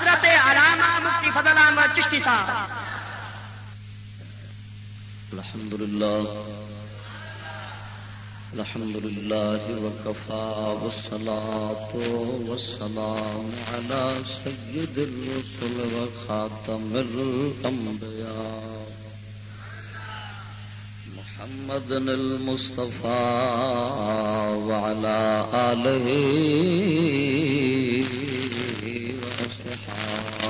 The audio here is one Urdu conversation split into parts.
حضرت علامہ مفتی فضل احمد چشتی صاحب. الحمد لله الحمد لله وكفى والصلاة والسلام على سيد الرسل وخاتم الأنبياء محمد المصطفى وعلى آله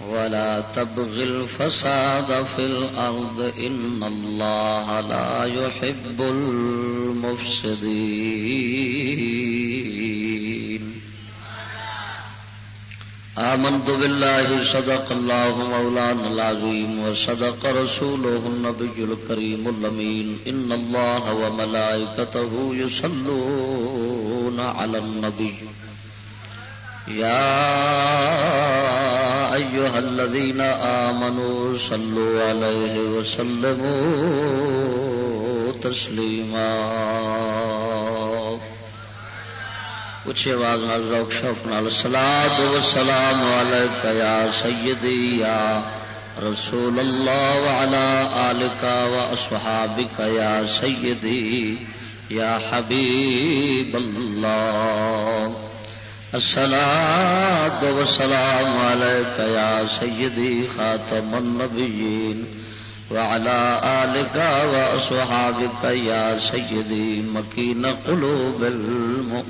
ولا تبغ الفساد في الأرض إن الله لا يحب المفسدين. آمنت بالله، صدق الله مولانا العظيم، وصدق رسوله النبي الكريم اللمين إن الله وملائكته يصلون على النبي. يا أيها الذين آمنوا صلوا عليه وسلموا تسليما اچھے آواز نال روک شوق نال سلاد و سلام علیک یا سیدی، یا رسول اللہ وعلا آلکا و اصحابک یا سیدی، یا حبیب اللہ. الصلاة والسلام عليك يا سيدي خاتم النبيين وعلى آلك وأصحابك يا سيدي مكين قلوب المؤمنين.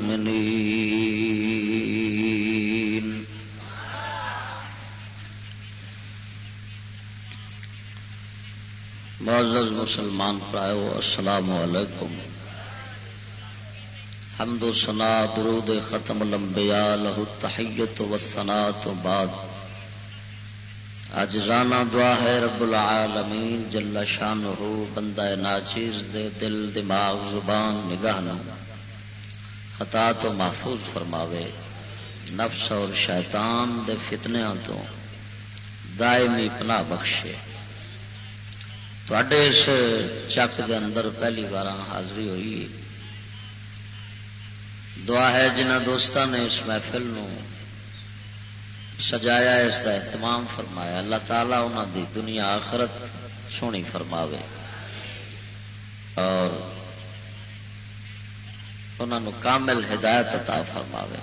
معزز مسلمان پرائے السلام علیکم. حمد و سنا درود ختم لمبیا لہو تحیت و سنا تو بعد۔ اج دعا ہے رب العالمین، جل شان ہو بندہ ناچیز دے دل، دماغ، زبان، نگاہ خطا تو محفوظ فرماوے۔ نفس اور شیطان دے فتنیا تو دائمی پناہ بخشے۔ تے اس چک دے اندر پہلی بار حاضری ہوئی۔ دعا ہے جنہ دوستان نے اس محفل نو سجایا، اس کا اہتمام فرمایا۔ اللہ تعالیٰ انہوں دی دنیا آخرت سونی فرماوے۔ اور انہوں کامل ہدایت عطا فرماوے۔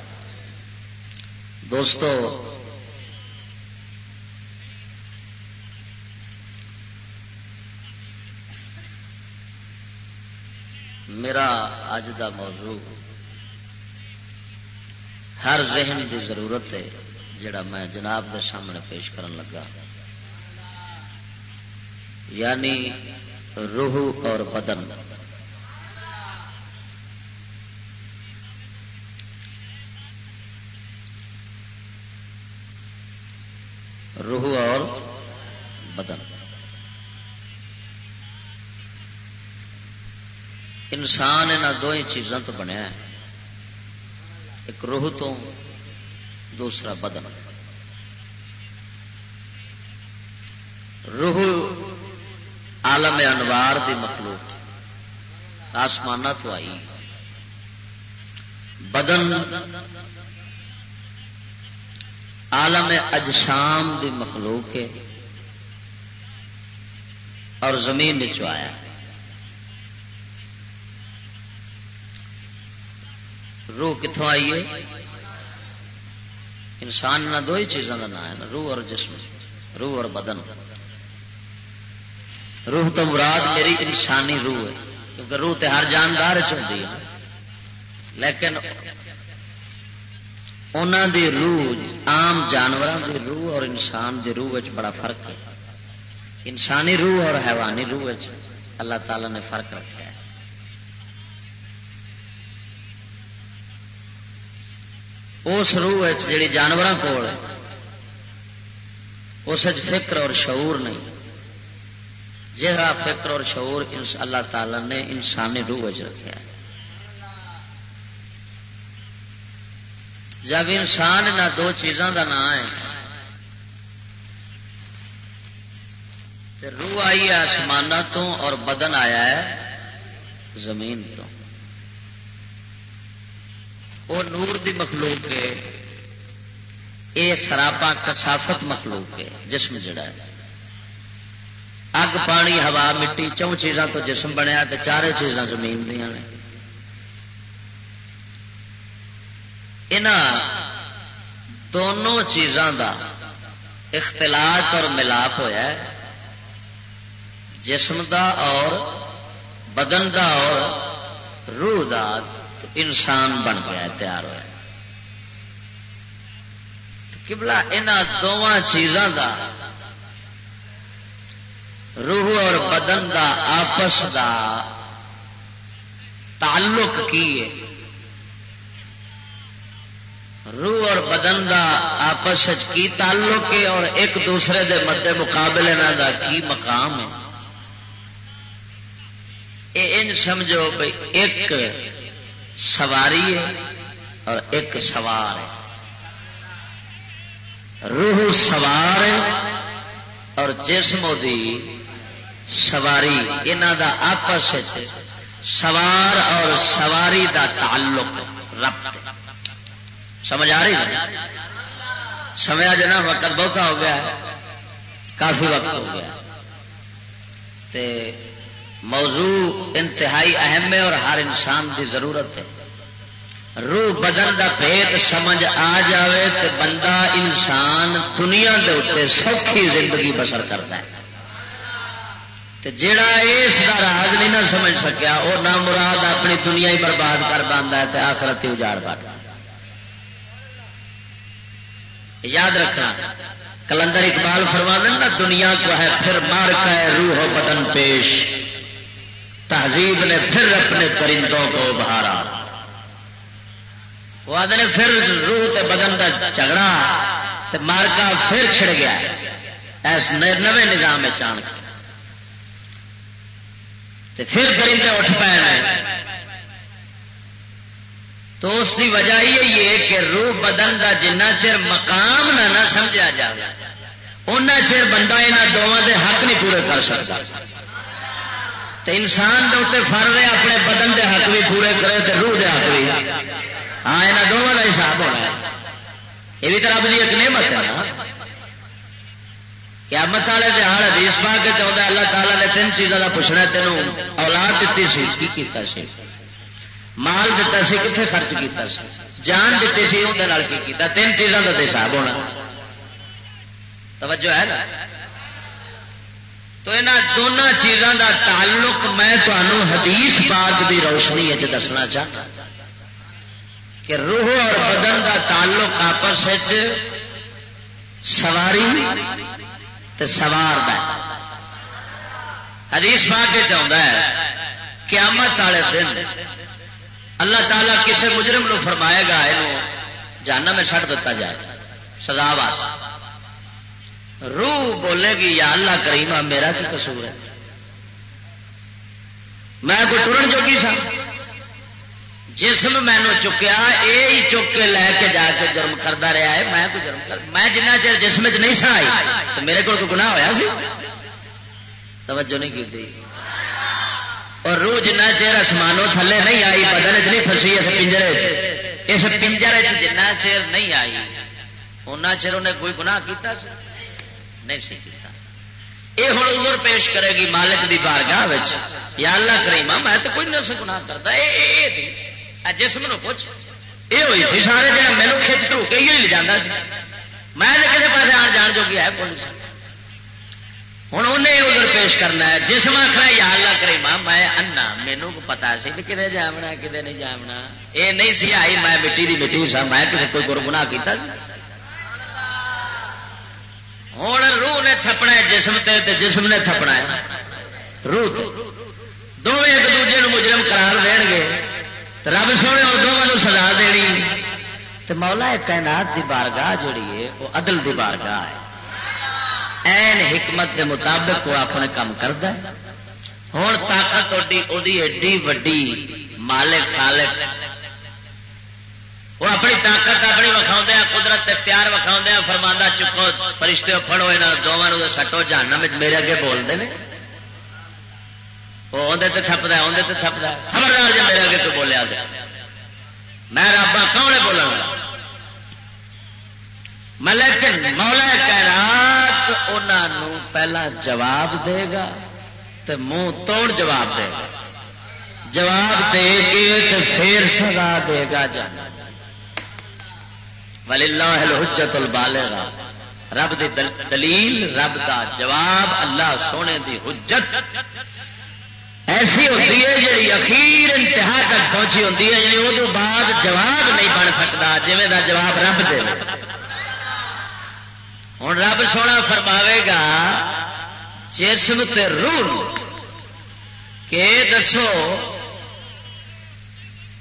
دوستو، میرا اج کا موضوع ہر ذہن کی ضرورت ہے جڑا میں جناب کے سامنے پیش کرن لگا۔ یعنی روح اور بدن۔ روح اور بدن۔ انسان ان دو ہی چیزوں تو بنیا ہے۔ ایک روح تو دوسرا بدن۔ روح عالم انوار دی مخلوق آسمان تو آئی۔ بدن عالم اجشام دی مخلوق ہے اور زمین آیا۔ روح کتوں آئیے انسان نہ دو ہی چیزوں کا نام ہے نا روح اور جسم۔ روح اور بدن۔ روح تو مراد میری انسانی روح ہے، کیونکہ روح تو ہر جاندار چلتی ہے۔ لیکن انہوں دی روح، عام جانوروں دی روح اور انسان دی روح بڑا فرق ہے۔ انسانی روح اور حیوانی روح اللہ تعالی نے فرق رکھا ہے۔ اس روح جیڑی جانوروں کو اس فکر اور شعور نہیں۔ جہاں فکر اور شعور اللہ تعالی نے انسانی روح رکھا ہے۔ جب انسان نہ دو چیزوں کا نام ہے روح آئی ہے آسمان تو اور بدن آیا ہے زمین تو۔ وہ نور دی مخلوق ہے یہ سراپا کسافت مخلوق ہے، جسم جڑا ہے۔ اگ، پانی، ہوا، مٹی چون چیزاں تو جسم بنیا تو چارے چیزاں زمین دیا نے۔ دونوں چیزاں دا اختلاط اور ملاپ ہوا ہے۔ جسم دا اور بدن دا اور روح دا۔ انسان بن گیا، تیار ہوا کبلا ان دونوں چیزوں دا، روح اور بدن دا آپس دا تعلق کی ہے؟ روح اور بدن دا آپس کی تعلق ہے اور ایک دوسرے دے مد مقابلے دا کی مقام ہے؟ ان سمجھو بھائی ایک سواری ہے اور ایک سوار ہے۔ روح سوار ہے اور جسم دی سواری یہاں دا آپس سوار اور سواری دا تعلق ربط سمجھ آ رہی ہے؟ سمجھا جنا وقت بہتا ہو گیا ہے، کافی وقت ہو گیا تے موضوع انتہائی اہم ہے اور ہر انسان کی ضرورت ہے۔ روح بدن کا پیٹ سمجھ آ جائے تو بندہ انسان دنیا کے اتنے سوکھی زندگی بسر کرتا ہے۔ جڑا اس کا راز نہیں نہ سمجھ سکیا وہ نہ مراد اپنی دنیا ہی برباد کر پاتا ہے تو آخرت ہی اجاڑ پاتا یاد رکھنا، کلندر اقبال فرما نا، دنیا کو ہے پھر مار کا ہے روح بدن پیش۔ تہذیب نے پھر اپنے پرندوں کو ابھارا۔ وہ آدھے پھر روح تے بدن کا جھگڑا تے مارکا پھر چھڑ گیا۔ ایس نوے نظام چان تے پھر پرندے اٹھ پے تو اس کی وجہ یہ ہے کہ روح بدن کا جنہ چر مقام نہ نہ سمجھا جائے ان چر بندہ یہاں دونوں کے حق نہیں پورے کر سکتا۔ تو انسان کے اتنے فر رہے، اپنے بدن کے حق بھی پورے کرے تو روح کے حق بھی۔ ہاں یہاں دونوں کا حساب ہونا ہے۔ یہ بھی تو رب کی ایک نعمت ہے نا۔ کیا والے دہاڑ حدیث پا کے چاہتا اللہ تعالیٰ نے تین چیزوں کا پوچھنا تینوں اولاد دیتی سی۔ کی کیتا سی؟ مال دیتا سی کتنے خرچ کیتا سی؟ جان دیتی سی اندر کی کیتا؟ تین چیزوں کا حساب ہونا۔ توجہ ہے نا؟ تو یہاں دونوں چیزوں کا تعلق میں تمہوں حدیث پاک کی روشنی دسنا چاہتا کہ روح اور بدن کا تعلق آپس سواری سوار حدیث پاک چاہتا ہے، قیامت والے دن اللہ تعالیٰ کسی مجرم نو فرمائے گا یہ جانا میں چھٹ دیتا جائے، سزا واسطے۔ روح بولے گی، یا اللہ کریما میرا کی قصور ہے؟ میں کوئی ٹرن چکی سا؟ جسم مینو چکیا یہ چک کے لے کے جا کے جرم کرتا رہا ہے، میں کوئی جرم کر میں جنہ چر جسم چ نہیں سا آئی تو میرے کو گنا ہوا سی؟ توجہ نہیں کی اور روح جنہ چیر آسمانوں تھلے نہیں آئی، بدن چ نہیں فسی اس پنجرے اس پنجرے چ جنہ چیر نہیں آئی ان چر انہیں کوئی گناہ کیتا سی؟ نہیں سی یہ ہوں عمر پیش کرے گی مالک دی بارگاہ یا اللہ کریما میں تو کوئی نہیں گنا کرتا۔ جسم نو پوچھ۔ یہ ہوئی سی سارے جا میرے کھچ دھو کے ہی لے جانا سی۔ میں کسی پاس آن جان جو ہے پولیس ہوں انہیں ادھر پیش کرنا ہے۔ جسم آخر یا اللہ کرے ماں میں انا مینو پتا سی بھی کتنے جامنا کتنے نہیں جامنا۔ یہ نہیں سی، آئی میں مٹی کی مٹی سا، میں کسی کوئی گر گنا کیا ہوں روح نے تھپنا جسم تے تے جسم نے تھپنا ہے۔ روح دونوں ایک دوجے مجرم قرار دین گے۔ رب سونے اور دونوں سزا دینی۔ تو مولا کائنات دی بارگاہ جڑی ہے وہ عدل دی بارگاہ ہے این حکمت دے مطابق وہ اپنے کام کرتا ہے۔ ہوں طاقت ایڈی وڈی مالک، خالق وہ اپنی طاقت اپنی وکھا قدرت اختیار وکھا فرما چکو، فرشتے فڑو یہاں دونوں سٹو جانا میرے اگے بولتے ہیں وہ اندر تھپتا اندر تھپتا خبردار جی میرے اگے تو بولیا میں رابا کون بولنا لیکن مولا کائنات انہوں پہلا جواب دے گا تو منہ توڑ جواب دے گا۔ جواب دے کے تو پھر سزا دے گا جانا ولی اللہ حجت رب دی دلیل، رب دا جواب، اللہ سونے دی حجت. ایسی ہوتی ہے جی اخیر انتہا تک پہنچی ہوتی ہے یعنی وہ بعد جواب نہیں بن سکتا جی دا جواب رب دے ہوں رب سونا فرماوے گا، جسم تے روح، کہ دسو،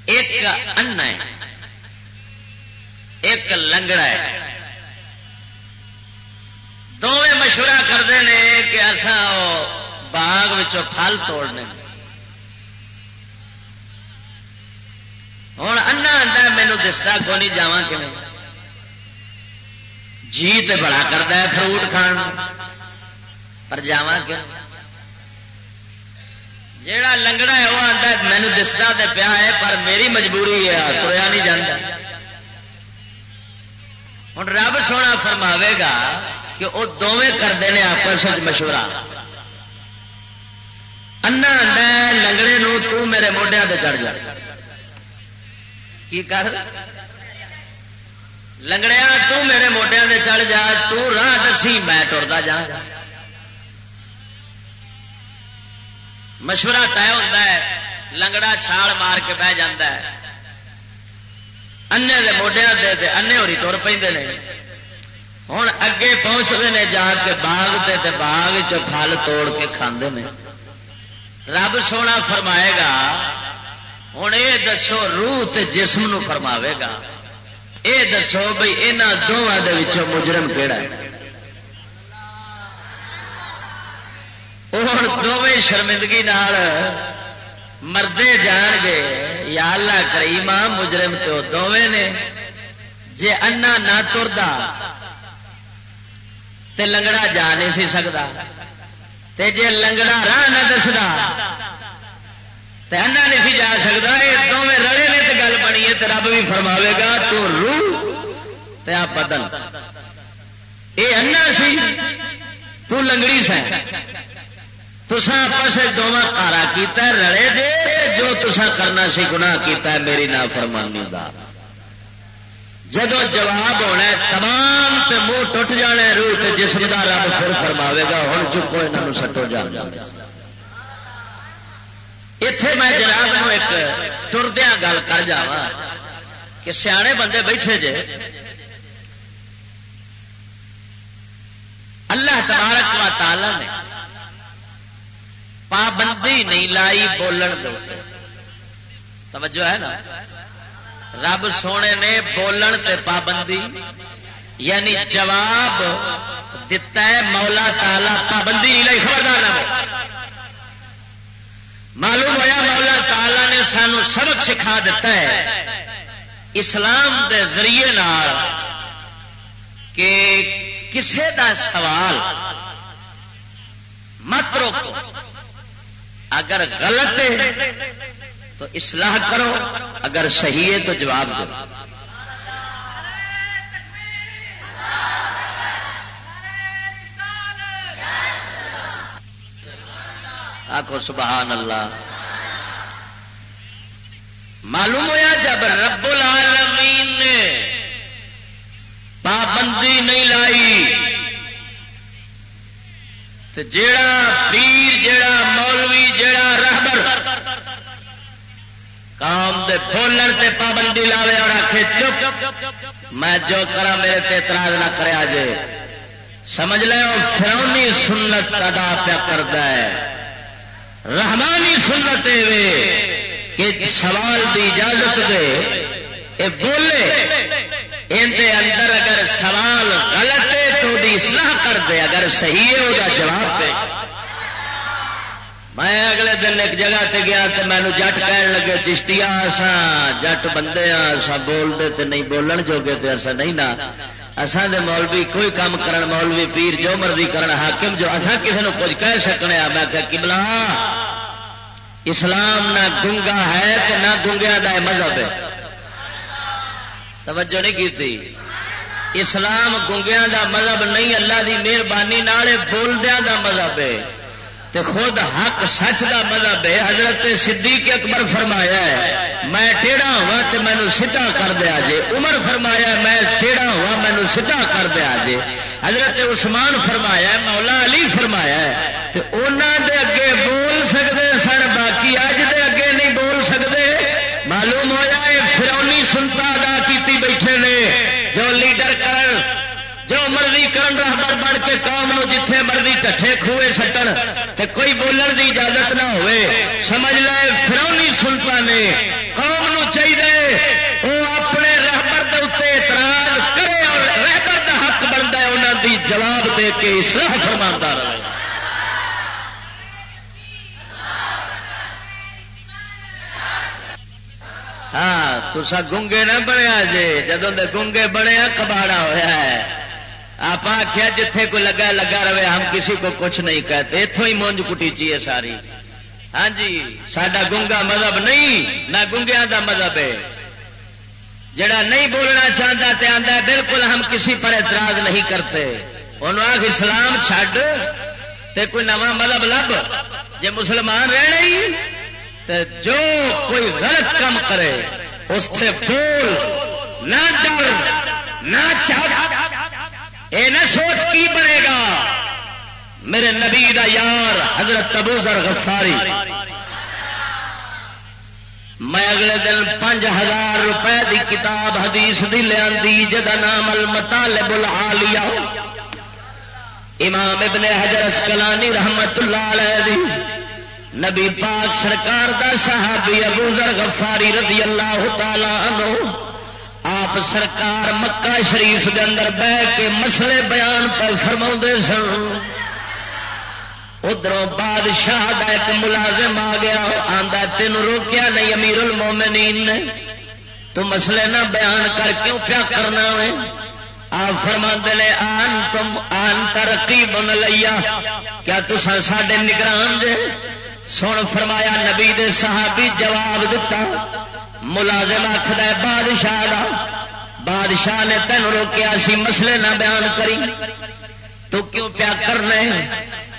ایک ان ہے۔ ایک لنگڑا ہے۔ دونیں مشورہ کرتے ہیں کہ اصا باغ پھل توڑنے۔ ہوں انا آتا مینو دستا کو نہیں جا جی تو بڑا کرتا ہے فروٹ کھان۔ پر جا جا لنگڑا ہے وہ آتا مینو دستا تو پیا ہے، پر میری مجبوری ہے تریا نہیں جانا ہوں رب سونا فرماوے گا کہ وہ دونیں کرتے ہیں آپس مشورہ۔ انا آدھا لنگڑے نو تو میرے موڈیا پہ چڑھ جا۔ کی کر؟ لنگڑیا تو میرے موڈیا پہ چڑھ جا، تو راہ دسی میں ٹرتا جا مشورہ طے ہوتا ہے، لنگڑا چھال مار کے بہ جا انے دے موڈیا دے انے ہوری تر پہ ہوں اگے پہنچتے ہیں جا کے باغ تے باغ چل توڑ کے کھانے ہیں رب سونا فرمائے گا ہوں یہ دسو روح تے جسم نو فرماوے گا۔ یہ دسو بھائی یہاں دونوں مجرم کہڑا ہے؟ ہوں دونیں شرمندگی نال مردے جان گے۔ یا اللہ کریما مجرم تو دونیں نے۔ جی انا نہ تردا، تے لنگڑا جا نہیں سی سکتا تے جے لنگڑا راہ نہ دستا تے انا نہیں سی جا سکتا یہ دونیں رلے نے تے گل بنی ہے، تے رب بھی فرماوے گا، تو روح تے آپ بدل یہ انا سی، تو لنگڑی سا تسا آپس دونوں کارا کیتا رلے دے جو تسا کرنا سی گناہ کیتا ہے، میری نا فرمانی کا جب جواب ہونا تمام تے منہ ٹوٹ جانا روح تے جسم کا رب پھر فرماوے گا ہوں چکو یہاں سٹو جان۔ اتے میں جناب ایک ٹردیا گل کر جا کہ سیانے بندے بیٹھے جے۔ اللہ تبارک و تعالی نے پابندی نہیں لائی بولن دے توجہ ہے نا؟ رب سونے نے بولن تے پابندی یعنی جواب دتا ہے مولا تالا پابندی نہیں لائی، خبردار معلوم ہوا مولا تالا نے سانو سبق سکھا دیتا ہے اسلام دے ذریعے نال کہ کسے دا سوال مت روکو۔ اگر غلط ہے تو اصلاح کرو، اگر صحیح ہے تو جواب دو۔ آخو سبحان اللہ۔ معلوم ہوا جب رب العالمین نے پابندی نہیں لائی جیڑا پیر، جیڑا مولوی، جیڑا رہبر کام دے بولن تے پابندی لاوے اور آخ چپ، میں جو کرا میرے تے اعتراض نہ کرے جے سمجھ لے وہ فرونی سنت ادا پیا کرتا ہے۔ رحمانی سنت کہ سوال دی اجازت دے، اے بولے اندر اندر اگر سوال غلط ہے تو اصلاح کر دے، اگر صحیح ہے وہ جواب دے۔ میں اگلے دن ایک جگہ تے گیا تو مینو جٹ کہن لگے چشتی آسا جٹ بندے ہاں آسا بولتے تے نہیں بولن جوگے تے ایسا نہیں نا۔ اسان دے مولوی کوئی کام کرن، مولوی پیر جو مرضی کرن، حاکم جو اصا کسی نے کچھ کہہ سکنے میں کہ کبلا اسلام نہ گنگا ہے کہ نہ گنگیا کا مذہب ہے۔ توجہ نہیں کی تھی اسلام گنگیا دا مذہب نہیں، اللہ دی مہربانی بولدیا دا مذہب ہے تے خود حق سچ دا مذہب ہے حضرت صدیق اکبر فرمایا ہے، میں ٹیڑا ہوا تو مینو سیٹا کر دیا جے۔ عمر فرمایا میں ٹیڑا ہوا مینو سیٹا کر دیا جے۔ حضرت عثمان فرمایا مولا علی فرمایا تے انہوں دے اگے بول سکتے سن، باقی اج دے اگے نہیں بول سکتے معلوم ہوا ہے فرونی سنتا ادا کی بیٹھے نے جو لیڈر کر جو مرضی کرن رہبر بن کے قوم نو جتھے مرضی ٹھے کھوے سٹن تے کوئی بولن دی اجازت نہ ہوئے۔ سمجھ لے، فرونی سنتا نے قوم نو چاہیے وہ اپنے رہبر دے اتنے اعتراض کرے اور رہبر دا حق بنتا ہے انہوں دی جواب دے کے اصلاح فرما رہے۔ ہاں تسا گونگے نہ بنیا جے، جدوں دے گونگے بنے، کباڑا ہوا ہے۔ آپ آخیا جتھے کوئی لگا لگا رہے، ہم کسی کو کچھ نہیں کہتے۔ اتوں ہی مونج کٹی چیے ساری۔ ہاں جی سڈا گونگا مذہب نہیں، نہ گونگیا دا مذہب ہے۔ جڑا نہیں بولنا چاہتا تے آتا بالکل ہم کسی پر اعتراض نہیں کرتے۔ انہوں آخ اسلام چھڈ تے کوئی نواں مذہب لب۔ جے مسلمان رہنا ہی جو کوئی غلط کام کرے، اس سے بول، نہ ڈر، نہ چاہ۔ یہ نہ سوچ کی بنے گا؟ میرے نبی دا یار حضرت ابوذر غفاری۔ میں اگلے دن پانچ ہزار روپے دی کتاب حدیث دی لیا جا نام المطالب العالیہ۔ امام ابن حجر اسکلانی رحمت اللہ علیہ دی۔ نبی پاک سرکار دا صحابی ابو ذر غفاری رضی اللہ تعالی عنہ۔ آپ سرکار مکہ شریف دے اندر بہ کے مسئلے بیان پر فرما سن۔ ادھر بادشاہ دا ایک ملازم آ گیا آندا تین روکیا نہیں امیر المومنین نے تو مسئلے نہ بیان کر، کیوں پیا کرنا ہے؟ آپ فرما نے آن تم آن ترقی بن لیا کیا تصا ساڈے نگران دے سن فرمایا، نبی دے صحابی جواب دتا۔ ملازم آخر بادشاہ دا۔ بادشاہ نے تین روکیا سی، مسئلے نہ بیان کری۔ تو کیوں پیا کرنے؟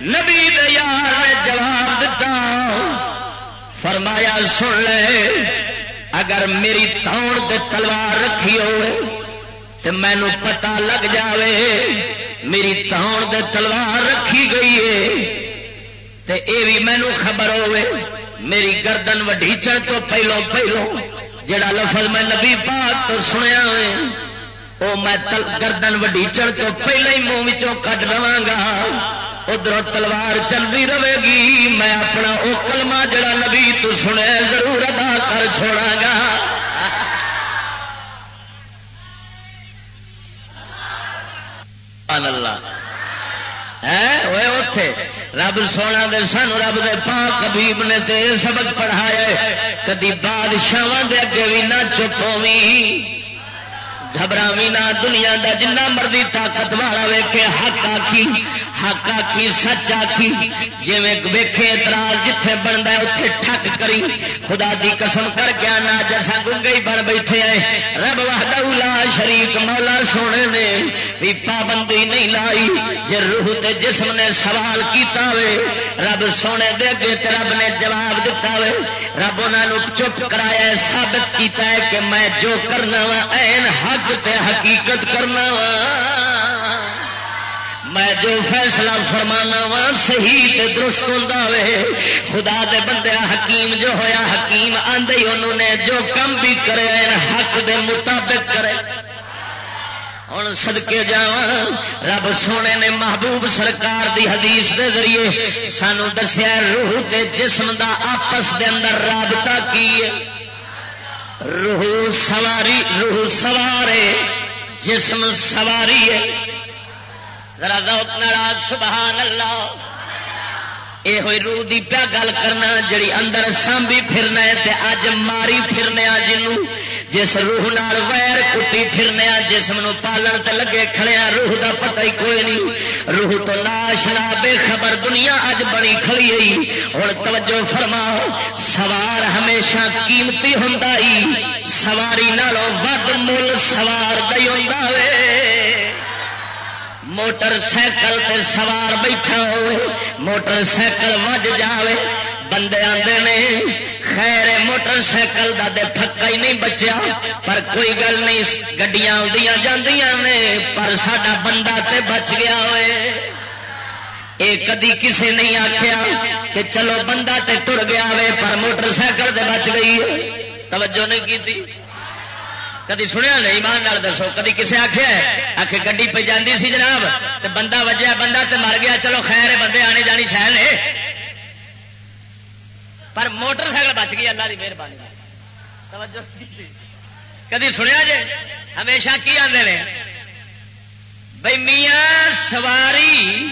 نبی یار نے جواب دتا۔ فرمایا، سن لے، اگر میری تاؤن دے تلوار رکھی ہوئے تو مینو پتا لگ جاوے، میری تاؤن دے تلوار رکھی گئی ہے تے اے بھی مینو خبر ہوے میری گردن وڈیچن تو پہلو پہلو جڑا لفظ میں نبی پاک تو سنیا وہ میں گردن وڈیچن تو پہلے ہی منہ کٹ دوا گا ادھر تلوار چلتی رہے گی، میں اپنا وہ کلمہ جڑا نبی تو سنیا ضرور ادا کر چھوڑا گا اللہ۔ اتے رب سونا دے سن رب دے پاک حبیب نے تے سبق پڑھایا کدی بادشاہ دے اگے بھی نہ چپوی گھبراوی نہ، دنیا دا جنہ مرضی طاقت والا ویکے حق آخی حق آخی سچ آخی جی ویکھے اعتراض جتھے بنتا ہے اتنے ٹھک کری۔ خدا دی قسم کر کے آنا جیسا گنگئی بن بیٹھے ہیں۔ رب وحدہ شریک، مولا سونے نے بھی پابندی نہیں لائی۔ جے روح تے جسم نے سوال کیتا وے، رب سونے دے اگے تے رب نے جواب دیتا وے۔ رب انہوں چپ کرایا ثابت کیتا ہے کہ میں جو کرنا وا، این حق تے حقیقت کرنا وا۔ میں جو فیصلہ فرمانا وا، صحیح تے درست ہوتا وے۔ خدا دے بندے، حکیم جو ہویا، حکیم آدھے انہوں نے جو کم بھی کرے حق دے مطابق کرے۔ ہوں سدکے جا رب سونے نے محبوب سرکار دی حدیث دے ذریعے سانو دسیا روح تے جسم دا آپس دے اندر رابطہ کی ہے۔ روح سواری روح سوارے، جسم سواری ہے۔ ذرا ذوق ناراگ سبحان اللہ۔ یہ ہوئی روح دی پیا گل کرنا، جڑی اندر سانبھی پھرنا ہے تے اج ماری پھرنے جنوں۔ جس روح نال ویر کٹی پھرنے جسم نو پالن تے لگے کھڑے روح دا پتہ ہی کوئی نہیں۔ روح تو ناش نہ بے خبر دنیا اج بنی کھڑی ہوئی ہوں توجہ فرماؤ، سوار ہمیشہ قیمتی ہوں سواری نالوں ود مل سوار دئی ہوں موٹر سائیکل تے سوار بیٹھا ہوئے موٹر سائیکل وج جاوے۔ بندے آتے نے، خیر موٹر سائیکل کا دے پکا ہی نہیں بچیا۔ پر کوئی گل نہیں، گڈیاں آدیا نے، پر سڈا بندہ تے بچ گیا ہوئے۔ یہ کدی کسی نہیں آخیا کہ چلو بندہ تے ٹر گیا ہوئے، پر موٹر سائیکل تے بچ گئی توجہ نہیں کی کدی سنیا نہیں، ایمان دسو۔ کدی کسی آخیا آ کے گی پہ جاتی سی جناب، تے بندہ وجہ بندہ تے مر گیا، چلو خیر بندے آنے جانی شہر نے۔ پر موٹر سائیکل بچ گئی، اللہ کی مہربانی۔ کدی سنیا جی ہمیشہ کی آدھے بھائی میاں سواری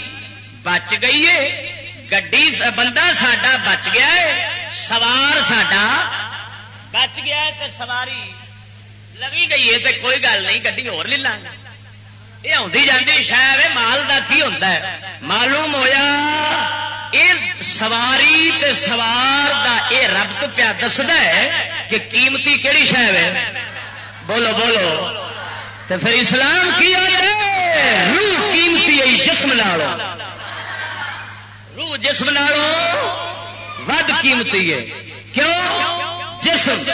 بچ گئی ہے گی بندہ ساڈا بچ گیا ہے، سوار ساڈا بچ گیا ہے تو سواری لگی گئی ہے تو کوئی گل نہیں گی ہو لا یہ آتی جاتی شاید مال کا کی ہوتا ہے؟ معلوم ہویا۔ سواری تے سوار دا اے رب پیا دستا ہے کہ قیمتی کہڑی شہ ہے؟ بولو بولو۔ تو پھر اسلام کی روح قیمتی ہے، جسم نالو روح جسم نالو ود قیمتی ہے۔ کیوں؟ جسم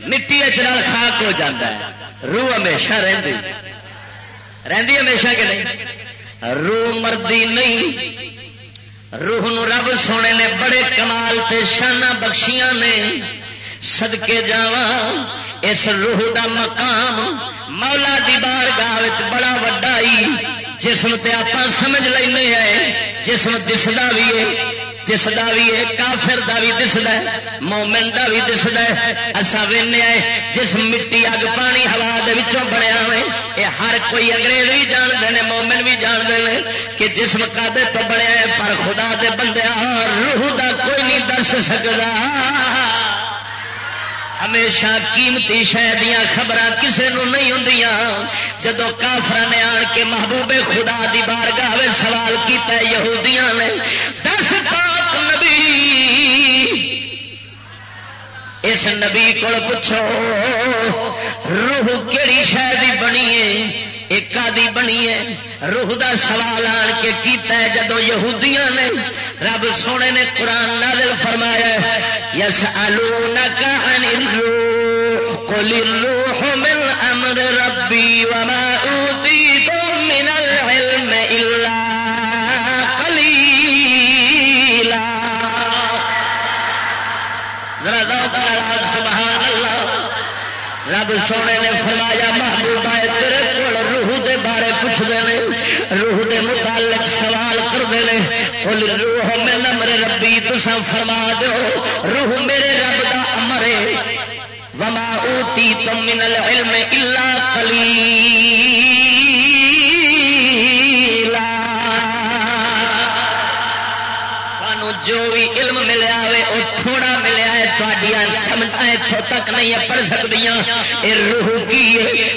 مٹی چال خاک ہو جاتا ہے۔ روح ہمیشہ رہی رہی ہمیشہ کہ نہیں؟ روح مردی نہیں۔ روح نو رب سونے نے بڑے کمال تے شانہ بخشیاں نے سدکے جا اس روح دا مقام مولا دی بار گاہ بڑا وڈا جسم تے آپ سمجھ لینے ہیں، جسم دستا بھی ہے۔ دستا بھی ہے، کافر دا بھی دستا ہے، مومن دا بھی دستا ہے۔ اصا وے جس مٹی اگ پانی ہلا بنیا ہوئے یہ ہر کوئی انگریز بھی جانتے ہیں، مومن بھی جانتے ہیں کہ جسم کدے تو بنیا ہے، پر خدا دے بندے روح دا کوئی نہیں دس سکتا ہمیشہ قیمتی شہ دیا خبر کسی نہیں ہوں جدو کافر نے آن کے محبوب خدا دی بار گاہ سوال کیا یہودیاں نے، دس اس نبی کو پوچھو، روح کہڑی شہ بنی ہے؟ ایک آدھی بنی ہے؟ روح دا سوال آن کے کیتا ہے جدو یہودیاں نے رب سونے نے قرآن نازل فرمایا یس آلو نہ الروح من امر ربی وما اوتیتم سونے نے فرمایا، محبوبہ، تیرے کو روح دے بارے پوچھتے ہیں روح دے متعلق سوال کرتے ہیں کل روح میں نمر ربی تسا فرما دو روح میرے رب دا امر وما اوتی تم من العلم الا قلیل. علم ملیا وہ تھوڑا ملیا ہے تھوڑیاں سمجھا اتوں تک نہیں پڑھ سکتی یہ روح کی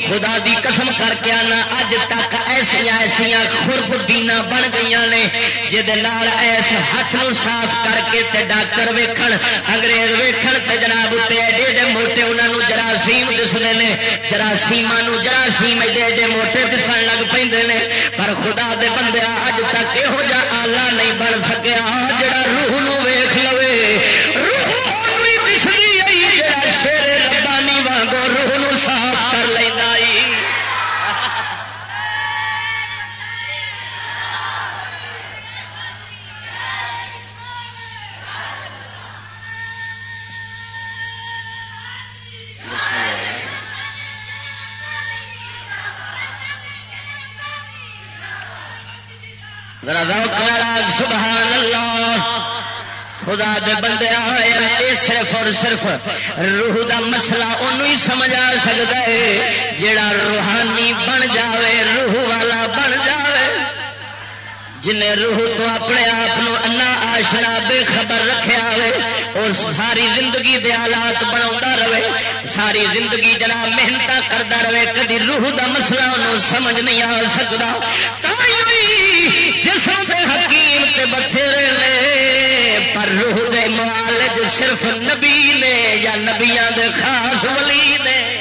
خدا دی قسم کر کے آنا، اج تک ایسیا ایسیا خرب دینا بن گئی نے جہد ایس ہاتھ نو صاف کر کے تے ڈاکٹر ویکھن، انگریز ویکھن تے جناب اتنے ایڈے ایڈے موٹے انہوں جراثیم دستے ہیں جراثیما جراثیم ایڈے ایڈے موٹے دسن لگ پہ پر خدا دے بندے، اج تک یہو جہ آلہ نہیں سبحان اللہ۔ خدا دے بندے آئے صرف اور صرف۔ روح دا مسئلہ انہوں ہی سمجھ آ سکتا ہے جڑا روحانی بن جاوے، روح والا بن جاوے۔ جنہیں روح تو اپنے آپ انا آشنا بے خبر رکھا ہوئے اور ساری زندگی دے حالات بنا رہے، ساری زندگی جناب محنت کرتا رہے، کدی روح دا مسئلہ انہوں سمجھ نہیں آ سکتا جسم سے حکیم تے بتھیرے نے، پر روح دے معالج صرف نبی نے یا نبیاں دے خاص ولی نے۔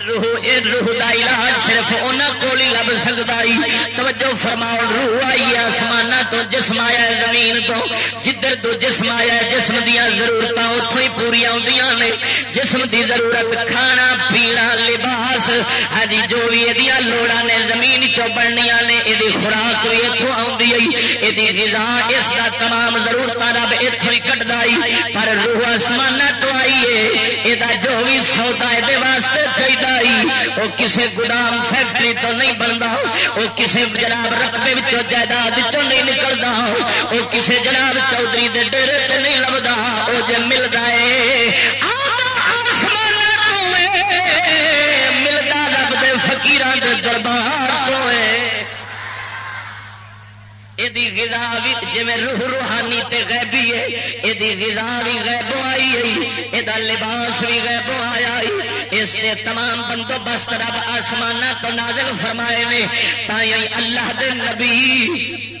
روح روح دا علاج صرف انہوں کو ہی لب سکتا توجہ فرماؤ، روح آئی آسمان تو، جسم آیا زمین تو۔ جدھر تو جسم آیا جسم دیا ضرورت اتوں ہی پوریا ہوں نے۔ جسم دی ضرورت کھانا، پینا، لباس۔ ہاں جی، جو بھی یہ لوڑا نے، زمین چو بننیا نے یہ خوراک بھی اتوں آئی۔ یہ غذا، اس کا تمام ضرورت رب اتوں ہی کٹتا پر روح آسمان تو آئیے یہ جو بھی سودا یہ واسطے چاہیے وہ کسی گودام فیکٹری تو نہیں بنتا وہ کسی جناب رقبے جائیداد نہیں نکلتا وہ کسی جناب چودھری غذا بھی جی روح روحانی تے غیبی ہے یہ غذا بھی غیبوں آئی ہے یہ لباس بھی غیبوں آیا اس نے تمام بندوبست رب آسمان تو نازل فرمائے نے تھی اللہ دے نبی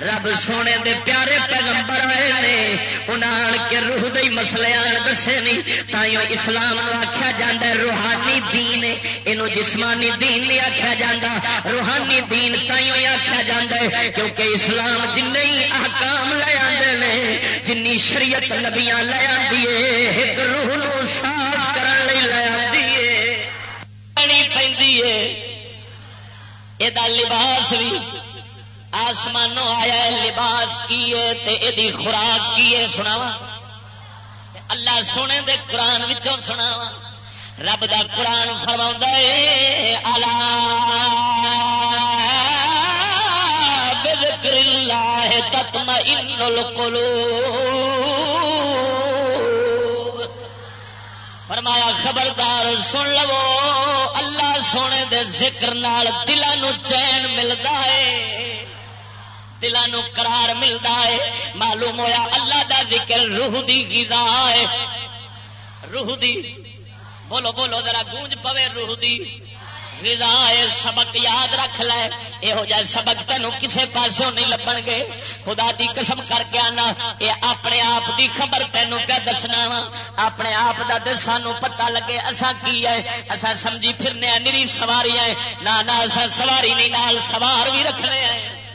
رب سونے دے پیارے پیغمبر آئے نے، انہاں کے روح دے مسئلے آن دسے نہیں تائیوں اسلام آخیا جا روحانی دین یہ جسمانی دین نہیں آخیا جا روحانی دین تائیوں آخیا جا کیونکہ اسلام جن ہی احکام لے آتے ہیں جن شریعت نبیاں لے آتی ہے، ایک روح نو صاف کرنے لے آتی ہے۔ یہ لباس بھی آسمانوں آیا لباس کی ہے خوراک کی ہے سناوا اللہ سونے دے قرآن وچوں سناوا رب دا قرآن فرما بذکر اللہ تطمئن القلوب۔ فرمایا، خبردار، سن لو، اللہ سونے دے ذکر نال دلانو چین ملتا ہے۔ دلانو قرار ملتا ہے۔ معلوم ہویا اللہ دا ذکر روح دی غذا ہے۔ روح دی بولو بولو ذرا گونج پوے روح دی غذا ہے۔ سبق یاد رکھ لے۔ یہو جہ سبق تینوں کسے پاسوں نہیں لبن گے۔ خدا دی قسم کر کے آنا۔ یہ اپنے آپ دی خبر تینوں کیا دسنا وا؟ اپنے آپ دا دل سانو پتہ لگے اسا کی ہے؟ اسا سمجھی پھرنے نری سواری ہے۔ نہ اسا سواری نہیں، نال سوار بھی رکھنے ہیں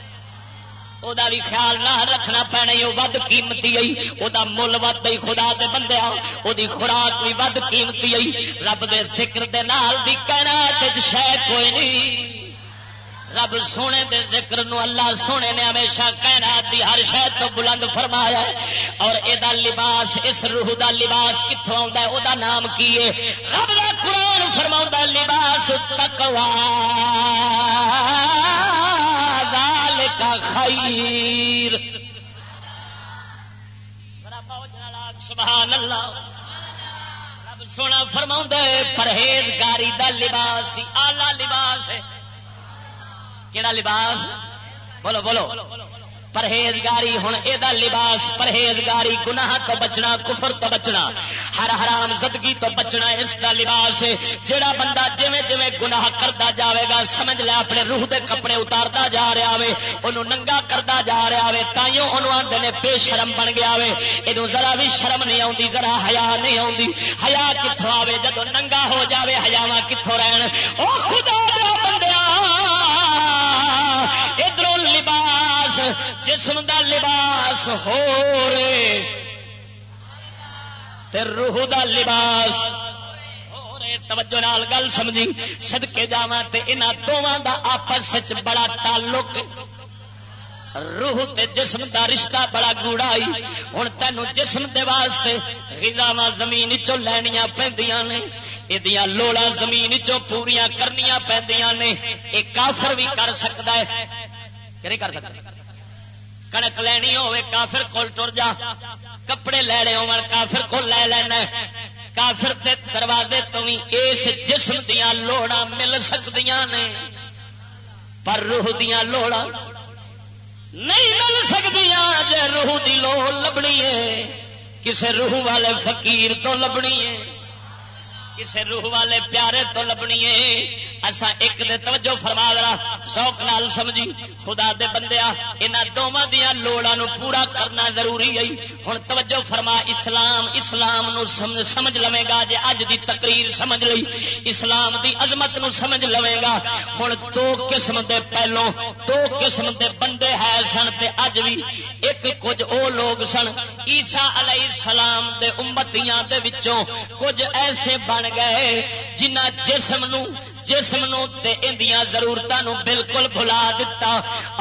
وہ بھی خیال نہ رکھنا پینا وہ ود قیمتی آئی وہ مل ود خدا دے بندے وہ خوراک بھی ود قیمتی آئی رب دے ذکر دے نال بھی کہنا شہ کوئی نہیں رب سونے دے ذکر نو اللہ سونے نے ہمیشہ کہنا دی ہر شہ تو بلند فرمایا ہے اور یہ لباس اس روح دا لباس کتوں آتا ہے وہ نام کی ہے رب دا قرآن فرما لباس تکوا خیر۔ سبحان اللہ۔ رب سونا فرما پرہیزگاری دا لباس آلہ لباس ہے۔ کہڑا لباس؟ بولو بولو۔ پرہیزگاری ہوں یہ لباس پرہیزگاری، گناہ تو بچنا، کفر تو بچنا، ہر حرام زدگی تو بچنا اس کا لباس ہے۔ جہا بندہ جی جی گناہ کرتا جاوے گا، سمجھ لے اپنے روح دے کپڑے اتارتا جا رہا ہے انہوں ننگا کرتا جا رہا ہے تائیوں انہوں آدھے نے بے شرم بن گیا ہے یہ ذرا بھی شرم نہیں آتی ذرا ہیا نہیں آتی ہیا کتوں آئے جب ننگا ہو جاوے ہزاوا کتوں رہن۔ او خدا بندیا ادھر لباس لباس، جسم دا لباس ہو رے روح دا لباس توجہ نال گل سمجھی۔ سدکے جا دونوں دا آپس بڑا تعلق۔ روح تے جسم دا رشتہ بڑا گوڑا آئی ہوں تینوں جسم دے واسطے غذاواں زمین چو لینیاں پہ نے۔ یہ لوڑا زمین چو پوریا کرنیا پہ نے۔ یہ کافر بھی کر سکتا ہے۔ کہ نہیں کر سکتا کنک لینی ہوے کافر کول ٹر جا کپڑے لینے ہو کافر کو لے لینا کافر دے دروازے تو بھی اس جسم دیا لوڑا مل سکتی نے پر روح دیا لوڑا نہیں مل سکتی جی روح دی لوڑ لبنی ہے کسے روح والے فقیر تو لبنی ہے کسے روح والے پیارے تو لبنی ہے۔ اسا ایک دے توجہ فرما درا شوق نال سمجھی۔ خدا دے بندیا انہاں دوواں دیاں لوڑاں نو پورا کرنا ضروری ہے۔ ہن توجہ فرما اسلام اسلام نو سمجھ, سمجھ لوے گا جے اج دی تقریر سمجھ لئی۔ اسلام دی عظمت نو سمجھ لوے گا۔ ہن دو قسم دے پہلو دو قسم دے بندے ہے سن تے اج بھی ایک کچھ او لوگ سن عیسی علیہ السلام دے امتیاں دے وچوں کچھ ایسے بن بن گئے جنہ جسم نو جسم نو تے اندیاں ضرورتوں بالکل بھلا دیتا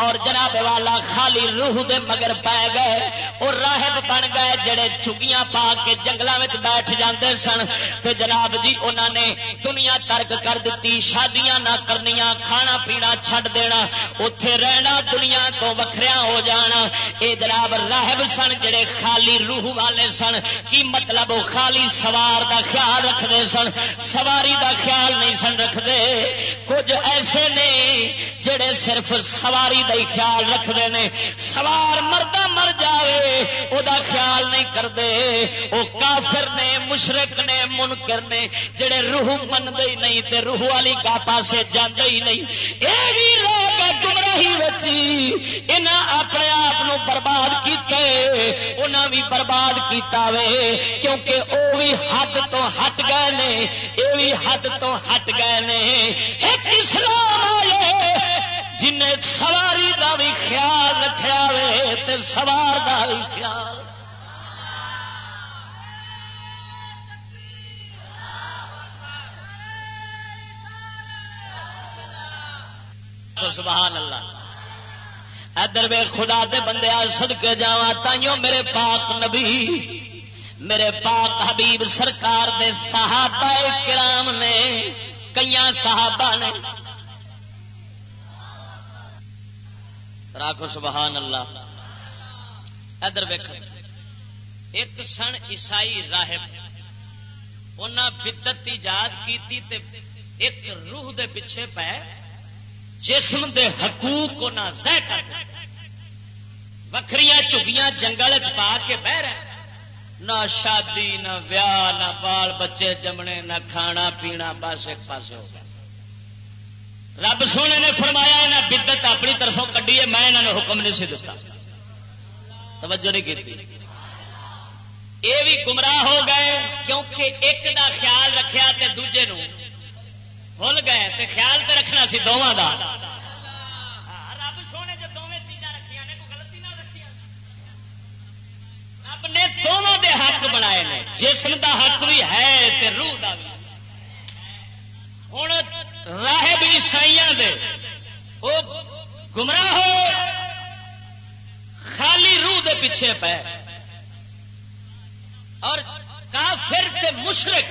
اور جناب والا خالی روح دے مگر پی گئے اور راہب بن گئے جڑے چگیاں پا کے جنگلوں میں بیٹھ جاندے سن۔ تے جناب جی انہوں نے دنیا ترک کر دیتی شادیاں نہ کرنیاں، کھانا پینا چھڈ دینا اتے رہنا دنیا تو وکھریا ہو جانا۔ اے جناب راہب سن جڑے خالی روح والے سن، کی مطلب وہ خالی سوار دا خیال رکھتے سن؟ سواری دا خیال نہیں سن رکھتے کچھ ایسے نے جڑے صرف سواری کا خیال رکھتے ہیں سوار مردہ مر جائے وہ خیال نہیں کرتے۔ وہ کافر نے مشرق نے، منکر نے، جڑے روح منگے ہی نہیں تے روح والی گا پاسے جانے ہی نہیں۔ یہ بھی لوگ اپنے آپ برباد کیتے، انہاں بھی برباد کیتا وے، کیونکہ وہ بھی حد تو ہٹ گئے نے یہ بھی حد تو ہٹ گئے نے۔ ایک اسلام والے جن سواری کا بھی خیال رکھا وے سوار کا بھی خیال۔ آخو، سبحان اللہ۔ ادھر وے خدا دے بندے سد کے جا تائیوں میرے پاک نبی، میرے پاک حبیب سرکار دے صحابہ کرام نے کئی صحابہ نے۔ راکھو، سبحان اللہ۔ ادھر ویک ایک سن عیسائی راہب انہیں بدت ایجاد کی ایک روح دے پیچھے پہ جسم دے حقوق زہ کر وکری چگیاں جنگل چ پا کے بہ رہے نہ شادی، نہ ویاہ، نہ بال بچے جمنے، نہ کھانا پینا، بس ایک پاس ہو گیا رب سونے نے فرمایا نہ بدت اپنی طرفوں کڈی ہے، میں انہوں نے حکم نہیں سی دتا۔ توجہ نہیں کی یہ بھی گمراہ ہو گئے، کیونکہ ایک دا خیال رکھا تے دوجے نو بھول گئے تے خیال تے رکھنا سی دونوں کا نے دونوں دے حق بنائے نے جسم دا حق بھی ہے تے روح دا بھی۔ ہوں راہب دے۔ وہ گمراہ ہو خالی روح دے پیچھے پے۔ اور کافر تے مشرق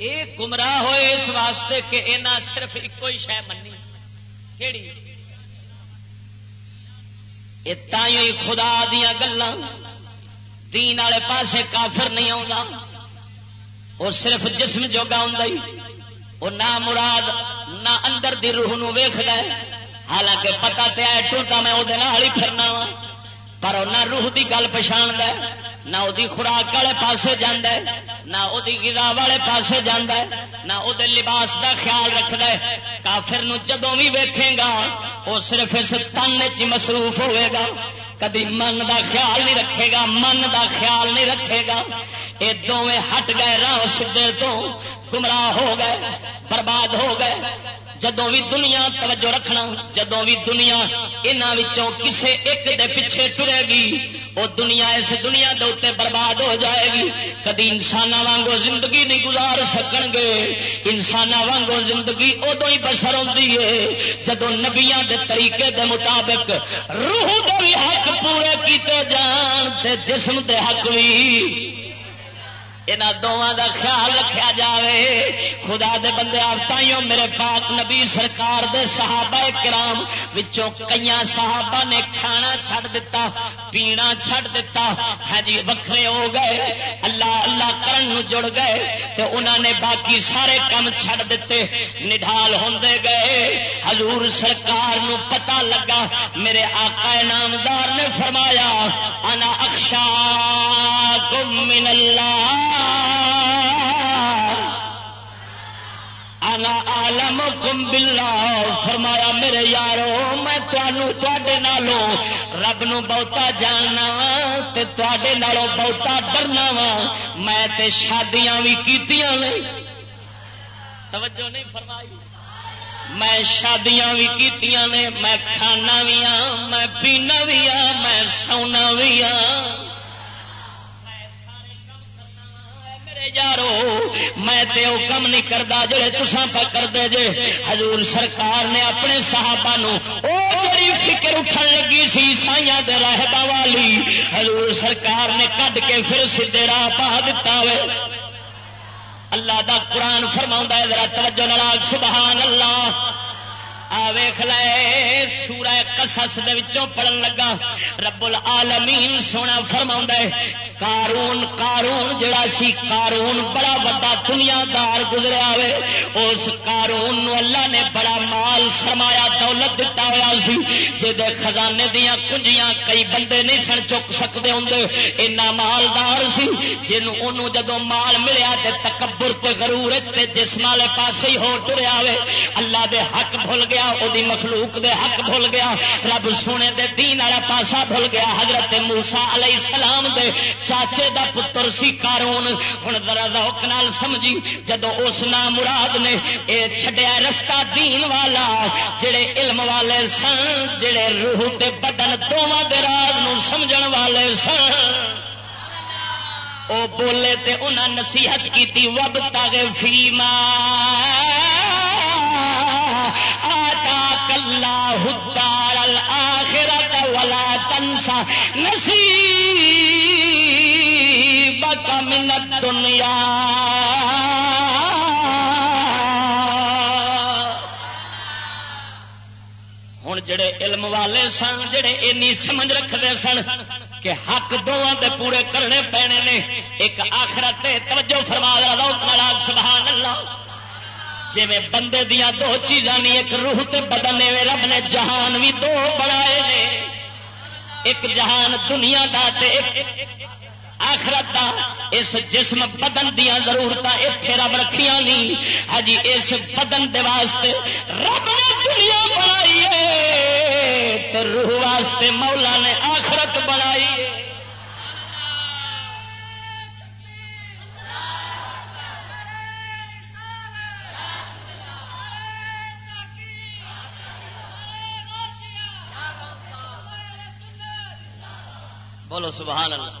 یہ گمراہ ہوئے اس واسطے کہ یہاں صرف ایک ہی شہ منی۔ کہڑی یہ خدا دیا گلان دین والے پاسے کافر نہیں آتا وہ صرف جسم جوگا ہوں وہ نہ مراد، نہ اندر دی روح ویخ ہے۔ حالانکہ پتا تے ٹوٹا میں وہ ہی پھرنا وا، پر نہ روح دی گل پچھاڑ ہے۔ نہ وہ خوراک والے پاسے جانا ہے، نہ گزا والے پاسے جانا ہے، نہ وہ لباس دا خیال رکھد ہے۔ کافر جدوں بھی ویکھے گا وہ صرف اس تن چ مصروف ہوئے گا۔ کدی من دا خیال نہیں رکھے گا، من دا خیال نہیں رکھے گا۔ یہ دونیں ہٹ گئے، راہ سدھے تو گمراہ ہو گئے، برباد ہو گئے۔ جدو بھی دنیا توجہ رکھنا جدو بھی دنیا یہاں کسے ایک دے پیچھے ٹرے گی وہ دنیا اس دنیا دے اتنے برباد ہو جائے گی۔ کدی انسان وانگو زندگی نہیں گزار سکن گے انسان وانگو زندگی ادو ہی بسر ہوتی ہے۔ جدو نبیا دے طریقے دے مطابق روح دے بھی حق پورے کیتے جان، تے جسم دے حق بھی یہاں دونوں کا خیال رکھا جائے خدا دے بندے، آپ میرے پاک نبی سرکار دے صحابہ کرام وچوں کئی صحابہ نے کھانا چھڑ دیتا پینا چھڑ دیتا ہاں جی وکھرے ہو گئے، اللہ اللہ کرن نو جڑ گئے تے انہاں نے باقی سارے کام چھڑ دیتے نڈال ہوندے گئے۔ حضور سرکار نو پتہ لگا، میرے آقا نامدار نے فرمایا، انا اخشا من اللہ۔ انا عالم کم فرمایا، میرے یارو، میں تے نالوں رب نو بہتا جاننا وا تے تے نالوں بہتا ڈرنا وا میں تے شادیاں بھی کیتیاں نے۔ توجہ نہیں فرمائی۔ میں شادیاں بھی کیتیاں نے، میں کھانا بھی ہاں میں پینا بھی ہاں میں سونا بھی ہاں یارو، میں تے او کم نہیں کرتا جڑے تسا پہ کر دے جے۔ حضور سرکار نے اپنے صحابہ نو او جڑی فکر اٹھن لگی سی عیسائیاں دے راہبہ والی۔ حضور سرکار نے کڈ کے پھر سیدھے راہ پا دتا ہوئے اللہ دا قرآن فرما ہے، ذرا توجہ نال سبحان اللہ۔ ویخ لے، سورہ قصص دے وچوں پڑھن لگا۔ رب العالمین سونا فرما ہے کارون کارون جڑا سی کارون بڑا وڈا دنیا دار گزریا ہوئے۔ اس کارون نو اللہ نے بڑا مال سرمایا دولت دتا ہوا سی، جے خزانے دیا کنجیاں کئی بندے نہیں سن چک سکتے ہوں اینا مالدار سی، جنوں جدو مال ملیا تے تکبر تے غرور تے جسم والے پاسے ہی ہو ٹریا ہوئے۔ اللہ دے حق بھول گیا وہ مخلوق دے حق بھول گیا، رب سونے دے دین والا پاسا بھول گیا، حضرت موسا علیہ السلام دے چاچے دا پتر سی کارون۔ ہوں ذرا روک نال سمجھی جدو اس نام مراد نے اے چھڈیا رستہ دین والا، جڑے علم والے سن، جڑے روح تے بدن دونوں دے راز نو سمجھن والے سن۔ او بولے تے انہاں نصیحت کیتی وب تاگ فیما آتا کلا ہدار الآخرت ولا تنسا. نصیب من دنیا ہوں جڑے علم والے سن، جڑے اینی سمجھ رکھتے سن کہ حق دونوں دے پورے کرنے پینے نے، ایک آخرت توجہ فرما رہا سبحان اللہ۔ جی بندے دیا دو چیزاں نہیں ایک روح تے بدن رب نے جہان بھی دو بنائے نے۔ ایک جہان دنیا دا تے ایک آخرت دا۔ اس جسم بدن دیا ضرورت اتنے رب رکھیا نہیں ہاں جی اس بدن دے واسطے رب نے دنیا بنائی ہے۔ روح واسطے مولا نے آخرت بنائی ہے۔ بولو سبحان اللہ۔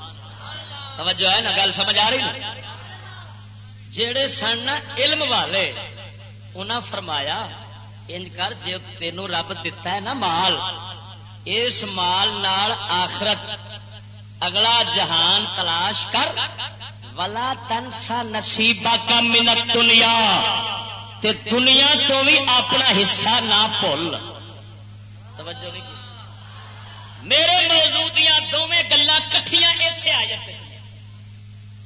توجہ ہے نا، گل سمجھ آ رہی؟ جڑے سن علم والے، انہاں فرمایا، انج کر جے تینوں رب دتا ہے نا مال، اس مال نال آخرت، اگلا جہان تلاش کر، ولا تنسا نصیبہ کا منت دنیا تے دنیا تو بھی اپنا حصہ نہ بھول۔ توجہ نہیں میرے موضوع دیا دونوں گلا کٹیاں اسے آ جاتے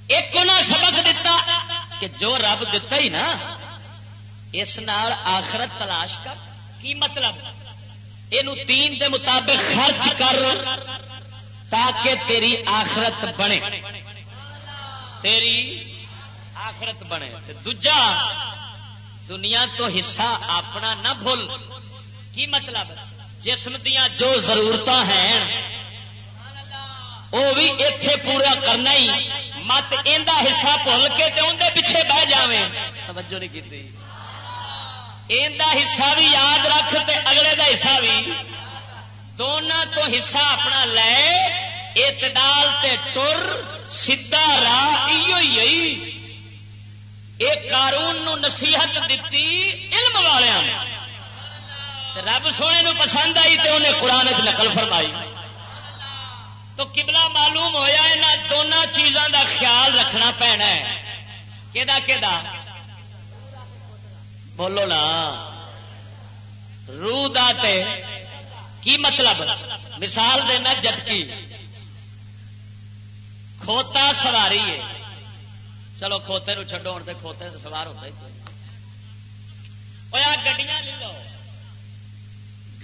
ایک انہیں سبق دیتا کہ جو رب دتا ہی نا، اس نال آخرت تلاش کر۔ کی مطلب؟ یہ تین دے مطابق خرچ کر تاکہ تیری آخرت بنے۔ تیری آخرت بنے۔ دجا دنیا تو حصہ اپنا نہ بھول۔ کی مطلب؟ جسم دیا جو ضرورت ہیں، وہ بھی اتے پورا کرنا ہی۔ مت یہ حصہ بھول کے اندر پیچھے بہ جائے توجہ نہیں کی حصہ بھی یاد رکھ تے اگلے دا حصہ بھی۔ دونوں تو حصہ اپنا لے، اعتدال تے ٹر سیدا راہ یہ قارون نو نصیحت دیتی علم والوں نے۔ رب سونے نو پسند آئی تے انہیں قرآن نقل فرمائی۔ تو قبلہ معلوم ہویا یہاں دونوں چیزوں دا خیال رکھنا پینا ہے۔ کہ بولو نا۔ روح تے کی مطلب؟ مثال دینا جٹکی کھوتا سواری ہے۔ چلو کھوتے چڈو ہوں کھوتے سوار ہوتا ہی۔ گڈیاں لے لو۔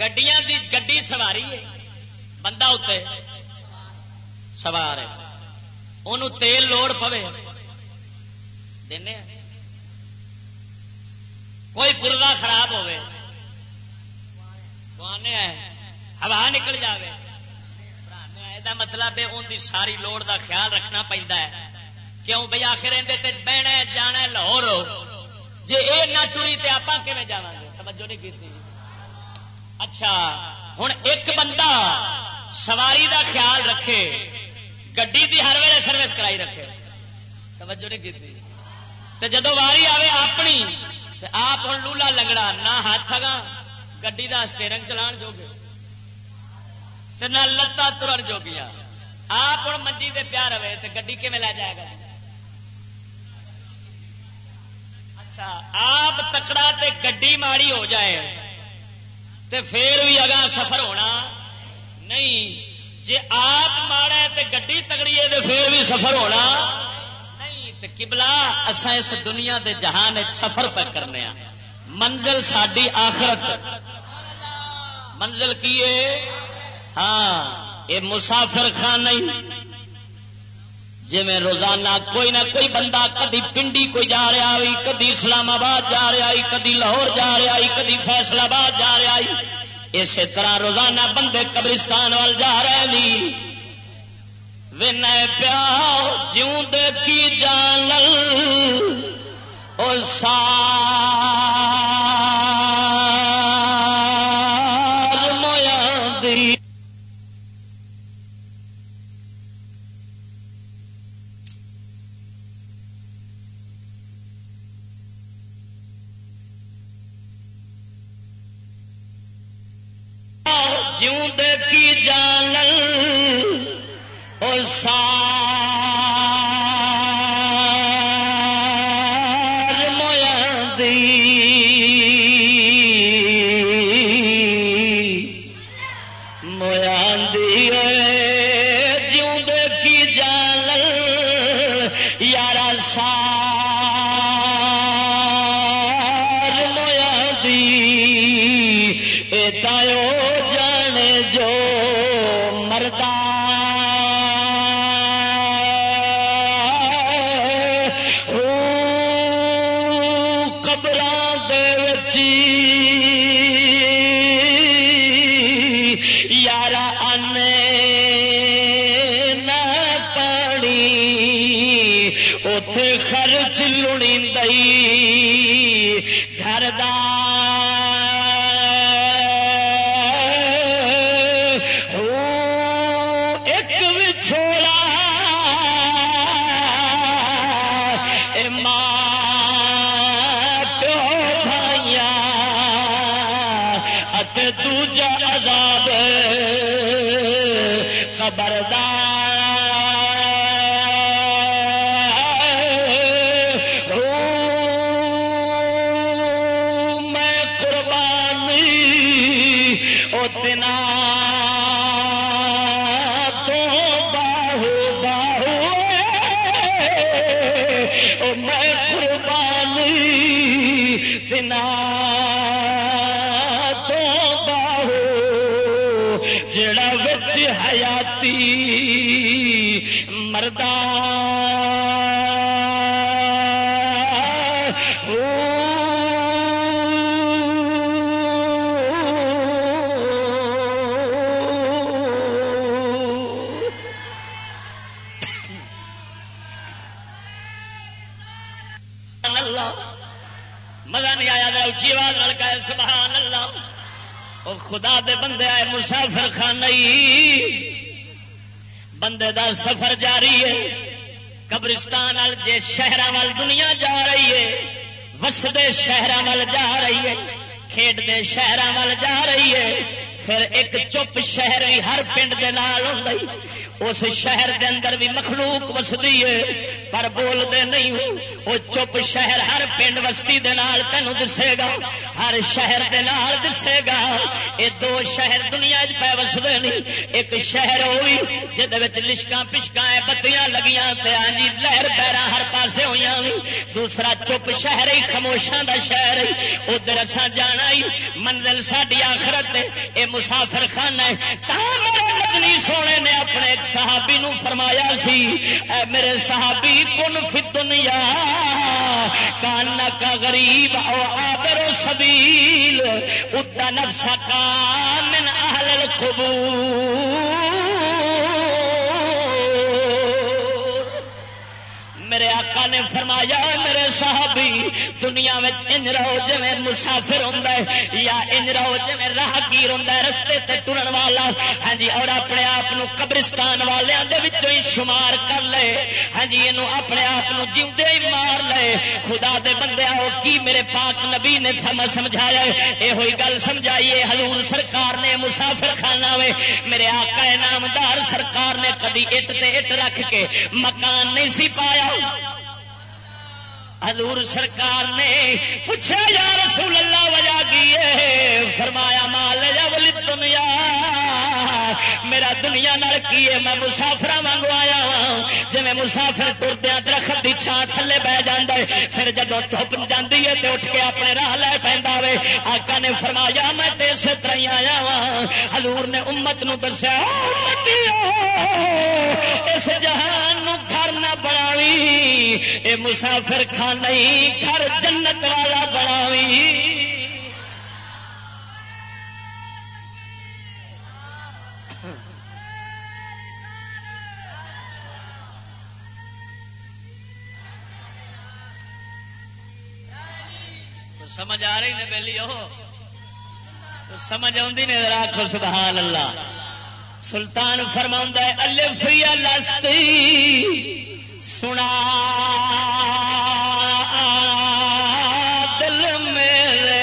گڈیاں دی گڈی سواری ہے۔ بندہ اتنے سوار ہے۔ انہوں تیل لوڑ پوے۔ دینے۔ کوئی پورا خراب ہوئے ہوا نکل جائے یہ مطلب ہے ان کی ساری لوڑ دا خیال رکھنا پہنتا ہے۔ کیوں بھائی آخر اندر بہنا جانا لاہور۔ جی یہ نہ ٹوری تو آپ کھے جا گے؟ توجہ نہیں کی اچھا ہوں ایک بندہ سواری دا خیال رکھے، گڈی دی ہر ویلے سروس کرائی رکھے۔ توجہ نہیں کی جدو واری آئے اپنی آپ ہوں لولا لنگڑا، نہ ہاتھ گا گی کا چلان جو گے نہ لتا ترن جو گیا آپ ہوں منجی دے پیار رہے تو گی کھے لے جائے گا اچھا آپ تکڑا تے گڈی ماڑی ہو جائے۔ تے پھر بھی اگا سفر ہونا۔ نہیں جی آپ ماڑا تے گڈی تگڑی ہے پھر بھی سفر ہونا۔ نہیں، تے کبلا اسا اس دنیا دے جہان سفر پہ کرنے منزل ساری آخرت۔ منزل کی ہاں یہ مسافر خان نہیں۔ جی میں روزانہ کوئی نہ کوئی بندہ کدی پنڈی کوئی جا رہا ہوئی کدی اسلام آباد جا رہا آئی کدی لاہور جا رہا آئی کدی فیصلہ آباد جا رہا آئی اسی طرح روزانہ بندے قبرستان وال جا رہے نہیں ون پیا جیوں کی جان جیوں کی جانل دا سفر جاری ہے۔ قبرستان جے شہر وال دنیا جا رہی ہے وسدے شہر وال جا رہی ہے، کھیڈ دے شہر وال جا رہی ہے۔ پھر ایک چپ شہر بھی ہر پنڈ دے نال ہوں اس شہر دے اندر بھی مخلوق وسدی ہے، پر بولتے نہیں وہ چپ شہر ہر پنڈ وستی دے نال تینوں دسے گا۔ ہر شہر دے نال دسے گا یہ دو شہر دنیا پہ وسدے نہیں ایک شہر ہوئی جہد لشکاں پشکا بتیاں لگیاں تے ہاں جی لہر پیرا ہر پاسے ہوئی دوسرا چپ شہر ہی خاموشاں دا شہر ہی ادھر اصا جانا ہی منزل ساری آخرت اے مسافر خانہ ہے مدنی سونے نے اپنے ایک صحابی نو فرمایا سی، اے میرے صحابی، کن فی دنیا؟ کان کا غریب او آبر و سبیل، ادا نفسا کا من اہل القبور۔ نے فرمایا میرے صحابی، دنیا انج رہو جی مسافر ہوں یا انج رہو جی راہ گیر ہوں رستے تے ٹرن والا. ہاں جی اور اپنے آپ قبرستان والوں کے ہی شمار کر لے۔ ہاں جی یہ اپنے آپ جیوتے ہی مار لے۔ خدا دے بندے آؤ، کی میرے پاک نبی نے سمجھ سمجھایا یہ ہوئی گل سمجھائیے، حضور سرکار نے مسافر خانہ وے، میرے آقا نامدار سرکار نے کدی اٹ تے اٹ رکھ کے مکان نہیں سی پایا۔ حضور سرکار نے پوچھا، یا رسول اللہ، وجہ کی فرمایا، مال جا بلی دنیا؟ میرا دنیا نال کی ہے؟ میں ہاں۔ مسافر واگ آیا وا جی مسافر تردیا درخت کی چھان تھلے بہ جانا ہے پھر جب دھوپ جاتی ہے تو اٹھ کے اپنے راہ لے پہ وے۔ آقا نے فرمایا، میں تو اسی طرح ہی آیا وا حضور نے امت نو دسیا اس جہان اے مسافر کھانا گھر جنت والا بناوی سمجھ آ رہی نے پہلی وہ سمجھ آتی نے آخو سبحان اللہ۔ سلطان فرما الفری لستی سنا دل میرے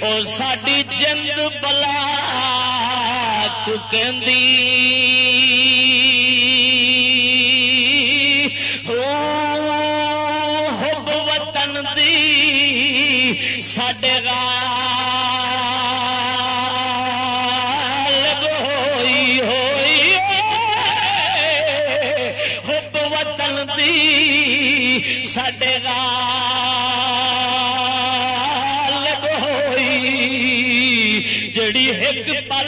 او ساڈی جند بلا تو کہندی سڈے ساڈے ہوئی جڑی ایک پل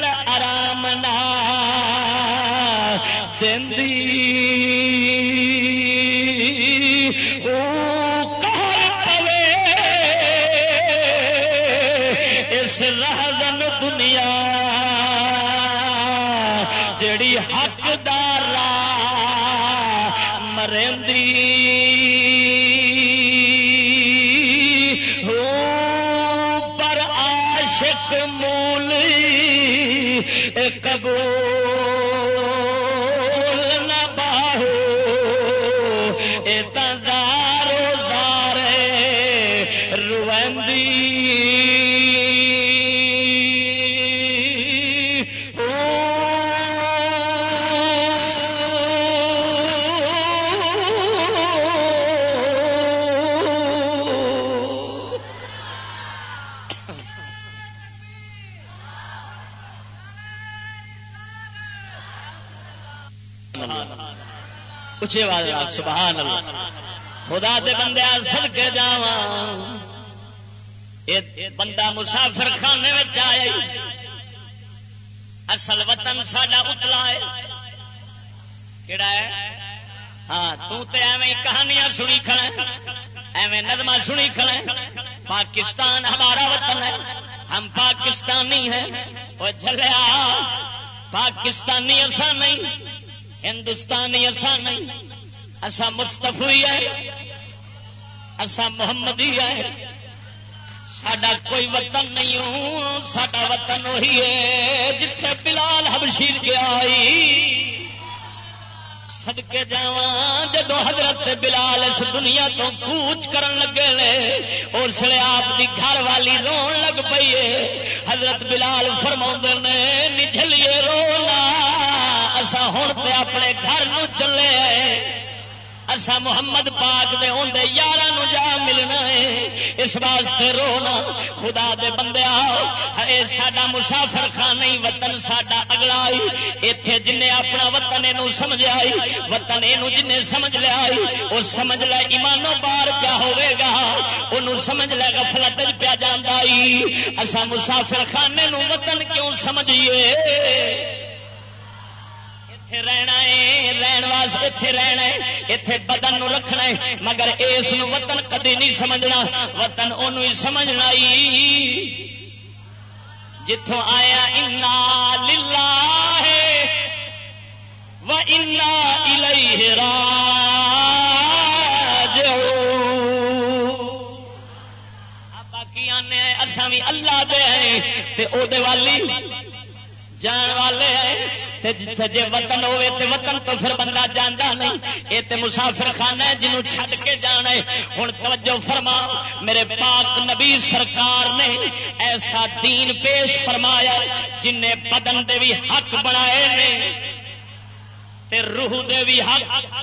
سبحان اللہ۔ خدا دے بندے سد کے جا بندہ مسافر خانے میں آیا اصل وطن ساڈا اتلا ہے۔ کہڑا ہے؟ ہاں تے ایویں کہانیاں سنی کھڑا ایویں نظم سنی کھڑا پاکستان ہمارا وطن ہے۔ ہم پاکستانی ہیں۔ وہ جلیا پاکستانی ایسا نہیں، ہندوستانی ایسا نہیں۔ اسا مستفی ہے اسا محمدی ہے سڈا کوئی وطن نہیں ہوں سڈا وطن وہی ہے جتھے بلال حبشی گیا سدکے جا جب حضرت بلال اس دنیا تو کوچ کرن لگے اس لیے آپ کی گھر والی رو لگ لگ پی حضرت بلال فرما نے نچلیے رونا اصا ہوں پہ اپنے گھر نو چلے اسا محمد پاک دے ہوندے یاراں جا ملنا ہے، اس واسطے رونا۔ خدا دے بندے آؤ۔ اے ساڈا مسافر خان نہیں، وطن ساڈا اگلا آئی۔ ایتھے جن اپنا وطن اینو سمجھ آئی، وطن اینو جن سمجھ لیا آئی، او سمجھ لے ایمانو بار کیا ہوے گا۔ اونوں سمجھ لے غفلت وچ پیا جاندا ای اسا مسافر خانے نو وطن کیوں سمجھیے؟ اتے رہنا ہے، رہن واسطے اتے رہنا ہے اتے بدن نو رکھنا ہے، مگر اس وطن کدی نہیں سمجھنا، وطن ان سمجھنا جتوں آیا، انا للہ ہے وہ انا باقی آنے اصا بھی اللہ دے ہیں او دے والی جان والے ہیں۔ جتنے جی وطن ہوے تے وطن تو پھر بندہ جانا نہیں۔ یہ تو مسافر خانہ ہے جنہوں چھڈ کے جانا ہے۔ ہوں توجہ فرما میرے پاک نبی سرکار نے ایسا دین پیش فرمایا جن نے بدن دے بھی حق بنائے نے تے روح دے بھی حق۔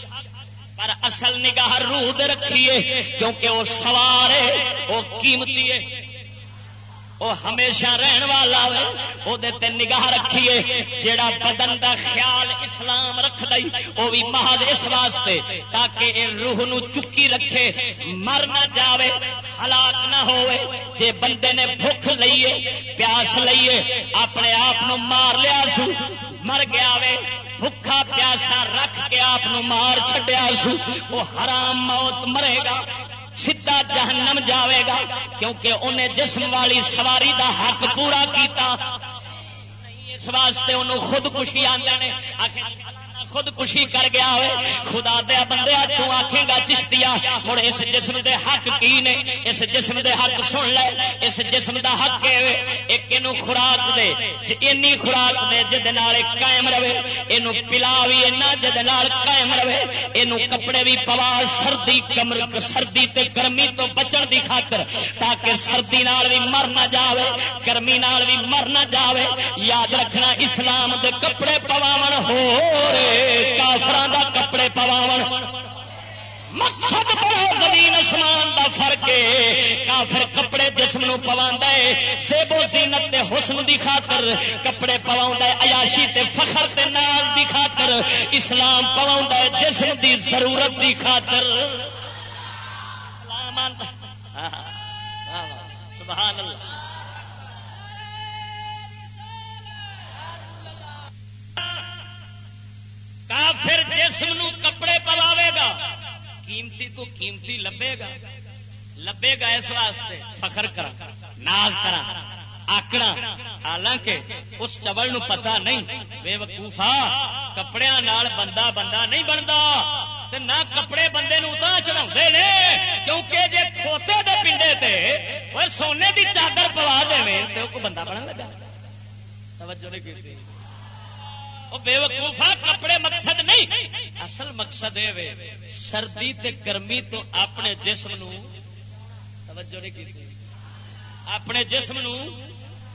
پر اصل نگاہ روح دے رکھیے، کیونکہ وہ سوار ہے، وہ قیمتی ہے۔ وہ ہمیشہ رہن والا وہ نگاہ رکھیے، جیڑا بدن دا خیال اسلام رکھ دئی وہ بھی مہد اس واسطے، تاکہ روح نو چکی رکھے، مر نہ جاوے، ہلاک نہ ہوئے جے بندے نے بھوک لئیے، پیاس لئیے، اپنے آپ مار لیا سو، مر گیا وے بھوکا پیاسا رکھ کے آپ مار چڈیا سو وہ حرام موت مرے گا۔ سیدا جہنم جاوے گا، کیونکہ انہیں جسم والی سواری دا حق پورا کیتا۔ اس واسطے انہوں خود خوشی آدھے خود کشی کر گیا ہوئے، خدا دیا بندے، تو آخے گا چشتیا مڑ اس جسم دے حق کی نے؟ اس جسم دے حق سن لے، اس جسم دا حق ایک خوراک دے، اینی خوراک دے جد قائم رہے یہ پلا بھی اینا جد قائم رہے یہ کپڑے بھی پوا سردی کمر، سردی تے گرمی تو بچن دی خاطر، تاکہ سردی نال بھی مر نہ جاوے، گرمی نال بھی مر نہ جاوے۔ یاد رکھنا اسلام دے کپڑے پواون ہو رہے۔ کافران دا کپڑے پواو مقصد بڑا زمین اسمان دا فرق ہے کافر کپڑے جسم نو پوا ہے سیبو زینت تے حسن دی خاطر کپڑے پوا ہے عیاشی تے فخر تے نال دی خاطر اسلام پوا ہے جسم دی ضرورت دی خاطر سبحان اللہ کافر جسم نو کپڑے پواوے گا۔ قیمتی تو قیمتی لبے گا۔ لبے گا اس واسطے۔ فخر کرا ناز کرا آکڑا حالانکہ اس چبل نو پتا نہیں، بے وقوفا کپڑے نال بندہ بندہ نہیں بنتا نہ کپڑے بندے نو تا چڑھا کیونکہ جی کھوتے دے پنڈے تے اور سونے دی چادر پوا دے تو بندہ بڑا لگا۔ توجہ نہیں کی بے وقوفا کپڑے مقصد نہیں، اصل مقصد یہ سردی تے گرمی تو اپنے جسم نو، توجہ نہیں کی اپنے جسم نو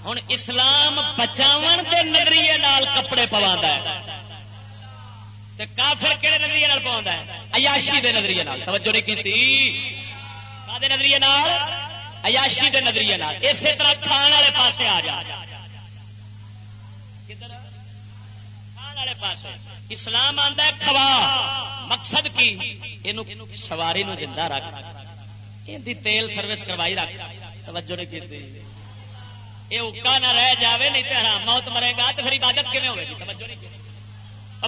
ہوں اسلام بچاو کے نظریے نال کپڑے پوا کافر کہڑے نظریے پوا ایاشی کے نظریے توجہ نہیں کی نظریے ایاشی کے نظریے اسی طرح کھان والے پاس آ جا۔ والے پاس اسلام آتا ہے کھوا۔ مقصد کی؟ یہ سواری نو زندہ رکھ۔ یہ تیل سروس کروائی رکھ۔ توجہ نہیں کی یہ اکا نہ رہ جاوے، نہیں تو حرام۔ موت مرے گا تو پھر عبادت کیون ہوگی توجہ نہیں کی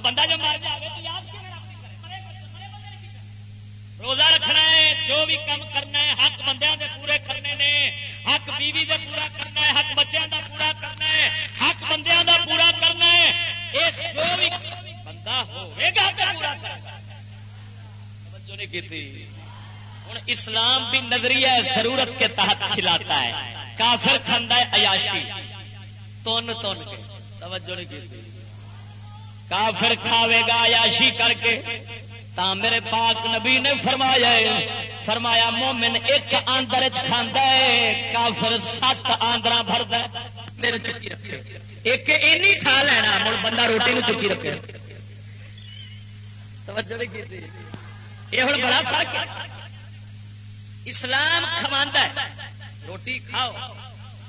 بندہ جو مر جائے تو یاد روزہ رکھنا ہے، جو بھی کام کرنا ہے، حق بندے دے پورے کرنے نے۔ حق بیوی دے پورا کرنا ہے، حق بچوں دا پورا کرنا ہے۔ حق بندے دا پورا کرنا ہے۔ جو بھی بندہ ہوگا پورا ہوں اسلام بھی نظریہ ضرورت کے تحت کھلاتا ہے۔ کافر کھانا ہے عیاشی۔ تون تون کے۔ توجہ نہیں کی کافر کھاوے گا عیاشی کر کے۔ تا میرے پاک نبی نے فرمایا فرمایا مومن ایک آندر کھانا ہے، کافر سات آندر بھرد ایک اینی کھا لینا مل بندہ روٹی میں چکی رکھے۔ یہ ہوں بڑا فرق ہے۔ اسلام کھوا روٹی کھاؤ،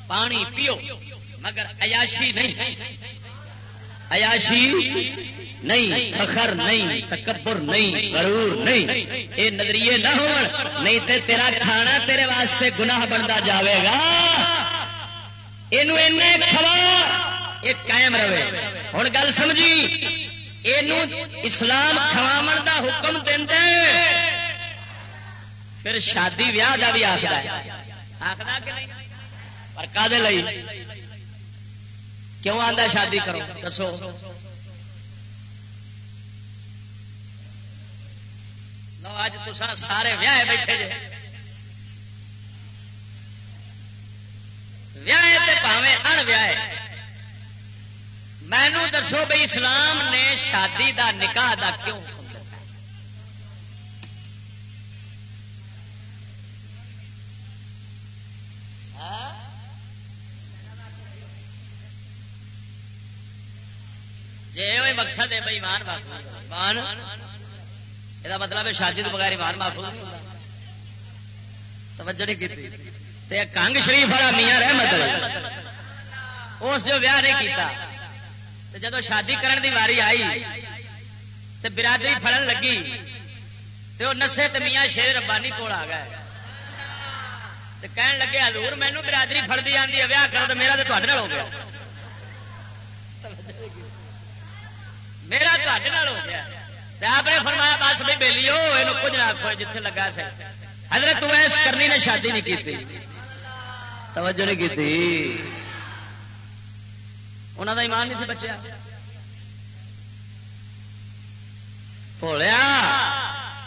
پانی پیو، مگر عیاشی نہیں۔ عیاشی نہیں فخر نہیں، تکبر نہیں، غرور نہیں۔ یہ نظریے نہ ہو نہیں تے تیرا کھانا تیرے واسطے گناہ بنتا جاوے گا۔ یہ کھوا، یہ قائم رہے۔ ہوں گل سمجھی؟ یہ اسلام کھواو دا حکم دے پھر شادی ویاہ کا بھی آخر پر کا کیوں آدھا شادی کرو؟ دسو۔ لو اج تو سارے ویاہ بیٹھے جی ویاہ پاوے ان مینو دسو بھائی اسلام نے شادی دا نکاح دا کیوں؟ جی مقصد ہے بھائی مان مان یہ مطلب ہے شادی تو بغیر ایمان محفوظ نہیں ہوتا توجہ نہیں کی کنگ شریف والا میاں رہ مطلب اس جو ویاہ نہیں کیتا جب شادی کرن دی واری آئی تو برادری فڑن لگی تو وہ نسے تو میاں شیر ربانی کول آ گئے کہن لگے ہزور مینو برادری فڑتی آتی ہے ویاہ کرو تو میرا تو ہو گیا میرا تو ہو گیا۔ آپ نے فرمایا، بس بھی بہلی ہو یہ کچھ نہ آخو جتنے لگا سر حضرت ویس کرنی نے شادی نہیں کی توجہ نہیں کی انہوں کا ایمان نہیں سی بچیا۔ بولیا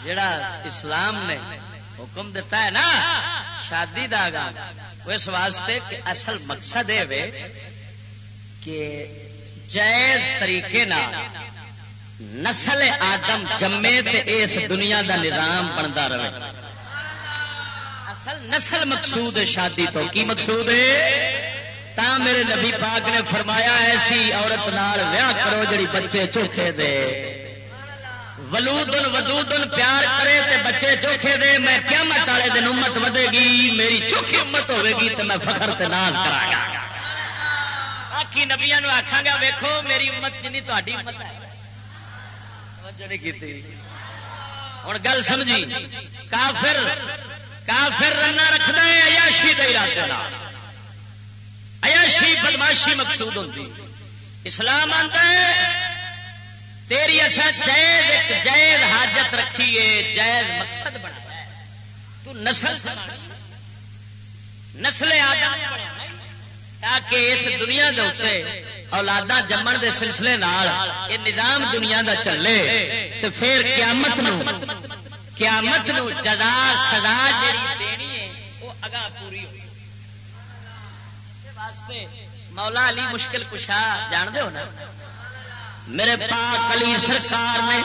جڑا اسلام نے حکم دیتا ہے نا، شادی دا گا اس واسطے کہ اصل مقصد یہ کہ جائز طریقے نہ نسل آدم جمے تے اس دنیا دا نظام بنتا رہے۔ اصل نسل مقصود ہے شادی تو۔ کی مقصود ہے؟ تا میرے نبی پاک نے فرمایا ایسی عورت نال ویاہ کرو جڑی بچے چوکھے دے۔ ولودن ودودن پیار کرے تے بچے چوکھے دے۔ میں قیامت والے دن امت ودے گی، میری چوکھی امت ہوے گی تے میں فخر تے ناز کرا گا۔ باقی نبیاں نو آکھاں گا، ویکھو میری امت جنی تہاڈی امت ہے۔ نہیں کی ہوں گل سمجھی۔ کافر کافر رنا رکھنا ہے، عیاشی دے ارادے عیاشی بدماشی مقصود ہوتی اسلام آتا ہے، تیری اصا جائز ایک جائز حاجت رکھیے، جائز مقصد بنا تو نسل نسل آدم تاکہ اس دنیا کے اتنے اولادا جمن دے سلسلے نال یہ نظام دنیا دا چلے تو پھر قیامت نو قیامت نو جزا، سزا جڑی دینی ہے، وہ اگا پوری ہو مولا علی مشکل کشا جان دے نا؟ میرے پاک علی سرکار نے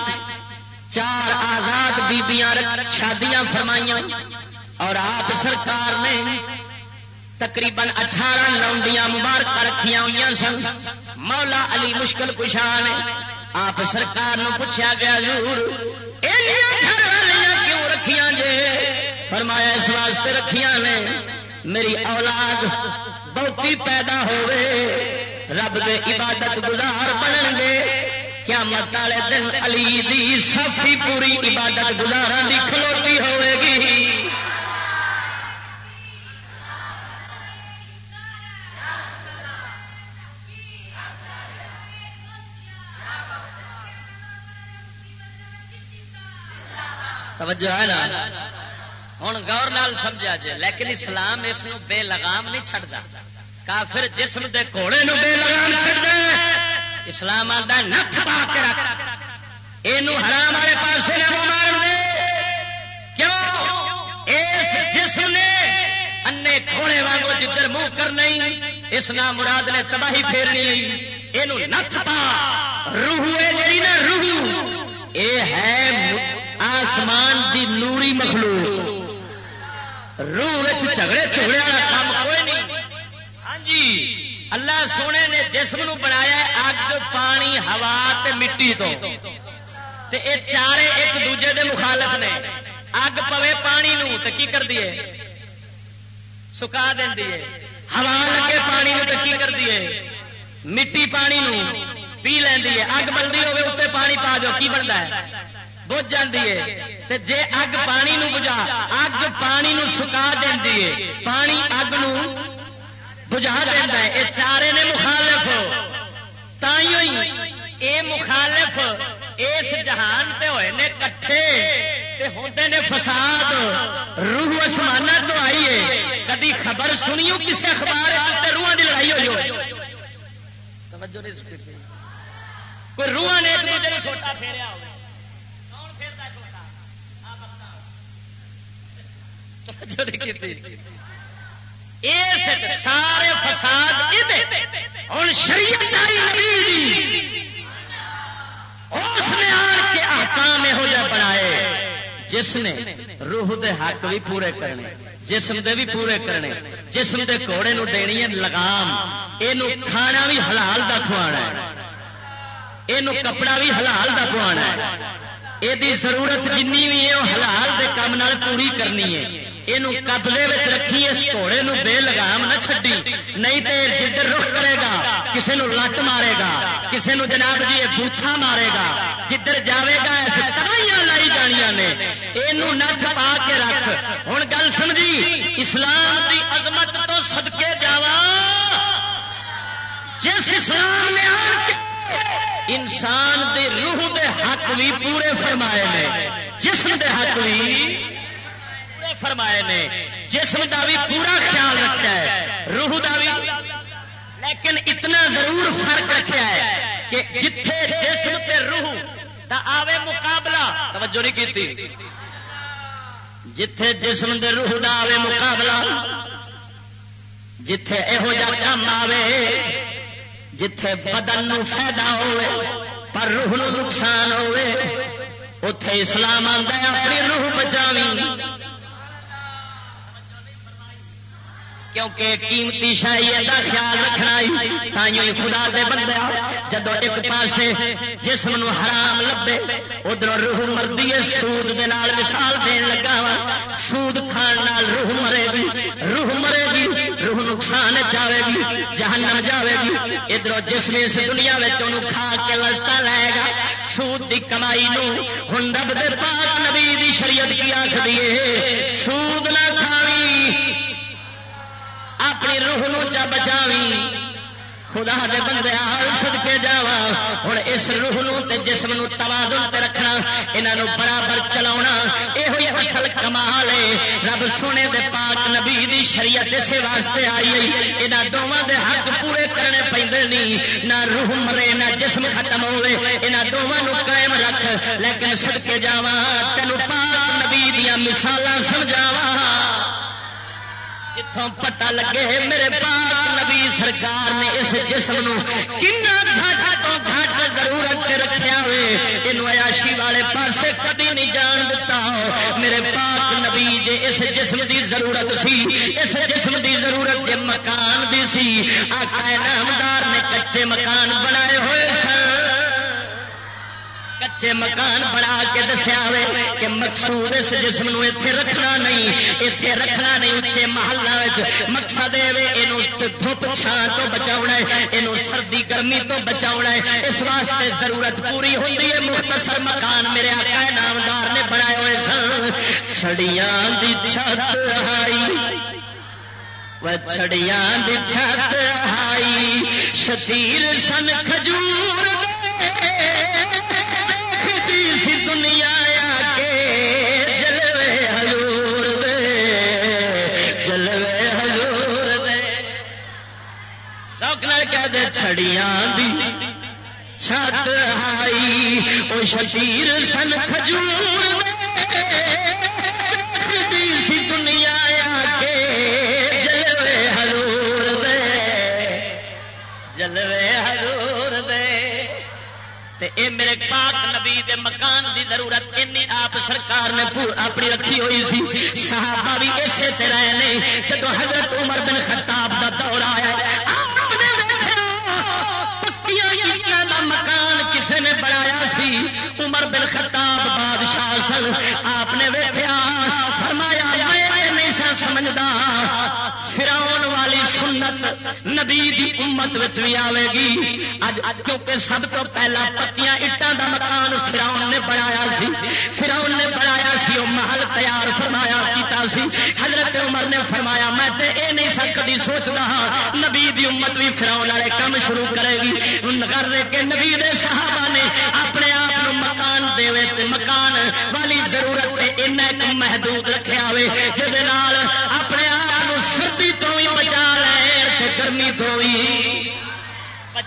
چار آزاد بیبیاں شادیاں فرمائیاں اور آپ سرکار نے تقریباً اٹھارہ لونڈیاں مبارک رکھیا ہوئی سن مولا علی مشکل کشا نے آپ سرکار پوچھا گیا ضرور کیوں رکھیا جے فرمایا اس واسطے رکھیا نے میری اولاد بہتی پیدا ہوئے رب دے عبادت گزار بنن گے کیا مت والے دن علی دی سفی پوری عبادت گزارا کھلوتی ہوئے گی توجہ ہے نا؟ ہوں گور نال سمجھا جائے لیکن اسلام اس بے لگام نہیں چڑھتا کافر جسم دے گھوڑے نو بے لگام چڑھ دے اسلام آتا نت پا کے رکھ۔ یہ حرام والے پاس مار دے۔ کیوں؟ اس جسم نے انے کھوڑے وانگو جدھر منہ کر نہیں، اس نام مراد نے تباہی پھیرنی یہ نت پا روح ہے جی نا روح یہ ہے آسمان دی نوری مخلوق. روح جھگڑے چھگڑے والا کام کوئی نہیں. ہاں جی اللہ سونے نے جسم نو بنایا اگ، پانی، ہوا تے مٹی تو۔ تے اے چارے ایک دوجے دے مخالف نے۔ اگ پوے پانی نو، تے کی کر دیے سکا دیں ہوا لگے پانی نو، تے کی کر دیے مٹی پانی نو۔ پی لینی ہے اگ بلدی ہوگی اتنے پانی پا جو، کی بنتا ہے؟ بج جاتی ہے۔ جے اگ پانی نو بجا، اگ پانی نو سکا دینی ہے۔ پانی اگ نو بجا دینا ہے۔ یہ چارے نے مخالف۔ اے مخالف، اس جہان تے ہوئے نے کٹھے۔ ہوتے نے فساد۔ روح آسمان تو آئی ہے۔ کدی خبر سنیو کسی اخبار روح کی لڑائی ہوئی ہو توجہ نہیں کوئی روح نے ایک دوسرے چھوٹا پھیریا ہو سارے فساد ہوں شریعت اس نے آن کے آکام یہو جہ بنائے۔ جس نے روح دے حق بھی پورے کرنے، جسم دے بھی پورے کرنے، جسم دے گھوڑے نو دینی ہے لگام۔ یہ کھانا بھی حلال دا کھوانا ہے۔ یہ کپڑا بھی حلال دا کھوانا ہے۔ یہ ضرورت جن بھی ہے وہ حلال دے کام پوری کرنی ہے۔ یہ قبضے رکھی اس گھوڑے بے لگام نہ چڈی نہیں تو جدھر رخ کرے گا کسی نو لٹ مارے گا کسی نو جناب جی بوتھا مارے گا جدھر جاوے گا ایسے تباہیاں لائی نے یہ نت پا کے رکھ ہوں گل سمجھی اسلام کی عظمت تو سدکے جاوا جس اسلام نے انسان دے روح دے حق بھی پورے فرمائے نے جسم دے حق بھی فرمائے نے، جسم کا بھی پورا خیال رکھا ہے، روح کا بھی۔ لیکن اتنا ضرور فرق رکھا ہے کہ جتھے جسم پہ روح دا آوے مقابلہ، توجہ نہیں کی جتھے جسم دے روح دا آوے مقابلہ، جتھے یہو جا کام آوے، جتھے بدن نو فائدہ ہوئے پر روح نو نقصان ہوئے اتے اسلام آتا ہے، اپنی روح بچاوی۔ کیونکہ قیمتی شاہی کا خیال رکھنا تھی خدا دے بندے جب ایک پاسے جسم نو حرام لبے، ادھر روح مردی ہے، سود دے نال مثال دین لگا وا۔ سود کھان نال روح مرے گی، روح مرے گی، روح نقصان جاوے گی، جہنم جاوے گی۔ ادھر جسم اس دنیا کھا کے لستا لائے گا۔ سود دی کمائی نو ہوں رب دے پاک نبی دی شریعت کی آخ دیے سود نہ کھاوی اپنی روح نو چا بچاوی؟ خدا دے بندے سد کے جا ہوں اس روح نو تے جسم نو توازن تے رکھنا انہوں برابر چلا یہ اصل کمال ہے رب سونے دے پاک نبی دی شریعت اسے واسطے آئی یہاں دونوں دے حق پورے کرنے پہ نہیں نہ روح مرے، نہ جسم ختم ہوئے۔ یہاں دونوں قائم رکھ۔ لیکن سد کے جا تین پاک نبی دیا مثال سمجھاوا جتوں پتا لگے میرے پاک نبی سرکار نے اس جسم گھٹ تو گھٹ ضرورت رکھا ہوئے؟ یہ عیاشی والے پاسے کبھی نہیں جان دیتا میرے پاک نبی جے اس جسم دی ضرورت سی، اس جسم دی ضرورت جے مکان دی سی۔ آقا نامدار نے کچے مکان بنائے ہوئے سن مکان بنا کے دسیا کہ مقصود اس جسم اتنے رکھنا نہیں اتنے رکھنا نہیں اچے محلہ مقصد دھوپ چھان تو بچا ہے یہ سردی گرمی تو بچا ہے۔ اس واسطے ضرورت پوری ہوتی ہے مختصر مکان میرے آقا نامدار نے بنائے ہوئے سن۔ چھڑیاں دی چھت آئی۔ چھڑیاں دی چھت آئی۔ شتیر سن کھجور چھڑیاں دی چھت آئی وہ شیر سن کھجور سی دنیا کے جلوے حضور دے۔ جلوے حضور دے۔ تے اے میرے پاک نبی دے مکان دی ضرورت اینی آپ سرکار نے اپنی رکھی ہوئی سی۔ صحابہ بھی اسی طرح نے جب حضرت عمر بن خطاب دا دور آیا بنایا سی عمر بن خطاب بادشاہ سن آپ نے ویخیا فرمایا میں نہیں سمجھتا سنت نبی دی امت بھی آئے گی۔ اج کیونکہ سب تو پہلا پتیاں اٹان دا مکان فراؤن نے بنایا سی۔ فراؤن نے بنایا سی وہ محل تیار فرمایا، کیتا سی۔ حضرت عمر نے فرمایا، میں تے اے نہیں سکتی سوچتا ہاں نبی دی امت بھی فراؤن والے کام شروع کرے گی۔ کر دے کہ نبی دے صحابہ نے اپنے آپ مکان دے مکان والی ضرورت ایک محدود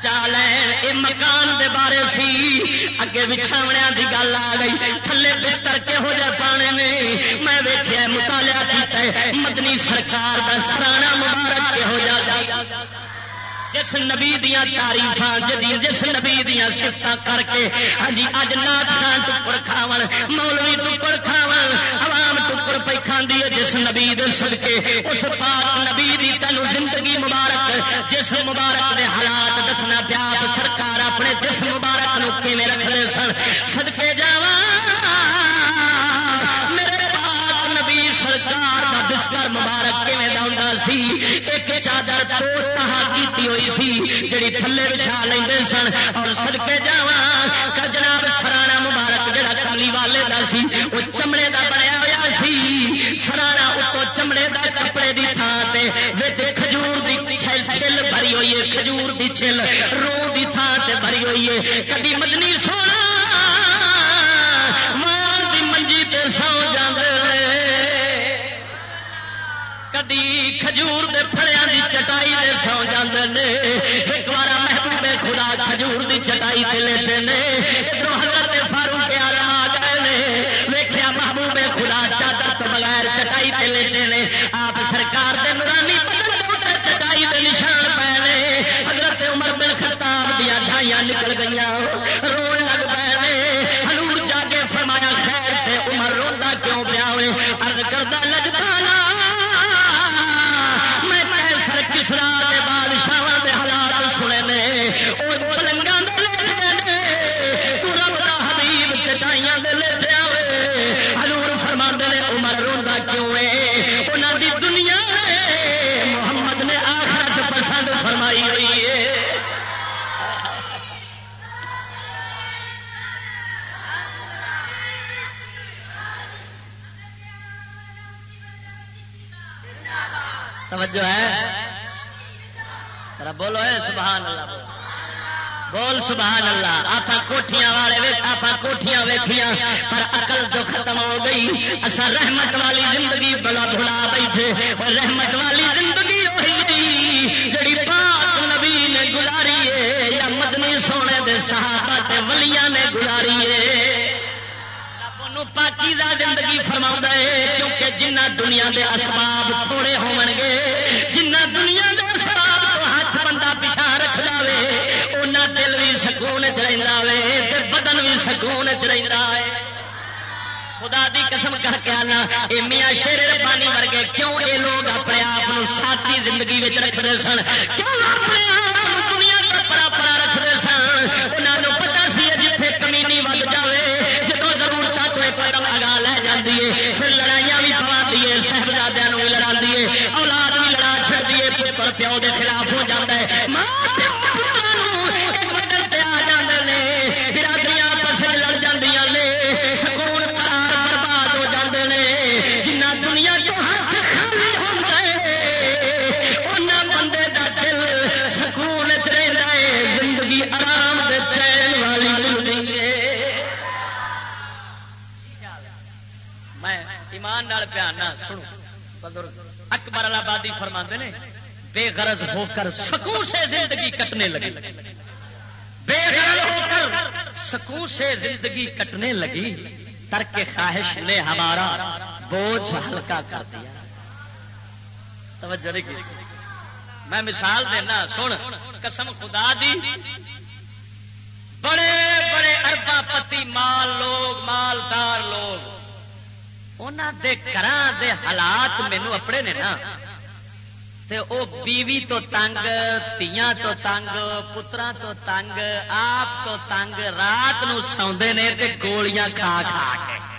بچا لین۔ یہ مکان دے بارے سی۔ اگے بچھاویا کی گل آ گئی۔ تھلے بستر کہہو جہ پانے نے؟ میں ویخیا مطالعہ کیا مدنی سرکار کا سرانا مبارک کہہو جا جس نبی دیا تاریف جس نبی دیا سفت کر کے ہاں جی اج نات خان ٹکڑ کھاو مولوی ٹکڑ کھاو عوام ٹکڑ پہ کھاندی ہے، جس نبی دے صدقے، اس پاک نبی دی تینوں زندگی مبارک، جس مبارک دے حالات دسنا پیا سرکار اپنے جس مبارک نو کیویں رکھتے سن؟ صدقے جاواں سرکار کا بستر مبارک کھا سی؟ ایک چادر تو تہا تھلے لیں سن اور سڑکے جا جناب سرانا مبارک جڑا کالی والے دا سی، وہ چمڑے دا بنیا ہوا سی۔ سرانا اتو چمڑے دا کپڑے دی تھان سے کھجور دی چھل بھری ہوئی ہے، کھجور دی چھل۔ رو دی تھان سے بھری ہوئی ہے۔ کبھی مدنی سونا ماں دی منجی تے سو کدی کھجور دے پھڑیاں دی چٹائی دے سو جاندے نے۔ ایک بار خدا کھجور دی چٹائی تے لیتے نے، ادھر حضرت فاروق آلم آ گئے نے ویخیا محبوب خدا چادر تو بغیر چٹائی تے لیتے نے، آپ سرکار دے نورانی چٹائی دے نشان پے نے، حضرت عمر بن خطاب دیا ڈھائیاں نکل گئی توجہ ہے؟ بولو ہے سبحان اللہ بولو۔ بول سبحان اللہ۔ آپ کوٹیاں والے آپ کوٹیاں ویخیا پر اقل جو ختم ہو گئی اصا رحمت والی زندگی بلا بھلا بیٹھے، اور رحمت والی زندگی وہی جڑی پاک نبی نے گزاری ہے، یا مدنی سونے دے صحابہ ولیاں نے گزاری ہے۔ پاکی دا زندگی فرما ہے، کیونکہ جنہ دنیا دے اسباب تھوڑے ہو گے جنہ دنیا دے اسباب تو ہاتھ بندہ پیچھا رکھ دے اُنہ دل بھی سکون چ بدن بھی سکون چاہتا ہے۔ خدا دی قسم کر کے آنا یہ میاں شیر پانی ورگے، کیوں اے لوگ اپنے آپ ساتھی زندگی رکھتے سن؟ کیوں اپنے آپ دنیا کا پرا پرا رکھتے سن انہوں پھر لڑائیاں اکبر آبادی فرما نے، بے غرض ہو کر سکون سے زندگی کٹنے لگی۔ بے غرض ہو کر سکون سے زندگی کٹنے لگی۔ ترک خواہش نے ہمارا بوجھ ہلکا کر دیا۔ توجہ میں مثال دینا، سن، قسم خدا دی۔ بڑے بڑے اربا پتی مال لوگ، مالدار لوگ۔ انہوں دے گھر دے حالات مینو اپنے نے نا۔ تے او بیوی تو تنگ، تیاں تو تنگ پترا تو تنگ، آپ تو تنگ، رات نو سوندے نے تے گولیاں کھا کھا کے۔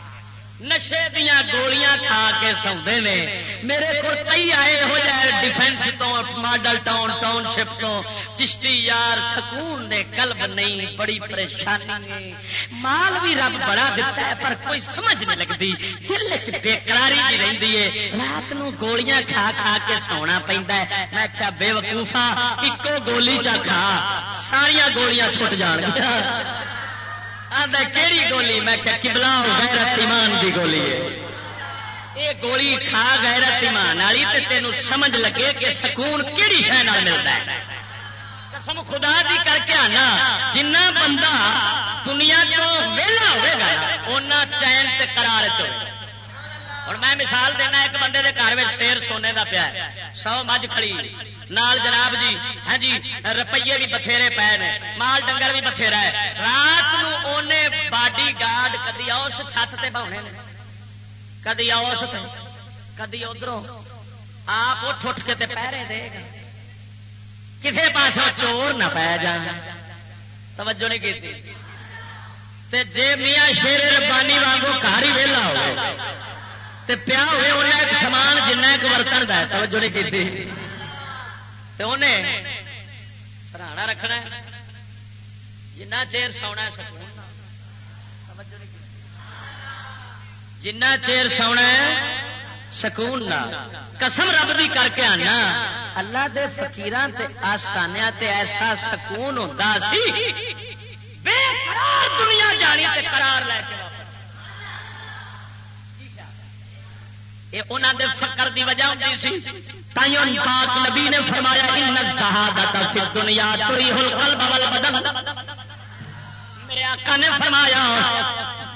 نشے دیا گولیاں کھا کے سوندے نے۔ میرے کو کئی آئے ہو جائے ڈیفینس تو ماڈل ٹاؤن ٹاؤن شپ تو چشتی یار سکون نے قلب نہیں، بڑی پریشانی مال بھی رب بڑا دیتا ہے، پر کوئی سمجھ نہیں لگتی۔ دل چ بےقراری جی رہتی ہے۔ رات نو گولیاں کھا کھا کے سونا پہنتا ہے۔ میں کیا بے وقوفا ایکو گولی چا کھا ساریا گولیاں چھٹ جان گیا۔ کہڑی گولی؟ میں کبلا غیرت ایمان دی گولی ہے۔ یہ گولی کھا، غیرت ایمان والی تے تینوں سمجھ لگے کہ سکون کہڑی شہ ملتا ہے۔ قسم خدا دی کر کے آنا، جنہ بندہ دنیا تو ویلا ہوئے گا اُنہ چین تے قرار چ اور میں مثال دینا ایک بندے دے گھر میں شیر سونے دا پیا سو مجھ کھڑی نال جناب جی ہاں جی روپیے بھی بتھیرے پے نے مال ڈنگر بھی بتھیرا ہے رات اونے باڈی گارڈ کدی اس چھت تے بہنے نے کدی اس کدی ادھر آپ اٹھ اٹھ کے پہرے دے گا کسی پاس چور نہ پی جان توجہ نہیں کی جی میاں شیر ربانی وانگو گھر ہی ویلا ہو تے پیا ہوئے انہیں ایک سامان جنہ ایک برتن کا توجہ نہیں کی انہیں سرانا رکھنا جنہ چیر سونا سکون جنہ چیر سونا سکون نہ قسم رب بھی کر کے آنا۔ اللہ دے فقیران تے آستانیا تے ایسا سکون ہوتا سی۔ بے قرار دنیا جانی تے قرار لے کے انہوں دے فکر دی وجہ ہوتی سی۔ تائیوں پاک نبی نے فرمایا، ان الزہادت فی الدنیا تریح القلب والبدن میرے آقا نے فرمایا،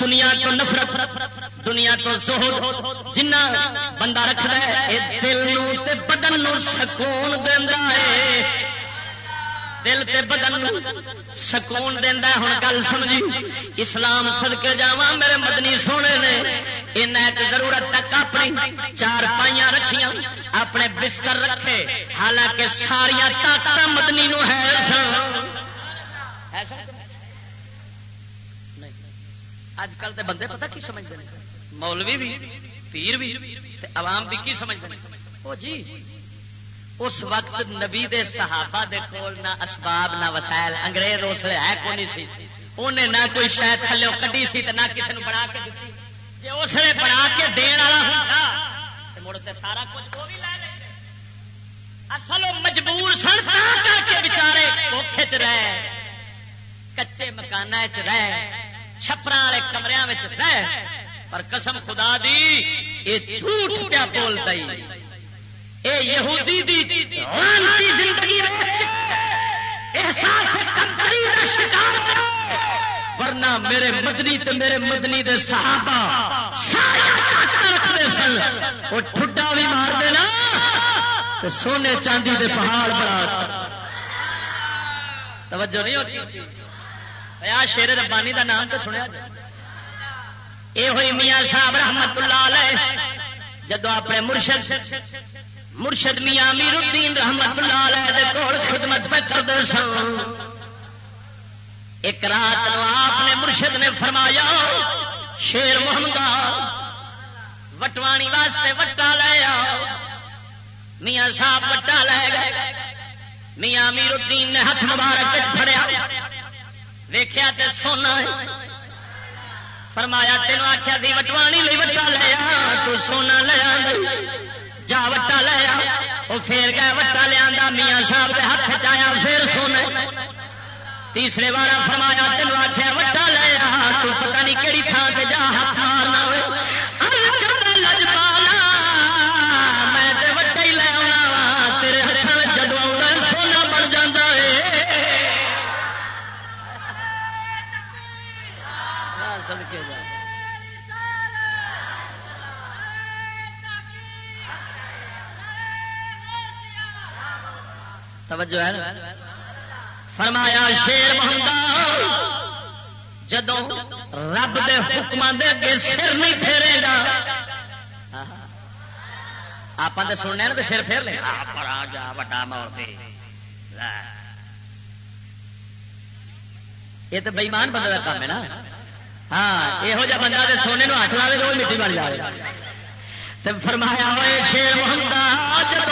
دنیا تو نفرت، دنیا تو زہد، جنہ بندہ رکھدا ہے، اے دل نو تے بدن نو سکون دیندا ہے۔ دل تے بدن سکون دینا ہوں گل سمجھی۔ اسلام سد کے جا میرے مدنی سونے نے ان ایک ضرورت تک اپنی چار پائیاں رکھیاں۔ اپنے بستر رکھے۔ حالانکہ ساریا طاقت مدنی نو ہے اج کل تے بندے پتہ کی سمجھتے ہیں مولوی بھی، پیر بھی عوام بھی کی سمجھتے ہیں وہ جی اس وقت نبی دے صحابہ دے کول نہ اسباب نہ وسائل، انگریز اس لیے ہے کونی سی؟ انہیں نہ کوئی شاید تھلے کڈی سی نہ کسی نے بنا کے دیتی جی اس لیے بنا کے دین والا ہوتا مڑ تے سارا کچھ وہ بھی لے لے۔ اصل مجبور سن کر کے بچارے اوکھے چ رہے کچے مکان چ رہ چھپر والے کمرے رہ۔ پر قسم خدا دی، یہ جھوٹ کیا بولتا ہی۔ اے یہودی دی دی زندگی احساس شکار ورنہ میرے مدنی تے میرے مدنی دے صحابہ رکھتے سن۔ وہ ٹھڈا بھی مار دینا تو سونے چاندی دے پہاڑ بڑا توجہ نہیں ہوتی؟ شیر ربانی دا نام تو سنیا یہ ہوئی میاں صاحب رحمت اللہ علیہ، جدو اپنے مرشد مرشد میاں امیر الدین رحمت اللہ علیہ دے کول خدمت پہ کرتے سن۔ ایک رات آپ نے مرشد نے فرمایا، شیر محمد وٹوانی واسطے وٹا لے آؤ۔ میاں صاحب وٹا لے گئے۔ میاں امیر الدین نے ہاتھ مبارک پڑیا ویخیا تے سونا فرمایا، تینوں آخیا دی، وٹوانی لی وٹا لیا تو سونا لیا جا وٹا لیا وہ پھر گیا وٹا لیا میاں صاحب کے ہاتھ چایا پھر سونے۔ تیسرے بار فرمایا تین آخیا وٹا لیا تو پتہ نہیں کہڑی تھان سے جا ہاتھ مارنا ہوئے۔ توجہ ہے فرمایا، شیر محمد جدو رب دے حکم دے اگے سر نہیں پھیرے گا۔ آپ سننے نا سر پھیر لے پڑا جا، وڈا مول یہ تو بےمان بندے کا کام ہے نا۔ ہاں یہو جہ بندہ سونے ہاتھ لا دے مٹی بن جائے فرمایا ہوئے شیر محمد جب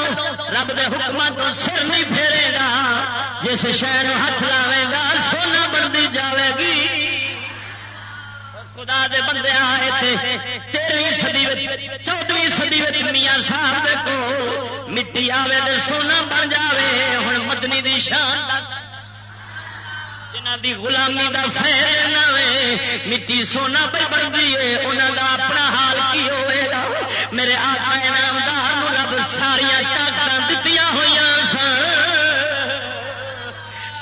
رب دے حکم تو سر نہیں پھیرے گا، جس شہر ہاتھ لاوے گا، سونا بنتی جاوے گی خدا دے بندے آئے تھے تیرہویں صدی چودویں صدی میاں صاحب کو مٹی آوے دے سونا بن جاوے۔ ہوں مدنی دی شان جنہ دی غلامی دا فیل نہ مٹی سونا پہ بنتی ہے انہوں دا اپنا حال کی ہوئے گا؟ میرے آقا انعامدار رب ساریا طاقت دیتی ہوئی سن۔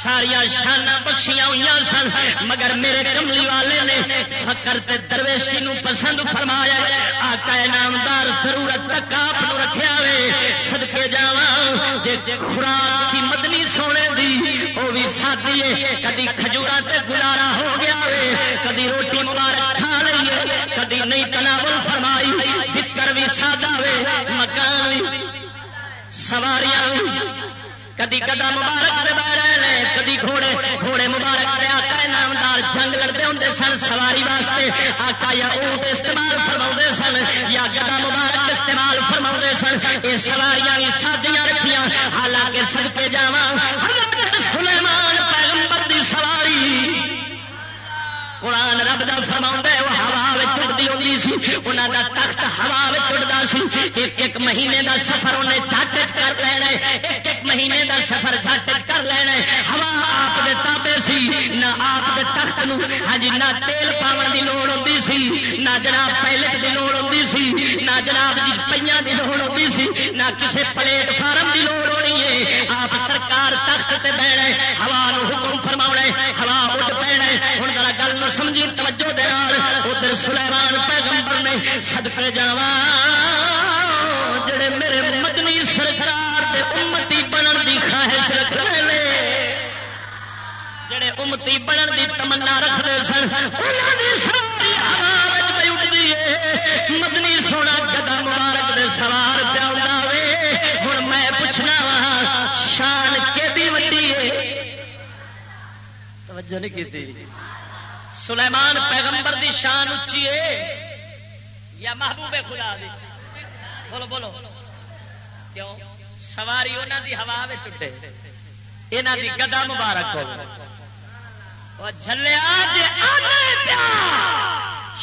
ساریا شانہ بخشیاں ہوئی سن۔ مگر میرے کملی والے نے فکر تے درویشی نو پسند فرمایا آقا انعامدار ضرورت تک آپ رکھیا وے۔ سدکے جا جی خوراک سی مدنی سونے دی وہ بھی سادی ہے۔ کدی کھجورا تے گزارا ہو سواریاں کدی کدا مبارک دے بہ رہے کدی گھوڑے گھوڑے مبارک دے آقا نامدار جنگ لڑتے ہوں سن سواری واسطے، آقا یا اونٹ استعمال فرما سن یا گدا مبارک استعمال فرما سن، یہ سواریاں بھی سادیاں رکھیاں، حالانکہ سڑکے جا قرآن رب دا فرما ہوا چڑتی ہوتی سی انہوں کا تخت ہوا چڑتا سی۔ ایک ایک مہینے دا سفر انہیں جٹ کر لینا ہے۔ ایک ایک مہینے دا سفر جٹ کر لینا ہے۔ ہوا آپ دے تابے سی، نہ آپ دے تخت نو۔ ہاں جی، نہ تیل پاون دی لوڑ ہوتی سی، نہ جناب پیلٹ دی لوڑ ہوتی سی، نہ جناب جی پہ دی لوڑ ہوتی سی، نہ کسی پلیٹ فارم دی لوڑ ہونی ہے۔ آپ سرکار تخت تے بہنا ہوا حکم فرما ہوا اٹھ پینا ہوں ذرا گل نو سمجھی توجہ دے ادھر سلیمان پیغمبر نے سدکے جا جڑے میرے مدنی سرکار دے امتی بنن دی خواہش رکھ رہے ہیں جڑے امتی بنن دی تمنا رکھتے سن مدنی سونا گدا مبارک دے سوار پہ پیا ہوں میں پوچھنا وا، شان کہ وڈی ہے؟ توجہ نہیں کی سلیمان پیغمبر دی شان اچھی ہے یا محبوب خدا دی؟ بولو بولو۔ کیوں؟ سواری انہوں دی ہوا میں چٹے یہاں دی گدا مبارک ہو۔ جلیا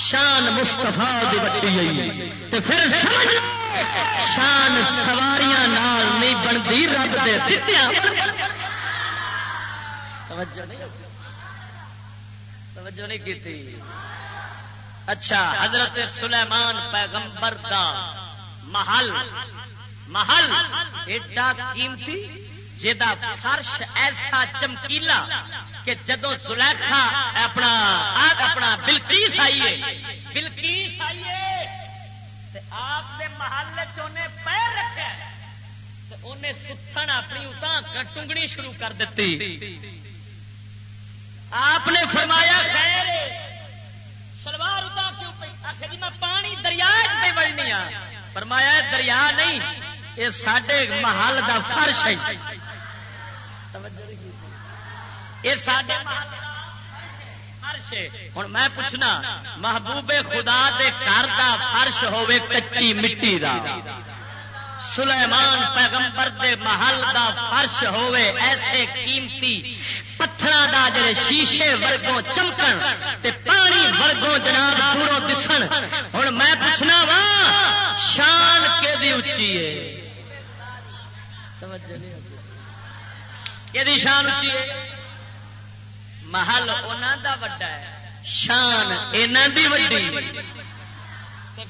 شان مستفا دی پھر سمجھ شان سواریاں نال نہیں بنتی، رب دے توجہ نہیں۔ توجہ نہیں کی اچھا حضرت سلیمان پیغمبر دا محل محل ایڈا قیمتی جا فرش ایسا چمکیلا کہ جدو سلیخا اپنا اپنا بلکیس آئیے۔ بلکیس آئیے۔ آپ کے محل چنے پیر رکھے۔ انہیں ستن اپنی اتنا ٹنگنی شروع کر دیتی۔ آپ نے فرمایا، خیر سلوار اتا کیوں پہ آخر جی میں پانی دریا پہ بڑھنی ہاں. فرمایا دریا نہیں، یہ سڈے محل دا فرش ہے. یہ سڈے ہوں میں پوچھنا، محبوب خدا دے گھر دا فرش ہوے کچی مٹی دا? سلیمان پیغمبر دے محل دا فرش ہوے ایسے قیمتی پتھر دا جڑے شیشے ورگوں چمکن تے پانی ورگوں جناب دوروں دسن۔ ہوں میں پوچھنا وا، شان کے دی اچھی ہے کہ شان اچھی ہے؟ محل انہوں دا وڈا ہے۔ شان انہوں دی وڈی۔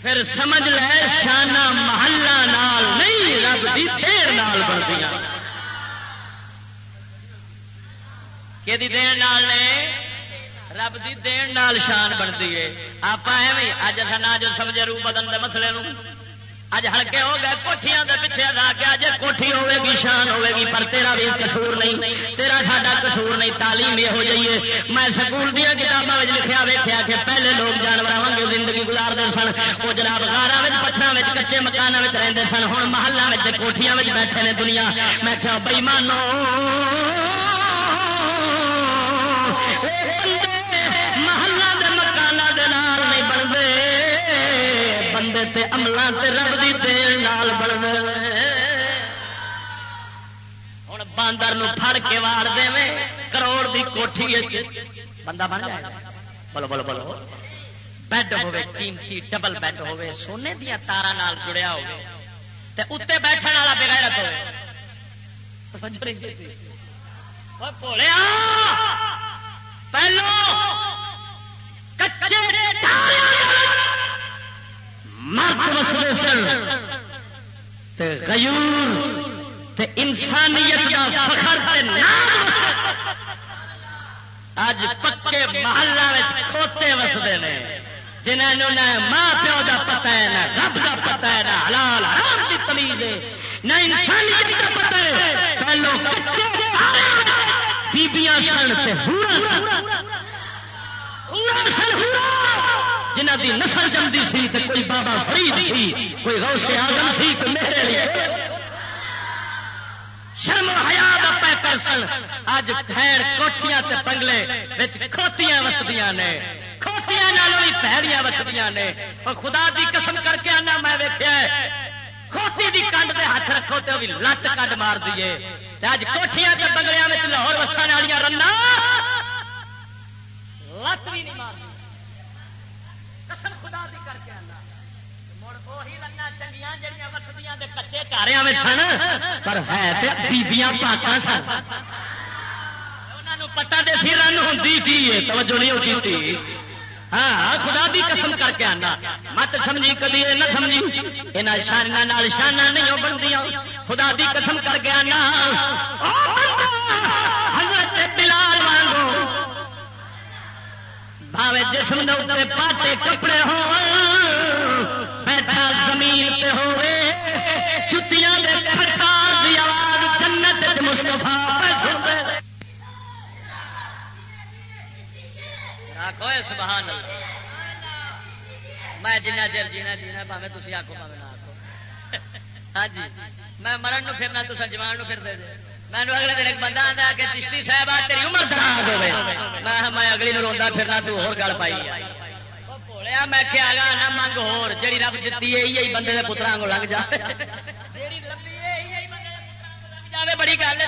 پھر سمجھ لے شانہ محلہ نال نہیں، رب دی دیر نال بنتی کہ دین نال نے، رب دی دین نال شان بنتی ہے۔ آپ ایویں اج اصا جو سمجھے رو بدن دے مسئلے نو اج ہلکے ہو گئے کوٹیاں دے پیچھے لا کے اج کوٹھی ہوے گی، شان ہوے گی، پر تیرا بھی قصور نہیں، تیرا ساڈا قصور نہیں، تعلیم یہ ہو جائیے۔ میں سکول دیا کتابوں میں لکھا ویخیا کہ پہلے لوگ جانور واگ زندگی گزارتے سن۔ وہ جناب گارا پتھر کچے مکانوں میں رہتے سن۔ ہوں محلہ کوٹیاں بیٹھے نے دنیا۔ میں کیا بئی مانو بندے تے رب دی دین نال بنتے ہوں باندر پھڑ کے وار دے کروڑ دی کوٹھی بندہ بن جائے بولو بولو بولو بیڈ ہوے قیمتی ڈبل بیڈ ہوے سونے دیا تارا نال جڑیا ہو اتنے بیٹھنے والا بغیرت ہو بولیا پہلو کچے مرد وسلے سن غیور تے انسانیت کا فخر اج پکے محلہ کھوتے وستے ہیں جنہوں نہ ماں پیو کا پتا ہے، نہ رب کا پتا ہے، نہ حلال حرام کی تمیز ہے، نہ انسانیت کا پتا ہے۔ پہلو بیبیاں سن تے ہورا سن۔ ہورا سن، ہورا۔ جنہ دی نسل جمدی سی تے کوئی بابا فرید سی، کوئی غوث آدم سی، کوئی میرے لیے۔ شرم حیا پیکر سن اج خیر کوٹیاں تے پنگلے کھوتیاں وسدیاں نے۔ کھوتیاں نالوں بھی پہریاں وسدیاں نے۔ اور خدا دی قسم کر کے آنا میں ویکیا کھوتی دی کنڈ تے ہاتھ رکھو تے او بھی لت کڈ مار دیے تے اج کوٹیاں تے بنگلیاں میں لاہور وسان والی رنا لت بھی نہیں مار قسم خدا دی کر کے آنا مڑ وہی رنا چنگیاں جڑیاں وسدیاں دے کچے سن پر ہے تے بیبییاں پاکاں سن پتا دے سی رن ہوں توجہ نہیں ہوتی ہاں خدا دی قسم کر کے آنا مت سمجھی کدی نہ سمجھی یہاں شانہ شانہ نہیں بنتی خدا دی قسم کر کے آنا حضرت بلال بھاوے جسم دے اتنے پاٹے کپڑے ہو بیٹھا زمین پہ ہوئے جتیاں دے کھڑکار دی آواز جنت مستفا سبحان میں جنہ چر جینا جینا پاوے تھی آخو پاوے نہ آخو ہاں جی میں مرن نو پھرنا تو جوان نو پھر دے دے۔ میں اگلے دن ایک بندہ آتا کہ چشتی صاحب تیری عمر دراز ہوے میں اگلی نو روا پھرنا تو ہو گل پائی میں کیا گا نہ منگ ہور جیڑی رب دیتی ہے یہی بندے کے پترا کو لگ جائے بڑی گل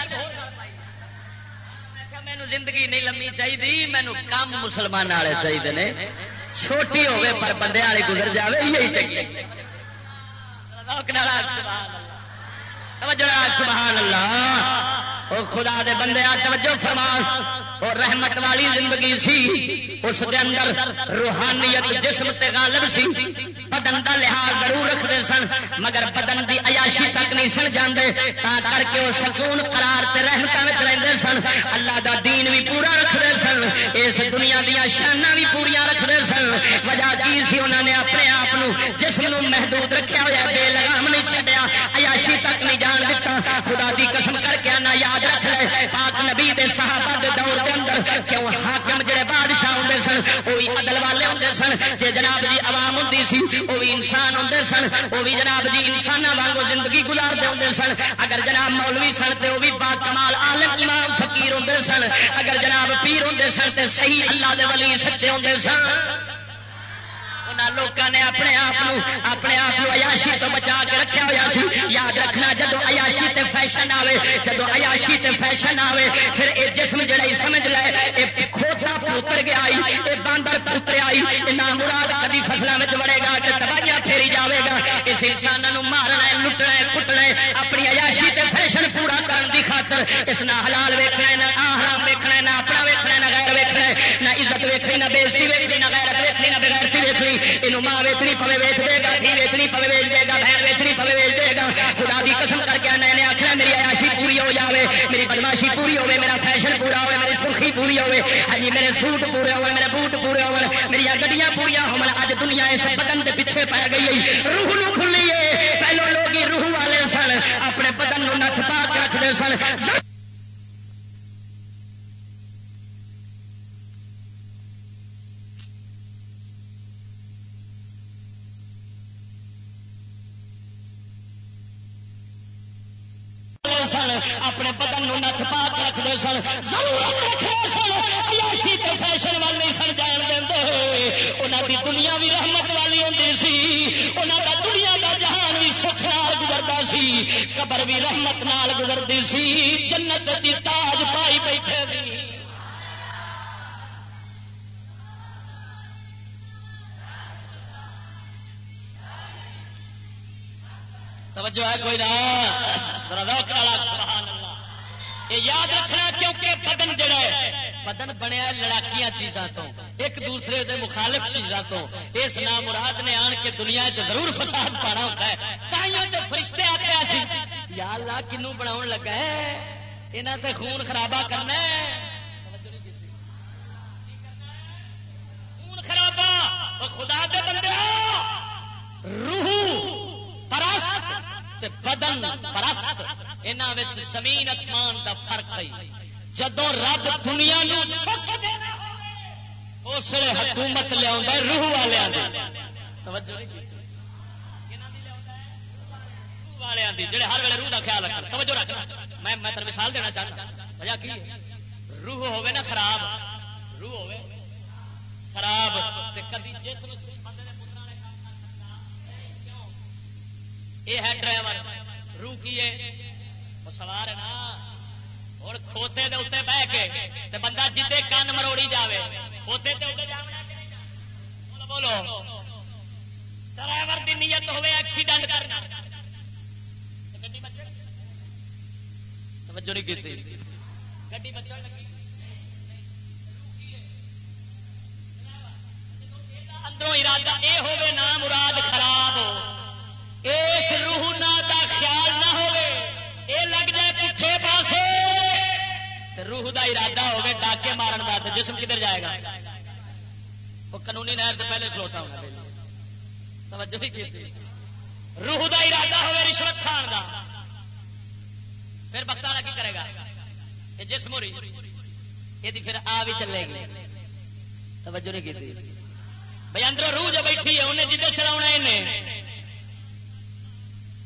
مینو زندگی نہیں لمبی چاہیے مینو کام مسلمان والے چاہیے نے چھوٹی ہوے پر بندے والے گزر جائے یہی چاہیے سبحان اللہ۔ او خدا دے بندے آ، توجہ فرما۔ اور رحمت والی زندگی سی۔ اس دے اندر روحانیت، جسم تے غالب سی۔ بدن دا لحاظ ضرور رکھتے سن، مگر بدن دی عیاشی تک نہیں سن جاندے۔ تا کر کے وہ سکون، قرار تے رحمت رہتے سن۔ اللہ دا دین بھی پورا رکھتے سن۔ اس دنیا دیا شانہ بھی پوریا رکھتے سن۔ وجہ کی سی؟ انہوں نے اپنے آپ جسم نو محدود رکھا ہوا بے لگام نہیں چڈیا نہیں جان دیتا خدا دی قسم کر کے آنا، یاد رکھ لے۔ پاک نبی دے صحابہ دے دور دے اندر کیوں حاکم جڑے بادشاہ ہوں سن وہ بھی عدل والے ہوں سن۔ جی جناب جی عوام ہوں سی وہ بھی انسان ہوں سن۔ وہ بھی جناب جی انسان وانگو زندگی گزارتے ہوں سن۔ اگر جناب مولوی سن تو وہ بھی با کمال عالم امام فقیر ہوں سن۔ اگر جناب پیر ہوں سن تو صحیح اللہ دے ولی سچے ہوں سن۔ لوگوں نے اپنے آپ اپنے آپ عیاشی تو بچا کے رکھا ہوا سی۔ یاد رکھنا جدو عیاشی تے فیشن آئے جدو عیاشی تے فیشن آئے پھر یہ جسم جڑا سمجھ لے یہ کھوتا پوتر گیا یہ باندر پوتر آئی یہ نام مراد کدی فصلوں میں بڑے گا کہ دوائیاں پھیری جاوے گا۔ اس انسان مارنا لٹنا کٹنا اپنی عیاشی تے فیشن پورا کرنے کی خاطر، اس نہ حلال ویکنا نہ آہرام ویکنا ہے نہ اپنا ویکنا ہے نہ غیر ویکنا ہے نہ عزت ویکنی نہ بےزتی ویکنی نہ غیرت ویکنی نہ بغیرتی ویکنی یہ ماں ویچنی پوے ویچ دے گا تھی ویچنی پوے ویچ دے گا بہن ویچنی پوے ویچ دے گا۔ خدا دی قسم کر کے آنا نے آخر میری عیاشی پوری ہو جاوے، میری بدماشی پوری ہوے میرا فیشن پورا ہوے میری سرخی پوری ہوے ہاں جی، میرے سوٹ پورے ہوے میرے بوٹ پورے ہوے میری گڈیاں پوریا ہو اج دنیا اس بدن کے پیچھے پی گئی روح نو کھلی ہے پہلو لوگ روح والے سن، اپنے بدن نو نچ پا کے رکھتے سن۔ رکھتے سن، اپنے بدن نو نت پا کے رکھتے سن فیشن وال نہیں سن جان دے انہوں کی دنیا بھی رحمت والی ہوتی سی انہوں کا دنیا کا جہان بھی سکھ نال گزرتا سی۔ قبر بھی رحمت نال گزرتی سی، جنت چی تاج پائی بیٹھے بھی توجہ ہے کوئی نہ؟ یہ یاد رکھنا کیونکہ بدن جڑا ہے، بدن بنیا لڑاکیاں چیزاں تو۔ ایک دوسرے دے مخالف چیزاں تو۔ اس نام مراد نے آن کے دنیا ضرور فساد پانا ہوتا ہے۔ تائیوں تے فرشتے آتے یا اللہ کنو بنا لگا ہے؟ یہاں تے خون خرابہ کرنا ہے خون خرابہ خدا دے بندے روح پرست بدن پرست یہاں زمین آسمان دا فرق ہے جدو رب دنیا اس حکومت لیا روح والوں جڑے ہر ویلے روح کا خیال رکھ توجہ رکھنا میں میں تر مثال دینا چاہتا ہاں۔ وجہ کی روح ہوے نا خراب۔ روح ہوے خراب۔ کدی جسم یہ ہے ڈرائیور۔ روح کی ہے؟ سوار ہے نا۔ ہوں کھوتے دے اتنے بہ کے بندہ جدے کن مروڑی جائے کھوتے بولو ڈرائیور کی نیت ہوے ایکسیڈنٹ کرنا۔ توجہ نہیں اندروں ارادہ یہ ہوے نا مراد خراب ہو۔ اس روح نہ روح دا ارادہ ہوگی ڈاکے مارن کا جسم کدھر جائے گا؟ وہ قانونی نہر تو پہلے کھلوتا ہوگا توجہ بھی کی روح دا ارادہ ہوئے رشوت کھان کا پھر بخت کی کرے گا؟ یہ جسم ہو رہی یہ پھر آ بھی چلے گی۔ توجہ نہیں کی بھائی اندر روح جو بیٹھی ہے، انہیں جدھر چلاؤنا انہیں؟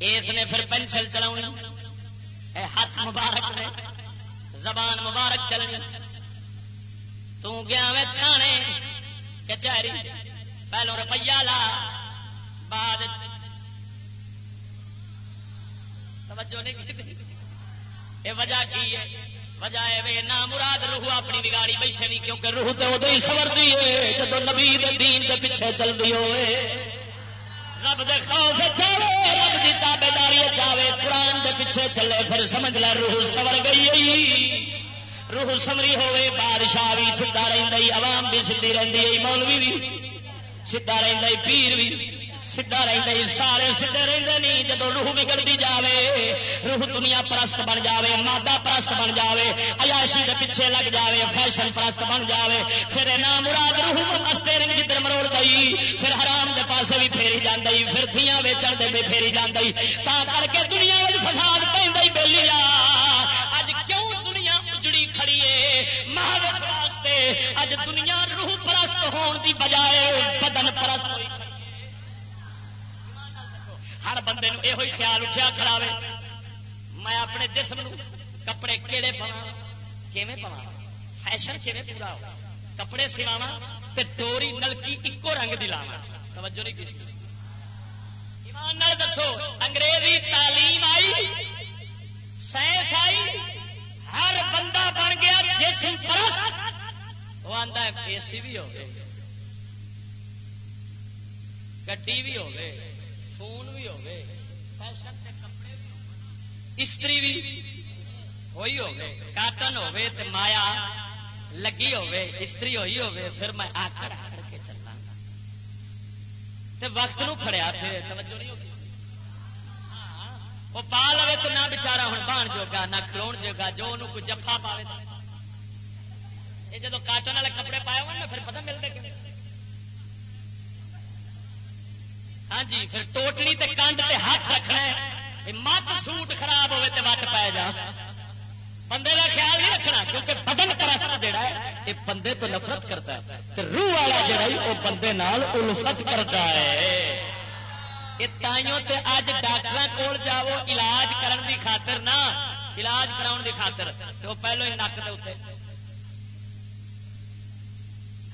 اس نے پھر پینسل چلا ہاتھ مبارک نے۔ زبان مبارک چلنی۔ تو گیا میں تھانے کچہری پہلو روپیہ لا، بعد توجہ نہیں یہ وجہ کی ہے؟ وجہ ہے نہ مراد روح اپنی بگاڑی بیٹھے نہیں، کیونکہ روح تو ادو ہی سورتی ہے جب نبی دین کے پیچھے چلتی ہوئے۔ رب دے خوف جاوے رب دی تابے داری جاوے قرآن دے پیچھے چلے، پھر سمجھ لے، روح سور گئی روح سمری ہوے بادشاہ بھی سیدا رہی عوام بھی سیدھی رہی مولوی بھی سیدا رہی پیر بھی سیدا رہتا سارے سیدے رہتے نہیں جب روح بگڑتی جائے روح دنیا پرست بن جائے مادہ پرست بن جائے ایاشی کے پیچھے لگ جائے فیشن پرست بن جائے پھر نام مراد روح اسٹیرنگ جدھر مروڑ گئی پھر حرام دے پاسے بھی پھیری جاندی، پھر دیا ویچن دے بھی پھیری جاندی، تا کر کے دنیا میں فساد پہ بہلی اج کیوں دنیا اجڑی کھڑی ہے؟ مہاوت اج دنیا روح پرست ہون دی بجائے بدن پرست ہوئی ہر بندے یہ خیال اٹھا کھڑا میں اپنے جسم کپڑے کہڑے پوا پوا فیشن پورا ہو؟ کپڑے سلاوا ٹوری نلکی ایکو رنگ دی لاوا توجہ نہیں کی؟ دسو، انگریزی تعلیم آئی، سائنس آئی، ہر بندہ بن گیا جسم پرست۔ وہ آتا ہے، اے سی بھی ہو گئے گڈی بھی ہو گئے فون بھی ہوگی۔ استری بھی ہوئی ہوگی، کاٹن ہوگی تو مایا لگی ہوگی، استری ہوئی ہوگی، پھر میں آکڑ آکڑ کے چلنا تے وقت نو کھڑیا پھر، توجہ نہیں ہوگی۔ وہ پا لے تو نہ بچارا ہوں بان جوگا، نہ کھلو جوگا، جو انہوں کوئی جفا پاوے یہ جب کاٹن والے کپڑے پائے ہوئے نا، پھر پتہ ملتے کہ ہاں جی پھر ٹوٹنی تے کنڈ تے ہاتھ رکھنا ہے۔ مت سوٹ خراب ہوئے تے وٹ پائے جا۔ بندے کا خیال نہیں رکھنا، کیونکہ بدن پرست جڑا ہے یہ بندے تو نفرت کرتا ہے۔ روح والا جڑا ہے وہ بندے نال الفت کرتا ہے۔ یہ تائیوں تے اج ڈاکٹر کول جاؤ، علاج کرن دی خاطر نہ، علاج کراؤ کی خاطر۔ تو وہ پہلو ہی نک دے اتنے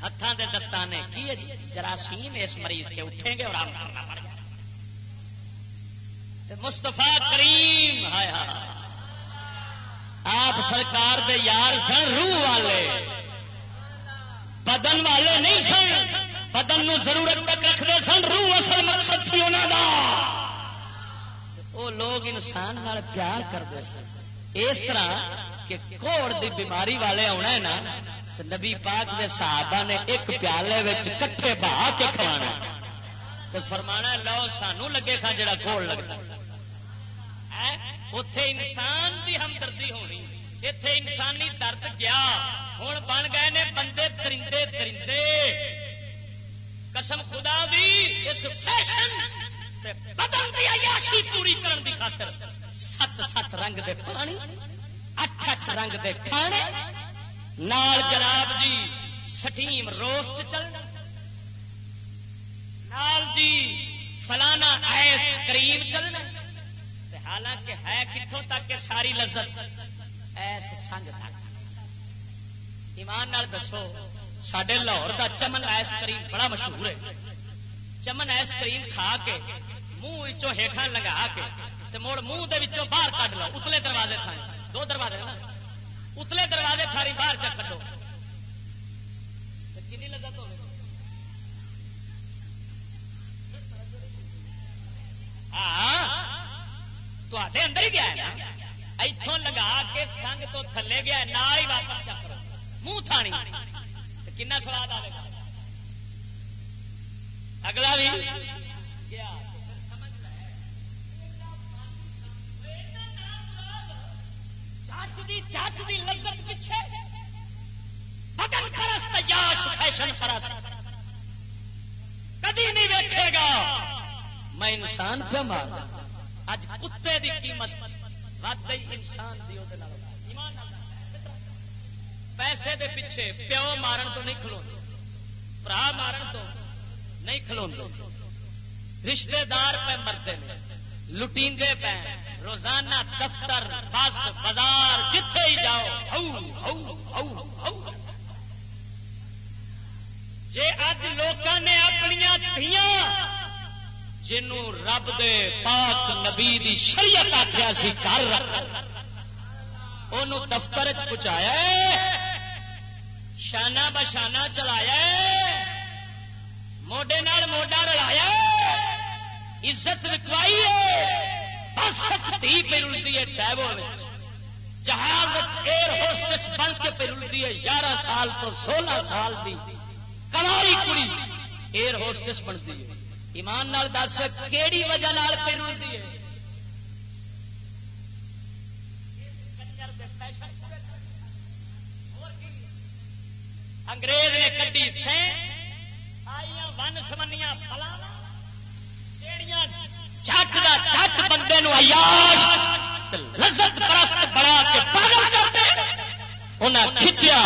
ہاتھوں کے دستانے۔ کی ہے جی؟ جراثیم اس مریض کے اٹھیں گے اور آرام کرنا پڑ جائے مستفا کریم آیا آپ سرکار دے یار سن، روح والے۔ بدن والے نہیں سن۔ بدن نو ضرورت تک رکھتے سن، روح اصل مقصد سی انہوں دا۔ وہ لوگ انسان نال پیار کرتے سن۔ اس طرح کہ کوڑ دی بیماری والے آنا ہے نا نبی پاک دے صحابہ نے ایک پیالے کٹھے بہا کے کھوانا تو فرمانا لو سانو لگے کھا جڑا کوڑ لگتا اتے انسان کی ہمدردی ہونی۔ اتے انسانی درد گیا ہوں بن گئے نے بندے ترندے ترندے قسم خدا بھی اس فیشن بدن کی عیاشی پوری کرن دی خاطر سات سات رنگ دے پانی، اٹھ اٹھ رنگ دے کھانے نال جناب جی سٹیم روسٹ چلنا۔ نال جی فلانا ایس کریم چلنا۔ حالانکہ ہے کتوں تک کہ ساری لذت ایس سنگ تک۔ ایمان نال دسو سڈے لاہور کا چمن ایس کریم بڑا مشہور ہے۔ چمن ایس کریم کھا کے، منہ ہیٹھا لگا کے مڑ منہ دے باہر کھ لو اتلے دروازے تھا دو دروازے نا۔ اتلے دروازے تھاری باہر چ کھڈو کنی لذت ہو ہاں اندر ہی گیا اتوں لگا کے سنگ تو تھلے گیا نہ ہی واپس چکر منہ تھانی کنا سواد آئے گا۔ اگلا بھی۔ گیا۔ جٹ دی جٹ دی لذت پیچھے بدن پرست یاش فیشن پرست۔ کدی نہیں ویکھے گا۔ میں انسان پہ مارا اج کتے دی قیمت ود گئی انسان دی او دے نال۔ پیسے دے پیچھے پیو مارن تو نہیں کھلو برا مارن تو نہیں کھلو رشتے دار پہ مرتے ہیں لٹیندے پہ روزانہ دفتر، بس، بازار، جتھے ہی جاؤ جے اج لوگوں نے اپنیا دیا جنوں رب دے پاک نبی دی شریعت آخیا سی کر انہوں دفتر پہنچایا شانہ بشانہ چلایا موڈے نال موڈا رلایا عزت رکوائی بس تھی پہ رلتی ہے ٹیبو جہاز ایئر ہوسٹس بن کے پہ رلتی ہے گیارہ سال تو سولہ سال کی کماری کڑی ایئر ہوسٹس بنتی ہے۔ ایمان نال دس، کیڑی وجہ نال پہ رلتی ہے؟ انگریز نے کدی ون سمنیا چک کا چک بندے عیاش لذت پرست بڑا کے پاگل کرتے انہیں کھچیا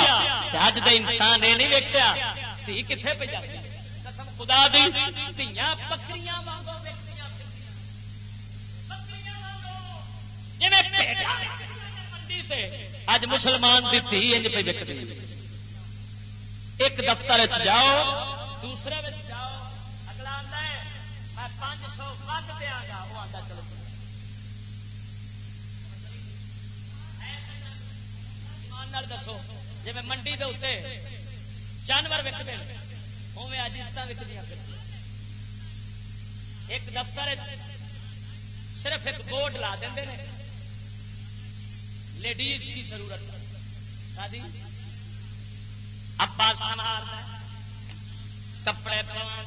اج دے انسان یہ نہیں ویکیا تھی کتنے پہ جاتی خدا دی دیا بکریاں اج مسلمان دی تھی انج پہ وکتی ایک دفتر جاؤ، دوسرے سو دیا گا وہ آتا چلو۔ دسو جی منڈی دے اتنے جانور وکتے ہیں ایک دفتر صرف ایک بورڈ لا دیں لیڈیز کی ضرورت۔ ابا سنبھال کپڑے پوا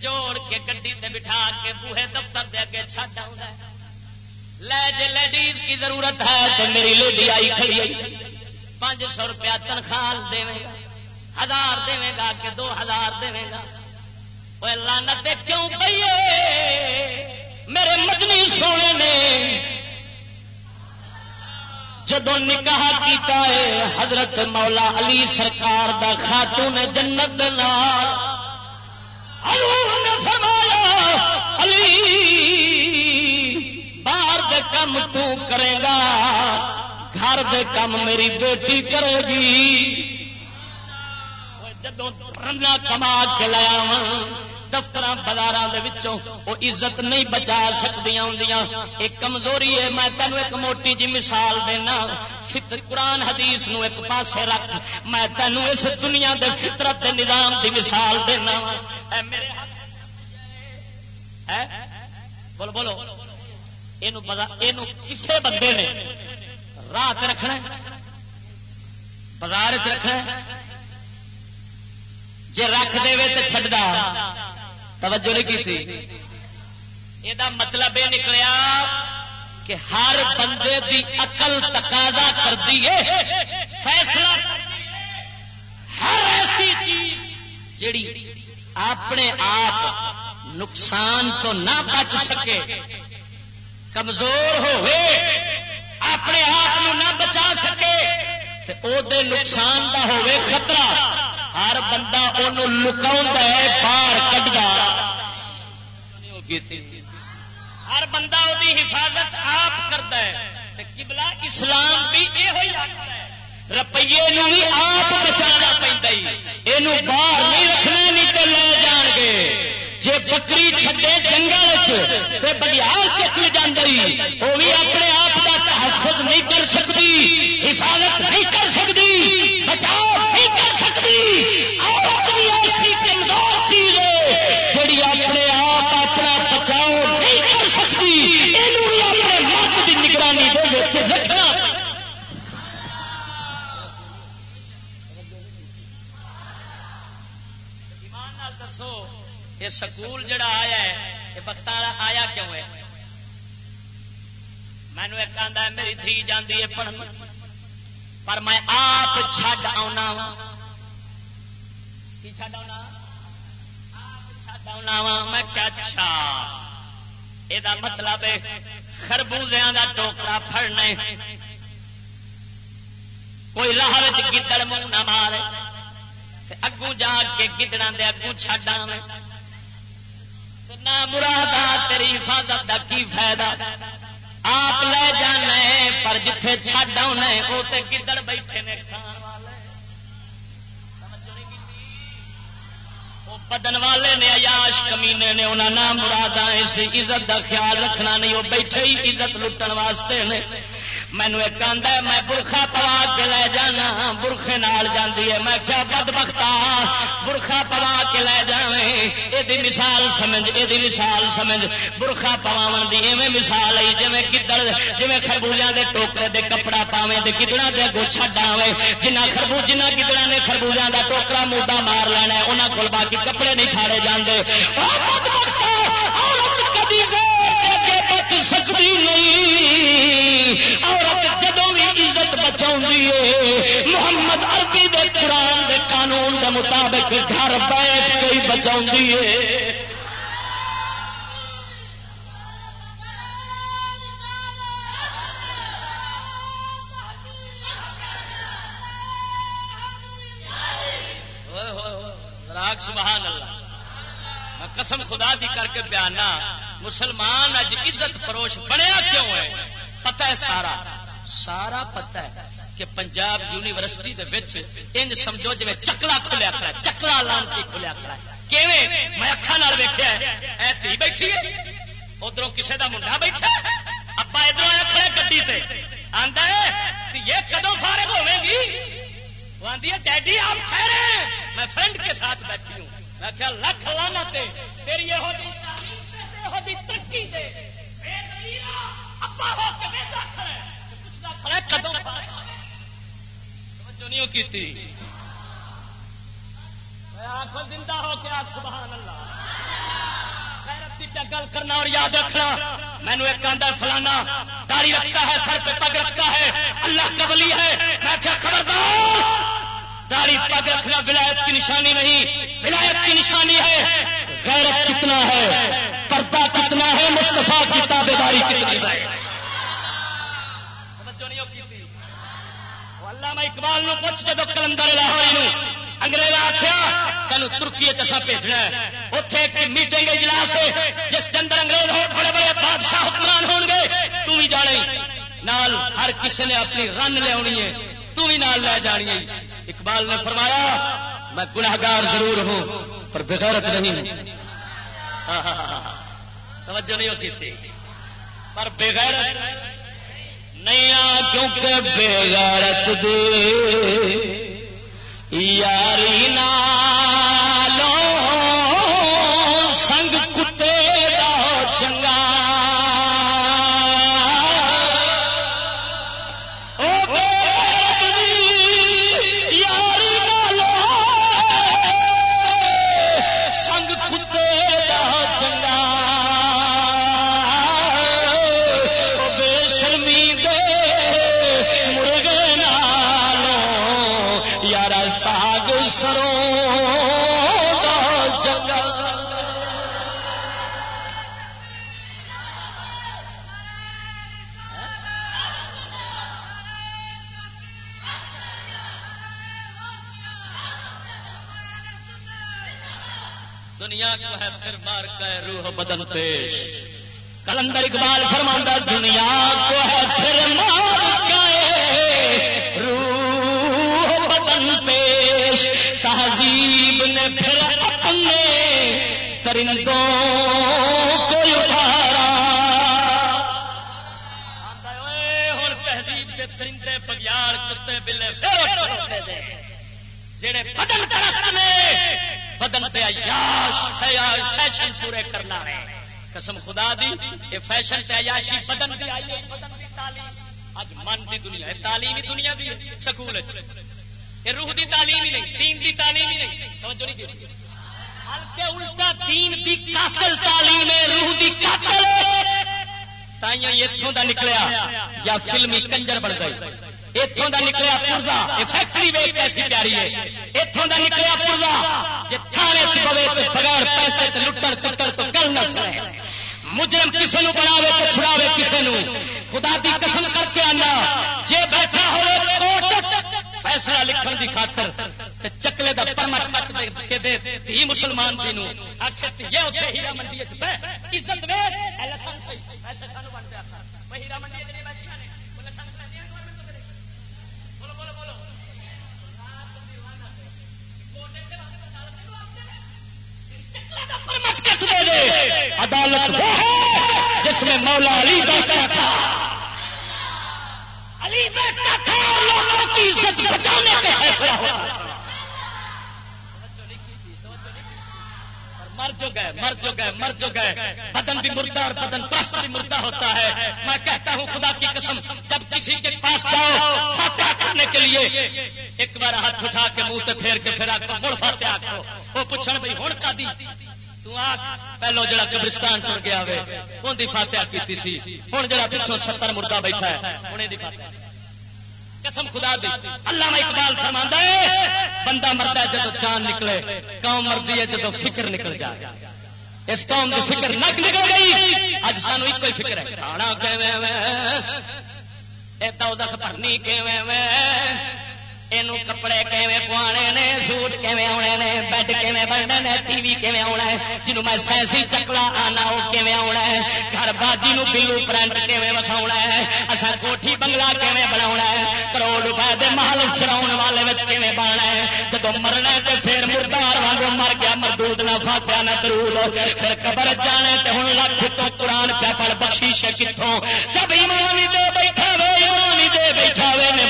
جوڑ کے گڈی سے بٹھا کے بوہے دفتر دے اگے چھٹ آ لے جے لیڈیز کی ضرورت ہے تو میری لیڈی آئی کھڑی پانچ سو روپیہ تنخواہ دے گا، ہزار دے گا کہ دو ہزار دے گا۔ لانت کیوں پیے میرے مدنی سونے نے جدو نکاح کیتا ہے حضرت مولا علی سرکار دا خاتون جنت نال فرمایا، علی، باہر کم تو کرے گا، گھر دے کم میری بیٹی کرے گی۔ جدو کما کے لیا دفتر بازار وہ عزت نہیں بچا سکتی ہوں ایک کمزوری ہے، میں تینوں ایک موٹی جی مثال دینا۔ قرآن حدیث نو ایک پاسے رکھ۔ میں تینوں اس دنیا دے فطرت دے نظام دی مثال دینا۔ بولو بولو۔ یہ کسے بندے نے راہ رکھنا بازار چ رکھنا جی رکھ دے تو چڈا توجہ نہیں کی مطلب یہ نکلیا کہ ہر بندے دی عقل تقاضا کرتی ہے، فیصلہ ہر ایسی چیز جیڑی اپنے آپ نقصان تو نہ بچ سکے، کمزور ہوئے، اپنے آپ نہ بچا سکے تو نقصان کا ہوئے خطرہ۔ ہر بندہ انہوں لکا ہے، باہر کٹا ہر بندہ وہ حفاظت آپ کرتا ہے کبلا اسلام بھی یہ رپیے بھی آپ بچا پہ یہ باہر نہیں رکھنا نہیں تو لے جان گے۔ جی بکری چھڈے جنگل بگیار چک جی وہ بھی اپنے آپ کا تحفظ نہیں کر سکتی، حفاظت نہیں کر یہ سکول جڑا آیا ہے، یہ وقت آیا کیوں ہے؟ مینو ایک آدھا میری دھی جاتی ہے پڑھ پر میں آپ چڈ آنا وا چڈ آنا چڈ آنا وا میں کیا اچھا یہ مطلب ہے خربوزیا کا ٹوکرا پڑنا کوئی راہ گدڑ منہ نہ مارے اگوں جا کے گدڑا دے اگوں چڈ آئے مراد تیری حفاظت کا کی فائدہ؟ آپ لے جانے پر جتھے چھڈ آنا وہ تو گدڑ بیٹھے نے بدن والے نے ایاش کمینے نے انہیں نام مراد اس عزت دا خیال رکھنا نہیں، وہ بیٹھے ہی عزت لٹن واسطے نے۔ مینو ایک آدھا میں برخا پوا کے لے جانا، برخے نال جاندی ہے۔ میں کیا بد بختا برخا پوا کے لے جاویں۔ یہ مثال سمجھ یہ مثال سمجھ۔ برخا پواو دی ایویں مثال آئی جی گدڑ جی خربوزیا کے ٹوکرے دے کپڑا پاوے تو گدڑا دے اگو چڈ آئے جنہ خربوز جنہ گدڑا نے خربوزیا کا ٹوکرا موڈا مار لینا انہوں کو باقی کپڑے نہیں کھاڑے جاندے۔ کبھی بچ نہیں۔ عورت جدو بھی عزت بچا محمد عربی دے قرآن دے قانون دے مطابق گھر بیٹھ کے ہی بچا سبحان اللہ۔ میں قسم خدا دی کر کے پیانا مسلمان اج عزت فروش بنیا کیوں ہے؟ پتہ ہے سارا۔ سارا پتہ ہے کہ پنجاب یونیورسٹی دے وچ انج سمجھو جی چکلا کھلیا کھڑا چکلا لانتی کھلیا کھڑا ہے۔ کیویں؟ میں اکھاں نال ویکھیا ہے۔ اے تھی بیٹھی ہے، ادھروں کسے دا منڈا بیٹھا ہے۔ ابا ادھر آیا کھڑے گڈی تے۔ آندا ہے یہ کدو فارغ ہوے گی؟ وہ آندی ہے، ڈیڈی آپ ٹھہرے میں فرینڈ کے ساتھ بیٹھی ہوں۔ میں کیا لکھ لانا تیری یہ ہوتی ترقی دے ابا ہو کے زندہ ہو کے آپ سبحان اللہ گل کرنا اور یاد رکھنا مینو ایک فلانا داڑھی رکھتا ہے سر پہ پگ رکھتا ہے اللہ کا ولی ہے میں کیا خبردار داڑھی پگ رکھنا ولایت کی نشانی نہیں ولایت کی نشانی ہے غیرت کتنا ہے؟ پردہ کتنا ہے؟ مستفا کی تابے داری کتنی ہے؟ علامہ اقبال نو پوچھ جب کلندر لاہوری انگریز آخیا تین ترکی چسا بھیجنا ہے۔ اتنے ایک میٹنگ اجلاس ہے، جس کے اندر انگریز ہو، بڑے بڑے بادشاہ حکمران ہو گے۔ تم بھی جانے۔ نال ہر کسی نے اپنی رن لیا ہے۔ تو بھی نال لے جانی ہے۔ اقبال نے فرمایا، میں گناہگار ضرور ہوں، پر بغیرت نہیں ہوں۔ توجہ نہیں ہوتی تھی پر بغیرت نہیں آ کیونکہ بغیرت دے یاری نہ ہے پھر مار کا ہے روح بدن پیش۔ کلندر اقبال فرماندہ دنیا کو ہے پھر مار گئے روح بدن پیش۔ تہذیب نے پھر اپنے ترندوں کو اتارا تہذیب کے ترندے بگیار کتے، بلے جڑے بدن پرست میں بدن پہ عیاش فیشن پورے کرنا ہے۔ قسم خدا دی، یہ فیشن پہ عیاشی بدن بھی آئی بدن دی تعلیم۔ اج من دی دنیا ہے تعلیمی دنیا بھی سکول یہ روح دی تعلیم ہی نہیں، دین دی تعلیم ہی نہیں۔ توجہ نہیں دی۔ الٹا دین دی قاتل تعلیم ہے، روح دی قاتل تائیاں اتوں دا نکلیا، یا فلمی کنجر بن گئی۔ اتوں کا نکلیا پورزا، یہ فیکٹری ویک کیسی پیاری ہے۔ اتوں کا نکلیا پورزا جی تھانے چوے تو بغیر پیسے سے لٹن کٹر تو کل نہ سنے۔ مجرم کسی نو بناوے تو چھڑاوے کسی نو۔ خدا دی قسم کر کے آنا، جے بیٹھا ہوئے کوٹ، فیصلہ لکھن دی خاطر چکلے دا پرمٹ کٹ کے دے تھی مسلمان دی نو۔ آخر یہ اتنے ہیرا منڈی عزت وے لائسنس پیسے سانو بن جاتا۔ ہیرا منڈی عدالت وہ ہے جس میں مولا علی بیٹھا تھا۔ علی بیٹھا تھا لوگوں کی عزت بچانے کا فیصلہ ہوتا تھا مر جو گئے مر جو گئے مر جو گئے بدن بھی مردہ اور بدن پاس بھی مردہ ہوتا ہے۔ میں کہتا ہوں، خدا کی قسم، جب کسی کے پاس جاؤ فاتحہ کرنے کے لیے ایک بار ہاتھ اٹھا کے منہ پھیر کے پھر آ مڑ فاتحہ کرو وہ پوچھنے بھائی ہوں کا دی؟ پہلو جڑا قبرستان ٹر گیا ہوئے ان کی فاتحہ کی سی۔ ہوں جڑا پچھوں ستر مردہ بیٹھا ہے قسم خدا دی۔ اللہ میں اقبال فرما ہے، بندہ مرد ہے جب چاند نکلے، قوم مردی ہے جب فکر نکل جائے۔ اس قوم کی فکر نک نکل گئی اج سانو ایک ہی فکر ہے۔ کھانا بھرنی کہ کپڑے پوانے نے سوٹ آنے نے بیڈ بننے نے ٹی وی آنا ہے جنوب میں سینسی چکلا آنا وہ آنا ہے گھر باجی نو بلو پرنٹ وکھا ہے اصا کوٹھی بنگلہ بنا ہے کروڑ روپئے دے محل چراؤ والے بننا ہے جب مرنا تو پھر مردار واگ مر گیا مردود نہ فاتیا نہ درود پھر قبر جانا تو ہوں لکھ تو قرآن پہ پڑ بخشی کتوں جب ایمان دے بیٹھا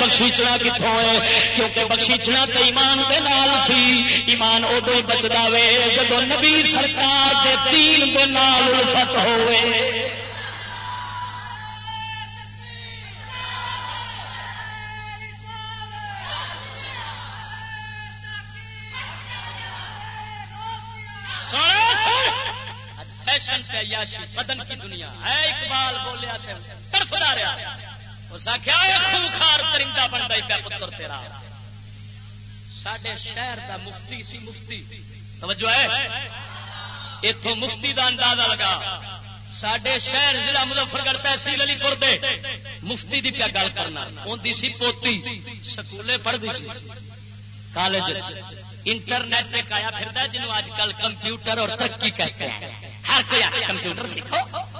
بخشیچنا کتوں ہے؟ کیونکہ بخشیچنا تو ایمان دے نال سی، ایمان ادو ہی بچتا وے جب نبی سرکار دے تین دے نال الفت ہوئے فیشن اچھا، پہ یاشی بدن کی دنیا۔ ہے اقبال بولیا تڑفتا رہا۔ اس آخیا خوخار ترندہ بنتا ہی پیا پتر تیرا. سڈے شہر دا مفتی سی مفتی۔ توجہ ہے؟ اتوں مفتی دا اندازہ لگا۔ سڈے شہر ضلع مظفر گڑھ تحصیل علی پور دے۔ مفتی دی پیا گل کرنا۔ اندی سی پوتی سکولے پڑھتی سی۔ کالج انٹرنیٹ ایک آیا پھر جنوب اج کل کمپیوٹر اور ترقی کہتے ہیں۔ ہر کوئی کمپیوٹر سیکھو۔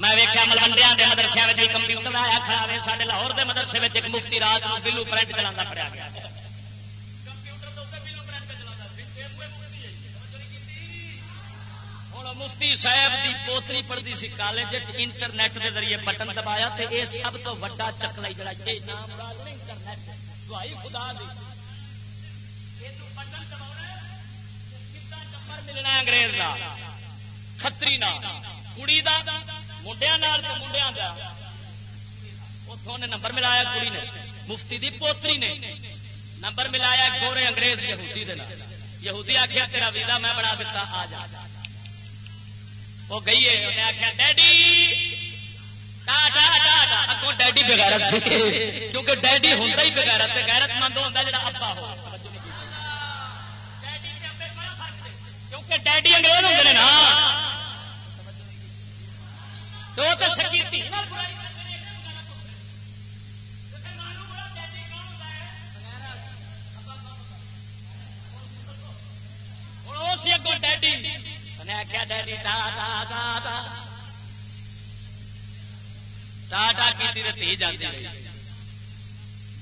میں ویکیا ملوڈیا کے مدرسے میں کمپیوٹر آیا کھڑا رہے سارے لاہور کے مدرسے میں ایک مفتی رات بلو پرنٹ چلا پڑیا گیا۔ مفتی صاحب دی پوتری پڑھتی سی کالج انٹرنیٹ کے ذریعے بٹن دبایا تے اے سب تو وڈا چکلا جڑا یہ نام انٹرنیٹ خدا دی۔ ملنا انگریز کا کتری کڑی کا منڈیا منڈیا اتوں نے نمبر ملایا کڑی نے مفتی دی پوتری نے نمبر ملایا گورے انگریز یہودی دے یہودی آخیا تیرا ویزا میں بنا دیتا آ جا وہ گئی ہے انہیں آخیا ڈیڈی اگوں ڈیڈی بغیرت کیونکہ ڈیڈی ہوتا ہی بغیرت غیرت مند ہوتا جا ابا ہو کیونکہ ڈیڈی انگریز ہوتے ہیں نا تو سکی ڈیڈی۔ آخیا ڈیڈی ٹاٹا کی تھی جاتی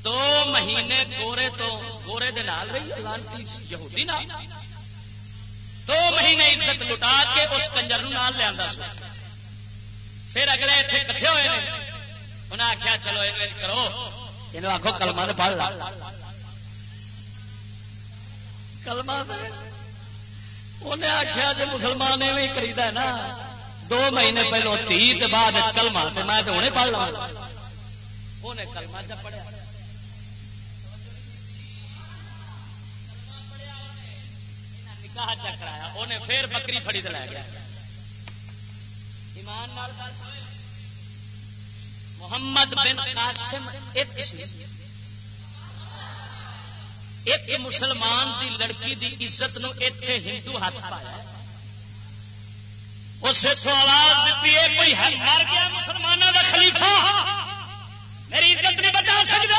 دو مہینے گورے تو گورے دے نال رہی یہودی نال۔ دو مہینے عزت لٹا کے اس کنجر نال لیا پھر اگلے اتنے کٹھے ہوئے انہیں آخیا چلو یہ کرو۔ یہ آخو کلما تو پڑھ لا۔ کلما انہیں آخیا جی مسلمان بھی کریدا نا دو مہینے پہلو تی بعد کلما تو میں تو انہیں پڑھ لا انہیں کلما چ پڑھیا۔ نکاح چکرایا انہیں پھر بکری فڑی تو لے گیا۔ ایمان محمد بن قاسم ایک سی ایک مسلمان دی لڑکی دی عزت نو ایتھے ہندو ہاتھ پایا اسے تو آواز دیتی ہے، کوئی ہے مر گیا مسلمانوں کا خلیفہ۔ میری عزت نہیں بچا سکتا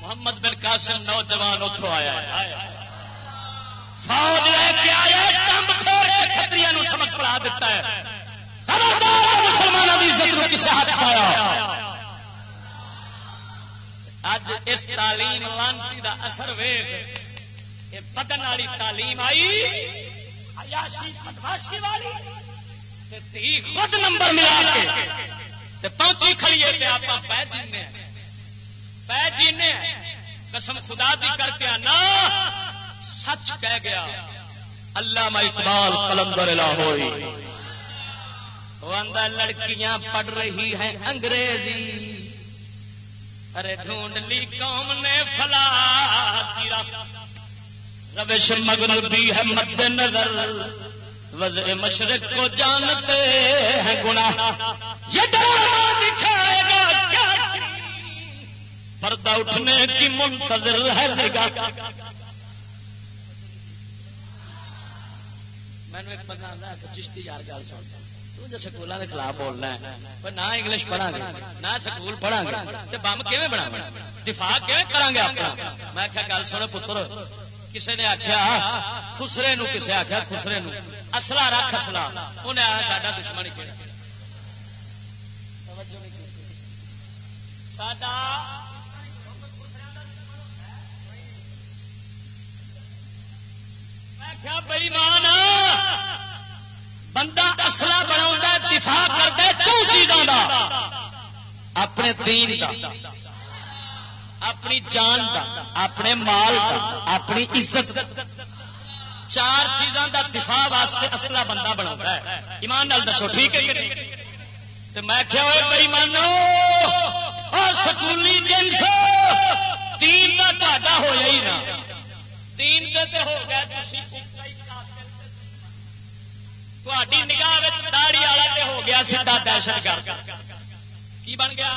محمد بن قاسم نوجوان اتو آیا ہے۔ فوج لے کے آیا کم پھیر کے کھتری سمجھ پڑھا دیتا ہے۔ مسلمانوں کی عزت کسے ہاتھ پایا اج اس تعلیم لانتی دا اثر ویگ یہ پتن والی تعلیم آئی خود نمبر ملا کے پہنچی کھڑیے پہ آپ پہ جینے۔ پہ جینے۔ قسم خدا دی کر کے آنا، سچ کہہ گیا۔ اللہ اقبال کلندر لاہوری لڑکیاں پڑھ رہی ہیں انگریزی۔ ارے ڈھونڈ لی قوم نے فلا روش مغربی ہے مد نظر وزر مشرق کو جانتے ہیں گنا یہ دکھائے گا کیا پردہ اٹھنے کی منتظر ہے لگا میں نے ایک بندہ چشتی یار گال سن سکولوں کے خلاف بولنا ہے نہ انگلش پڑھا گے، نہ سکول پڑھا گے تو بمب کی بنا دفاع کریں گے اپنا؟ میں آخیا گل سن پتر کسی نے آخیا خسرے نو کسے آخیا خسرے نو؟ اصلا رکھ اصلا انہیں آیا سا دشمن ساڈا بئی مان بندہ اصلا بنا دفاع کرتا چون چیزوں کا اپنے دین کا اپنی جان کا اپنے مال کا اپنی عزت چار چیزوں کا دفاع واسطے اصلا بندہ بنا ہے۔ ایمان نال دسو، ٹھیک ہے تو میں کیا ہوئے بھائی مانو اور سکولی جنس تین کا ڈاڈا ہو ہی نا تین کے ہو گیا تھی نگاہ داڑی والا ہو گیا سیدا دہشت گرد کی بن گیا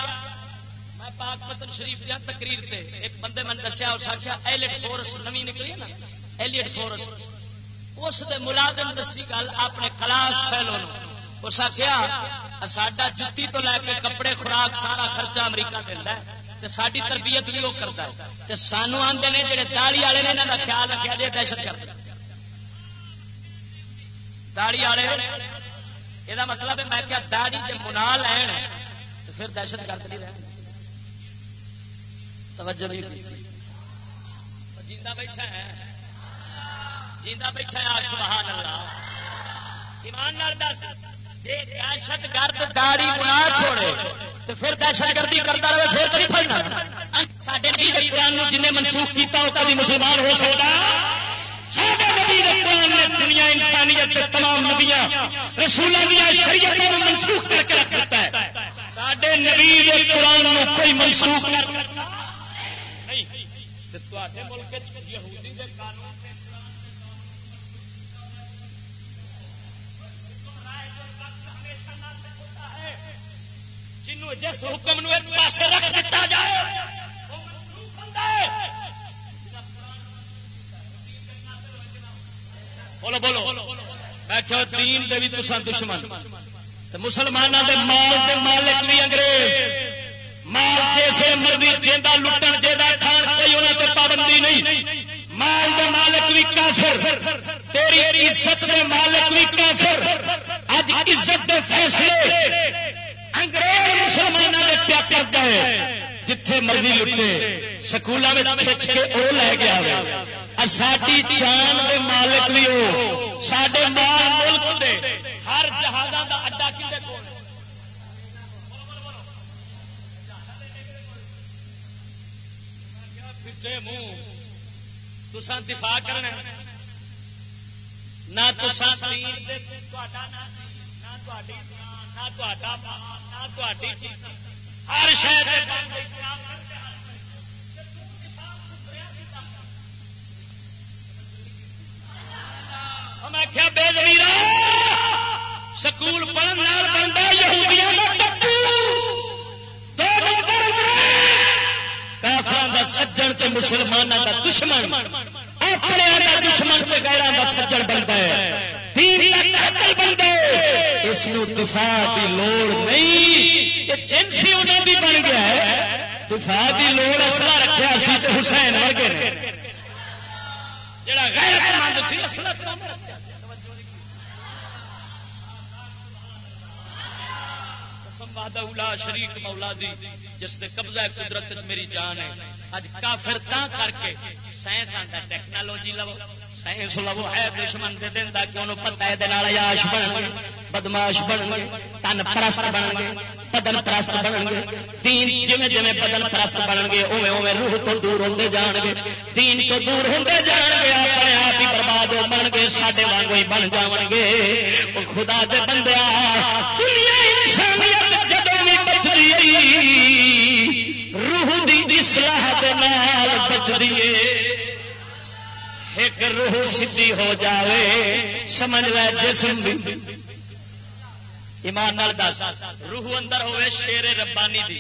میں پاک پتن شریف دیا تقریر تے ایک بندے میں دسیا اس آخیا ایلٹ فورس نمی نکلی ہے نا ایلٹ فورس اس دے ملازم دسی گل اپنے کلاس فیلو اس آخیا ساڈا جتی تو لے کے کپڑے خوراک سارا خرچہ امریکہ دینا ہے ساری تربیت بھی وہ کرتا ہے سانو آتے ہیں جہے داڑی والے نے یہاں کا خیال رکھا جی دہشت گرد داڑی والے یہ مطلب ہے میں کیا داڑی جب منا لین تو پھر دہشت گرد نہیں رہے توجہ نہیں جیندہ بیٹھا ہے جیندہ بیٹھا ہے آج سبحان اللہ ایمان نال دس جے دہشت گرد داڑی منا چھوڑے تو پھر دہشت گردی کرتا رہے پھر کبھی پڑنا سارے نبی قرآن جنہیں منسوخ کیتا وہ کبھی مسلمان ہو سکتا سارے نبی قرآن نے دنیا انسانیت کے تمام نبیاں، رسولوں دیا شریعتوں کو منسوخ کر کے رکھ دیتا ہے۔ سارے نبی قرآن کوئی منسوخ کر سکتا نہیں ملک یہودی دے قانون جس حکم نو ایک پاس رکھ دیتا جائے بولو بولو۔ میں کیا دین دے بھی تسان دشمن۔ مسلمانوں دے مال دے مالک بھی انگریز۔ مال جیسے مرضی جیندہ لٹن، جیندہ کھان، کوئی انہوں تے پابندی نہیں۔ مال دے مالک بھی کافر۔ تیری عزت دے مالک بھی کافر۔ اج عزت دے فیصلے انگریز مسلمانوں نے پیا کرتا ہے۔ جتھے مرضی لٹے سکولوں میں کھچ کے وہ لے گیا ساری جان کے مالک بھی ہو۔ سڈے مال، ملک دے۔ ہر جہازوں کا اڈا کھے کو منہ۔ تسان دفاع کرنا نہ تسان نہ ہر شہر میں کیا بے زمین سکول پڑھنے بنتا کافر سجن کے مسلمانوں کا دشمن۔ اپنے دشمن کے گیروں کا سجن بنتا ہے۔ اس دفاع کی لوڑ نہیں۔ جنسی انہیں بھی بن گیا ہے۔ دفاع کی لوڑ اصلا رکھا سی حسین ورگے جڑا غیر مند سی اصلا شریک مولا دی، جس نے قبضہ قدرت میری جان ہے۔ اج کافر کر کے سائنس آتا ٹیکنالوجی لو۔ سائنس لو، ہے دشمن دے دن کہ انہوں پتہ ہے؟ دنال یاش بن گے بدماش بن گے تن پرست بن گے بدن پرست بن گے تین جویں جویں بدن پرست بن گے اوے اوے روح تو دور ہوندے جان گے تین تو دور ہوندے جان گے اپنے آپ ہی برباد ہو بن گے ساڈے وانگو ہی بن جاون گے او خدا دے بندیا دنیا اصلاح دے نال بچ دیے ایک روح سی ہو جائے سمجھ لے جسم بھی ایمان دس۔ روح اندر ہوئے شیر ربانی دی۔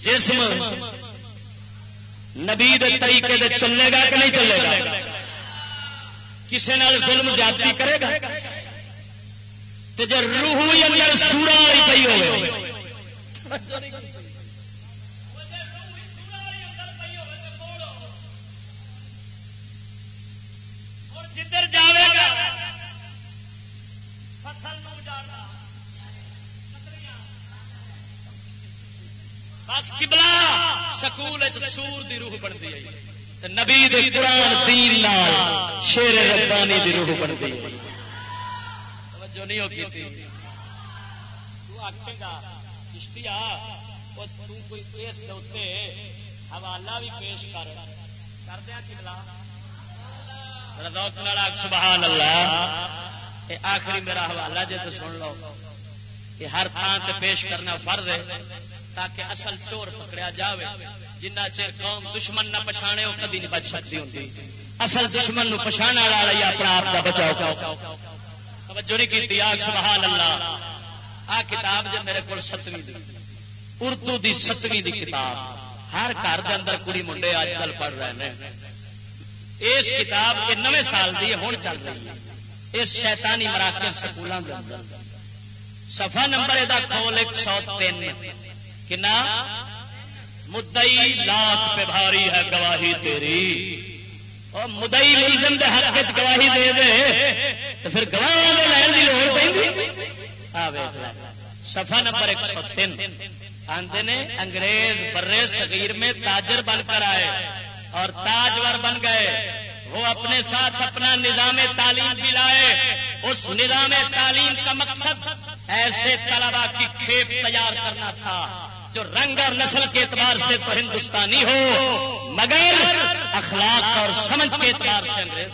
جسم نبی دے طریقے دے چلے گا کہ نہیں چلے گا؟ کسی نال ظلم زیادتی کرے گا؟ جب روح اندر سورا والی پی ہوئے جدھر جاوے گا بس کبلا سکول سور دی روح بنتی ہے۔ نبی دے قرآن دین لال شیر ربانی دی روح بنتی ہے۔ توجہ نہیں ہوگی تھی تو آکھے گا چشتی آ تو کوئی اس دے حوالہ بھی پیش کر۔ کر دیا کبلا سبحان اللہ اے آخری میرا حوالہ جی تو سن لو۔ یہ ہر تھان سے پیش کرنا فرض ہے۔ تاکہ اصل چور پکڑیا جاوے۔ جنہ چر قوم دشمن نہ پچھانے، وہ کدی نہیں بچ سکتی ہوتی اصل دشمن نو پچھانا والا ہی اپنا آپ کا بچاؤ۔ توجہ نہیں کی آگ سبحان اللہ آ کتاب جو میرے کو ستویں اردو دی ستویں دی کتاب۔ ہر گھر کے اندر کڑی منڈے اج کل پڑھ رہے ہیں۔ اس کتاب کے نویں سال کی ہوں چل رہی ہے۔ اس شیطانی مراکز سکولوں کے اندر۔ سفا نمبر یہ کھول ایک سو تین۔ کنا؟ مدئی لاکھ پہ بھاری ہے گواہی تیری۔ اور مدئی ملزم دے حق گواہی دے دے، تو پھر گواہ لین کی لوڑ پہ سفا نمبر ایک سو تین۔ آتے نے انگریز برے صغیر میں تاجر بن کر آئے اور تاجور بن گئے۔ وہ اپنے ساتھ اپنا نظام تعلیم بھی لائے۔ اس نظام تعلیم کا مقصد ایسے طلبا کی کھیپ تیار کرنا تھا۔ جو رنگ اور نسل کے اعتبار سے تو ہندوستانی ہو، مگر اخلاق اور سمجھ کے اعتبار سے انگریز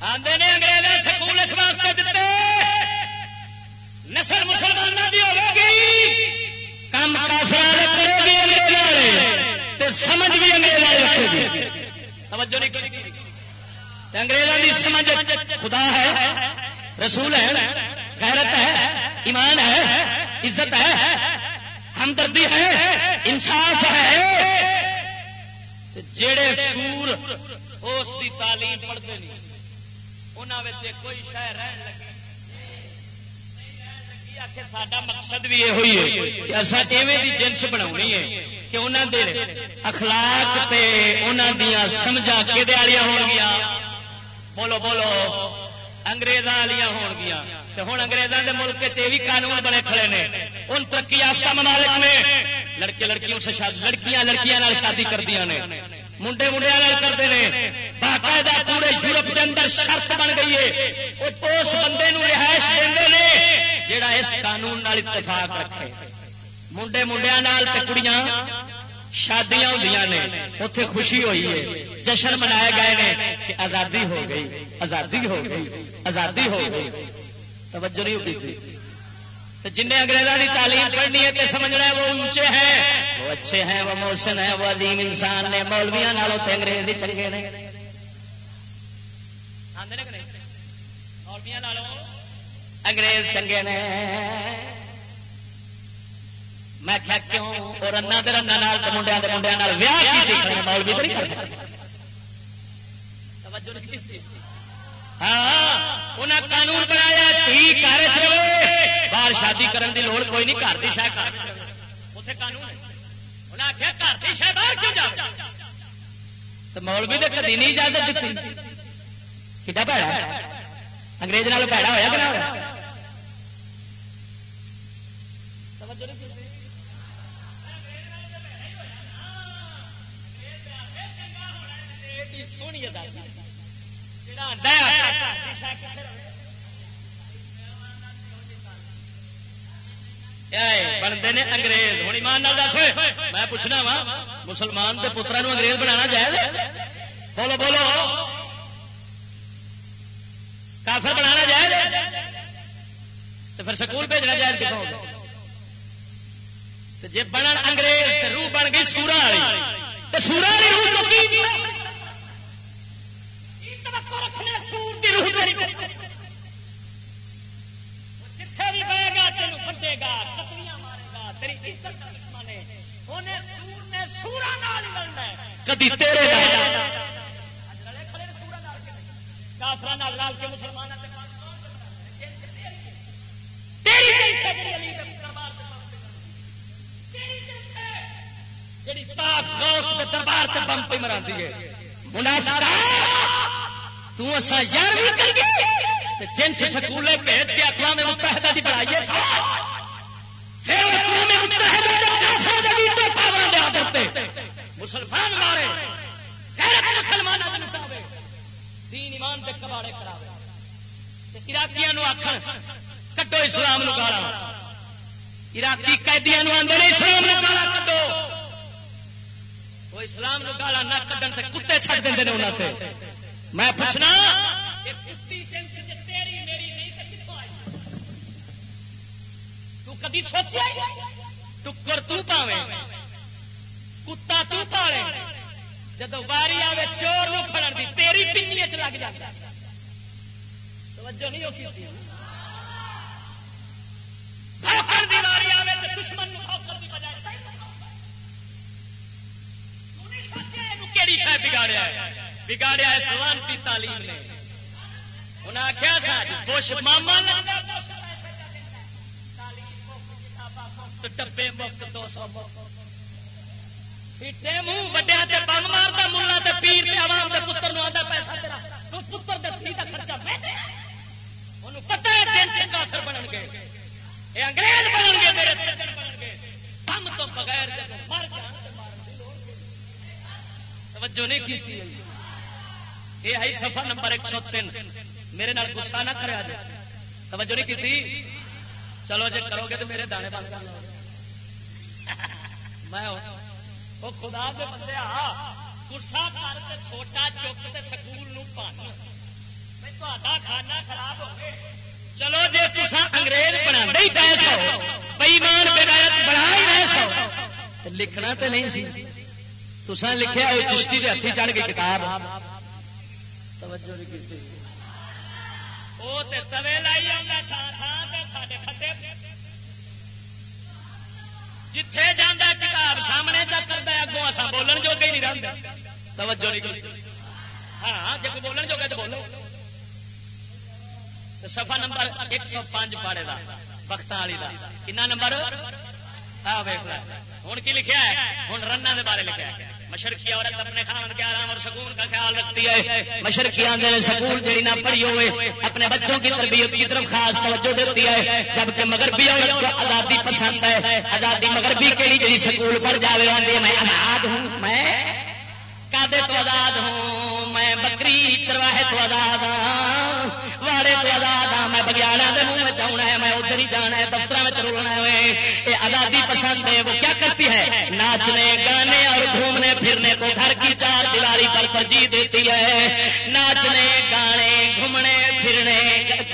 آدھے نے انگریز سکول اس واسطے دیتے، نسل مسلمانوں کی ہوگی کام کافر کرے گی انگریز سمجھ بھی انگریز رکھے گی۔ توجہ نہیں انگریزوں کی سمجھ خدا ہے، رسول ہے، غیرت ہے، ایمان ہے، عزت ہے، ہمدردی ہے، انصاف ہے۔ جڑے سور اس کی تعلیم پڑھتے نہیں انہوں کوئی شہر رہن مقصد بھی یہ ہے اصا ایویں جنس بنا ہے کہ انہوں دے اخلاق دیا سمجھا کہ ہو گیا بولو بولو اگریزوں والی ہو گیا ہوں اگریزوں کے ملک چ بھی قانون بڑے کھڑے نے۔ ان ترقی یافتہ ممالک میں لڑکے لڑکیوں سے شادی لڑکیاں لڑکیاں شادی کردیا نے۔ منڈے منڈیا کرتے ہیں باقاعدہ پورے یورپ کے اندر شرط بن گئی ہے۔ وہ اس بندے رہائش دے جڑا اس قانون اتفاق رکھے۔ منڈے منڈیا کڑیاں شادیاں ہوں نے اتے خوشی ہوئی ہے۔ جشن منائے گئے ہیں کہ آزادی ہو گئی، آزادی ہو گئی، آزادی ہو گئی۔ توجہ نہیں ہوتی جن انگریزوں کی تعلیم پڑھنی ہے تو سمجھنا ہے وہ اونچے ہیں، وہ اچھے ہیں، وہ موشن ہے، وہ عظیم انسان نے مولویا نالوں تو انگریز ہی چنگے نے۔ انگریز چنگے نے۔ میں کیا کیوں؟ اور رنا دے رنا نال تے منڈیاں دے منڈیاں نال ویاہ کی دیکھنے مولوی تے نہیں کرتے توجہ نہیں ہاں قانون بنایا تھی گھر چلے باہر شادی کرن دی لوڑ کوئی نہیں گھر قانون باہر کیوں جا تو مولوی نے کدی نہیں اجازت دیتی کتا پیڑا انگریز نال پیڑا ہوا کہ نہ ہوا بنتے نے انگریز۔ ہوں ایمان دس میں پوچھنا وا، مسلمان کے پترا انگریز بنا جائے بولو بولو۔ کافر بنا جائے تو پھر سکول بھیجنا جائز کتوں جی بن انگریز روح بن گئی سورا والی۔ تو سورا والی روح کدی تیرے کے دربار سے بم پہ مرا ہے۔ تسا یار بھی کریے جنس سکولے بھیج کے اقوام متحدہ کی بڑھائیے پھر اقوام متحدہ مسلمان مارے۔ مسلمان دین ایمان کے کباڑے کراوے۔ عراقیاں آخر کٹو اسلام نو گالا۔ عراقی قیدیاں آدھے اسلام نو گالا کٹو وہ اسلام نو گالا نہ کٹن تے کتے چھڈ دیں انہوں نے میں پوچھنا کدی سوچا ٹکر تو پاوے۔ کتا تو پالے۔ جب واری آئے چور نو پڑن دی، تیری پنی چ لگ جاتا توجہ نہیں ہوتی آئے تو دشمن شاید بگاڑیا بگاڑیا سلمان کی تعلیم نے۔ انہیں آخیا سا بش ماما ڈبے مفت، دو سو منہ وڈیا مارتا، ملا پیر عوام پتر نو پیسہ تیرا۔ پتر خرچہ ہے کافر بنن انگریز بنن میرے سجن بنن ہم تو بغیر مر جان توجہ نہیں یہ ہے۔ سفر نمبر ایک سو تین۔ میرے نال گسا نہ کرا جائے توجہ نہیں کی چلو جی کرو گے تو میرے دانے بند کر لو۔ میں وہ خدا دے بندے گسا کر کے چھوٹا چک کے سکول نو کھانا خراب ہو چلو جی تصا انگریز بنا ہی پیسہ بئیمان بنا ہی پیسہ لکھنا تو نہیں سی۔ تسا لکھا چشتی کے ہاتھی چڑھ گئی کتاب۔ توجہ نہیں کی وہ توے لائی جتھے جانا کتاب سامنے تک کرتا اگوں اصا بولن جو نہیں رہتا توجہ نہیں ہاں جب بولن جو تو بولو۔ سفا نمبر ایک سو پانچ پاڑے کا وقت والی کا کنا نمبر؟ ہوں کی لکھا ہے؟ ہوں رن کے بارے لکھا ہے۔ مشرقی عورت اپنے خان کے آرام اور سکون کا خیال رکھتی ہے۔ مشرقی آدھے سکون جی نہ پڑھی ہوئے، اپنے بچوں کی تربیت کی طرف خاص توجہ دیتی ہے۔ جبکہ مغربی عورت کو آزادی پسند ہے، آزادی مغربی کے لیے جی سکول پڑھ جائے آدھی میں آزاد ہوں، میں کادے تو آزاد ہوں، میں بکری چرواہے تو آزاد ہوں واڑے تو آزاد ہاں میں بگیاڑا کے منہ میں چاہنا ہے، میں ادھر ہی جانا ہے دفتر میں رولنا ہے یہ آزادی پسند ہے، وہ کیا کرتی ہے؟ ناچنے، گانے اور گھومنے چار دیواری پر ترجیح دیتی ہے۔ ناچنے، گانے، گھومنے، پھرنے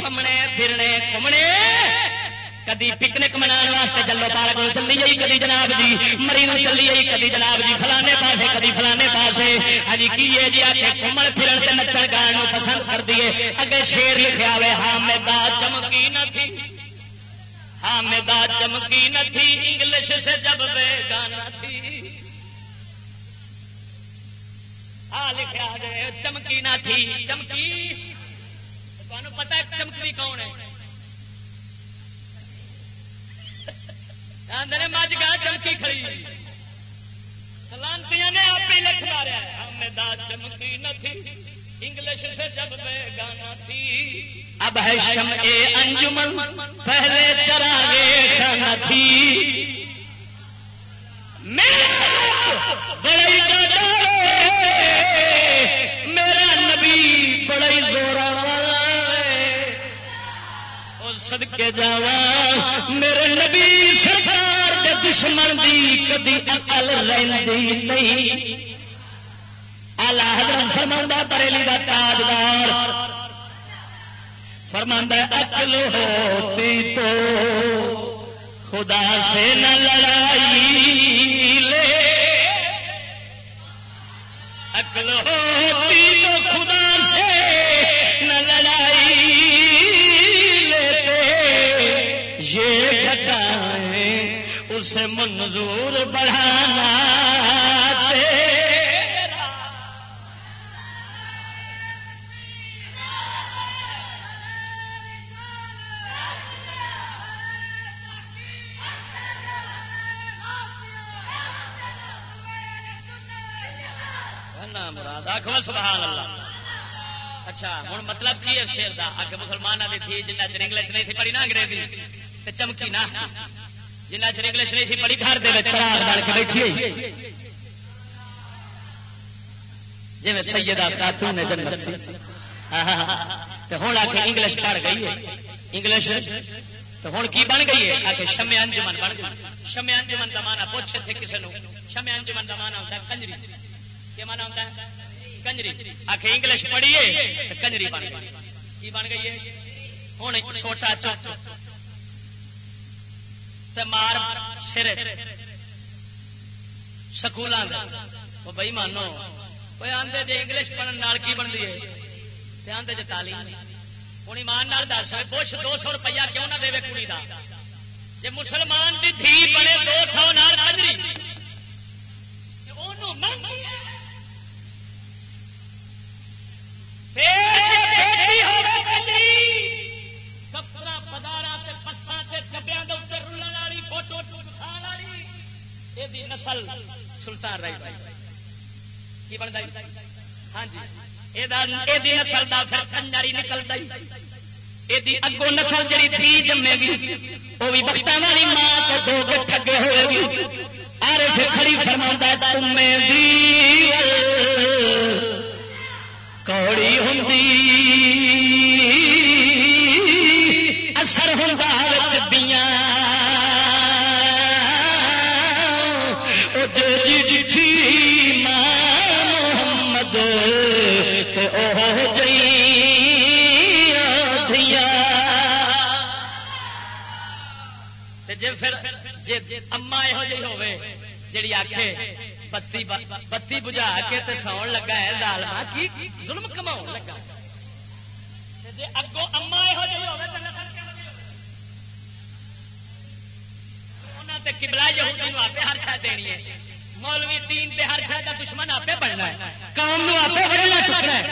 گھومنے پھرنے، گھومنے۔ کدی پکنک منا واسطے چلو پارک چلی جائی کدی جناب جی مری نو چلی جائی کدی جناب جی فلانے پاسے، کدی فلانے پاسے۔ ہاں جی، کی ہے جی آ کے گھومن پھرن سے نچن گان پسند کر دیے اگے شیر لکھا ہوئے ہاں میں چمکی نہ تھی۔ ہاں میں چمکی نہ تھی، انگلش سے جب بے گانا تھی۔ ہاں لکھا چمکی نہ تھی، چمکی۔ تمہیں پتا چمکی کون ہے؟ آدھے مجھ گا چمکی کھڑی۔ سلانتی نے آپ ہی لکھ مارا ہمیں چمکی نہ تھی۔ انگلش سے جب بے گانا تھی۔ اب ہے شم اے انجمن، پہلے چراغے کھانا تھی۔ میرا نبی بڑی زورا سدکے جاوا میرے نبی سرکار کے دشمن دی کدی اکل رہی نہیں۔ آلہ حضرت فرما بریلی کا تاجدار۔ فرما اکل ہوتی تو خدا سے نہ لڑائی لے۔ اکل ہوتی تو خدا سے نہ لڑائی لیتے۔ یہ بتا اسے منظور بڑھانا آخو سبحان اللہ۔ اچھا ہوں مطلب کی ہے شیر کا اگ مسلمانوں کی تھی جنہیں چر انگلش نہیں تھی، پڑھی نہ انگریزی۔ چمکی نہ۔ جنہ چر انگلش نہیں تھی بڑی گھر چراغ ڈال کے بیٹھی جی سیدہ خاتون نے جنت سی۔ ہوں آ کے انگلش پڑھ گئی ہے۔ انگلش تو ہوں کی بن گئی ہے؟ آ کے شمے انجمن بن گئی۔ شمے انجمن کا مانا پوچھے تھے کسی نے شمے انجمن کا مانا ہوتا ہے کنجری۔ کیا مانا ہوتا ہے؟ کنجری۔ آ کے انگلش پڑھیے کنجری بن گئی۔ کی بن گئی ہے؟ ہوں چھوٹا چوک مار سر۔ سکول بھائی مانو۔ کوئی آدھے جی انگلش پڑھنے کی بنتی ہے؟ آدھے جی تعلیم ہوں ایمان دس۔ کچھ دو سو روپیہ کیوں نہ دے کڑی کا جی مسلمان کی دھی بنے دو سو نال دفتر نسل سلطان رہی کی بنتا ہاں جی یہ نسل کا پھر کنجاری نکلتا اگوں نسل جی تھی جمے گی وہ بھی بختہ والی ماں تو دو کے ٹگے ہوئے گی آرے سے کھڑی فرما تمے دی کوڑی ہوں اثر ہوں چبیاں اما یہو جی ہوے جی آخ بتی بتی بجھا کے ساؤن لگا ہے دال ماں کی ظلم کما لگا جی اگوں اما یہو جی ہوے یہودی ہر دینی ہے مولوی ہر کا دشمن آپ بننا ہے ٹکنا ہے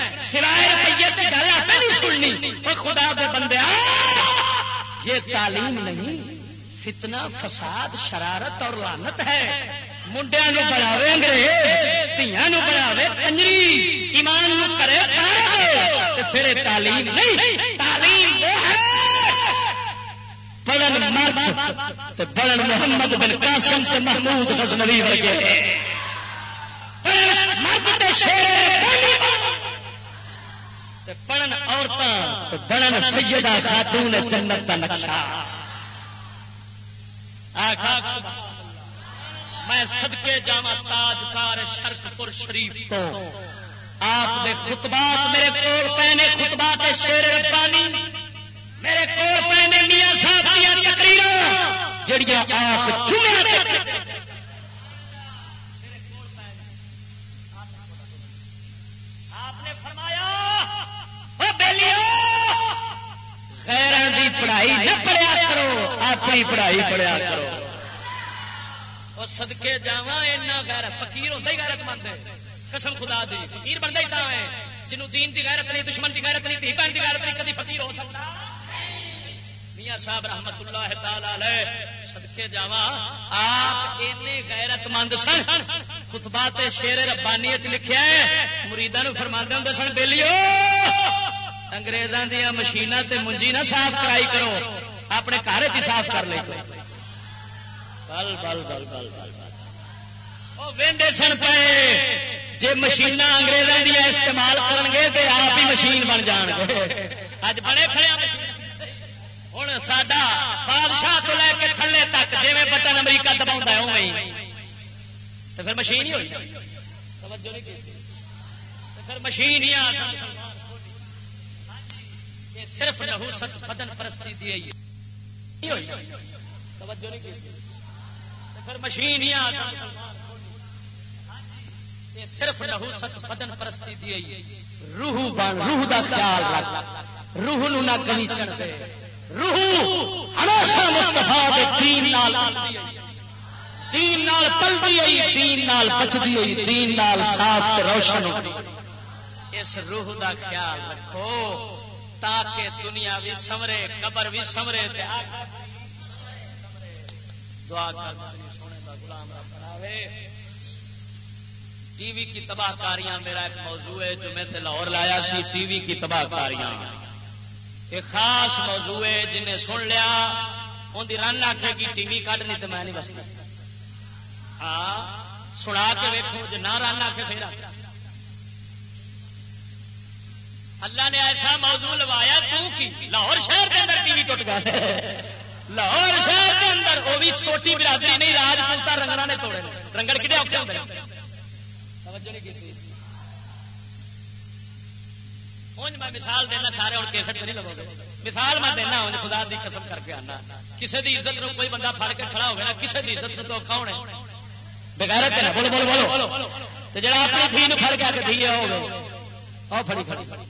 روپیے گل نہیں سننی خدا دے بندے یہ تعلیم نہیں فتنہ فساد شرارت اور لانت ہے منڈیا بڑھاوے انگریز دیا بڑھاوے کنجری ایمان کرے پھر تعلیم نہیں تعلیم پڑھن مرد پڑھن محمد بن قاسم سے محمود غزنوی ورگے مرد پڑھن عورتیں پڑھن سیدہ خاتون جنت کا نقشہ میں سدکے جاوا تاجکار شرک پور شریف تو۔ آپ کے خطبات میرے کول پہنے خطبات شیر ربانی۔ میرے کول پہنے میاں صاحب دیا تقریر جڑیاں آپ فرمایا پڑھائی نہ پڑھیا کرو، اپنی پڑھائی پڑھیا کرو۔ اور سدکے جا غیر فقیر ہوتا ہی غیرت مند ہے۔ قسم خدا دی، فقیر بنتا ہی ہے۔ جنہوں دین دی غیرت نہیں، دشمن دی غیرت نہیں تھی بہن دی غیرت نہیں، کدی فقیر ہو سکتا۔ میاں صاحب رحمت اللہ تعالی سدکے جا آپ غیرت مند سن۔ خطبات شیر ربانی چ لکھا ہے مریدان فرما ہوں سن بےلیو انگریزوں دیا مشین تے منجی نہ صاف کرائی کرو، اپنے گھر چ صاف کر لے بل بل بل بل بل سن پے جی مشین انگریزوں دیا استعمال کرن گے تو آپ ہی مشین بن جان گے اج بڑے کھڑے ہوں سڈا بادشاہ تو لے کے تھلے تک جی بٹن امریکہ دبا ہے تو پھر مشین ہی ہوئی۔ پھر مشین ہی آ صرف نحوست بدن پرستی دی پھر مشین ہی آتا صرف نحوست بدن پرستی دی روح بن روح دا خیال رکھ۔ روح نو نہ کلی چڑھ دے روح ہمیشہ مستفا دے دین نال دین نال پلدی آئی، دین نال بچدی آئی، دین نال صاف تے روشن اس روح دا خیال رکھو تاکہ دنیا بھی سمرے قبر بھی سمرے دعا کر۔ ٹی وی کی تباہ کاریاں میرا ایک موضوع ہے جو میں سے لاہور لایا سی۔ ٹی وی کی تباہ کاریاں۔ ایک خاص موضوع ہے جنہیں سن لیا۔ ان کی رن آخے گی ٹی وی کھڈنی تو میں نہیں بس ہاں سنا کے ویکو جی نہ رن آ پھر۔ اللہ نے ایسا موضوع لوایا، تو کی؟ لاہور شہر کے اندر ٹی وی ٹوٹ گیا۔ لاہور شہر کے اندر وہ بھی چھوٹی برادری نہیں، راج پوتا رنگڑا نے توڑے رنگڑ کتنے اوکھے ہوتے میں مثال دینا، سارے اور کیسٹ نہیں لگو گے۔ مثال میں دینا ہوں خدا دی قسم کر کے آنا۔ کسی دی عزت نو کوئی بندہ پھڑ کے کھڑا ہوگا کسی دی عزت نو تو اوکھا ہونے بغیر بولو بولو بولو۔ جا اپنی دھی پھڑ کے آ کے دھی ہو گئے پھڑی پھڑی۔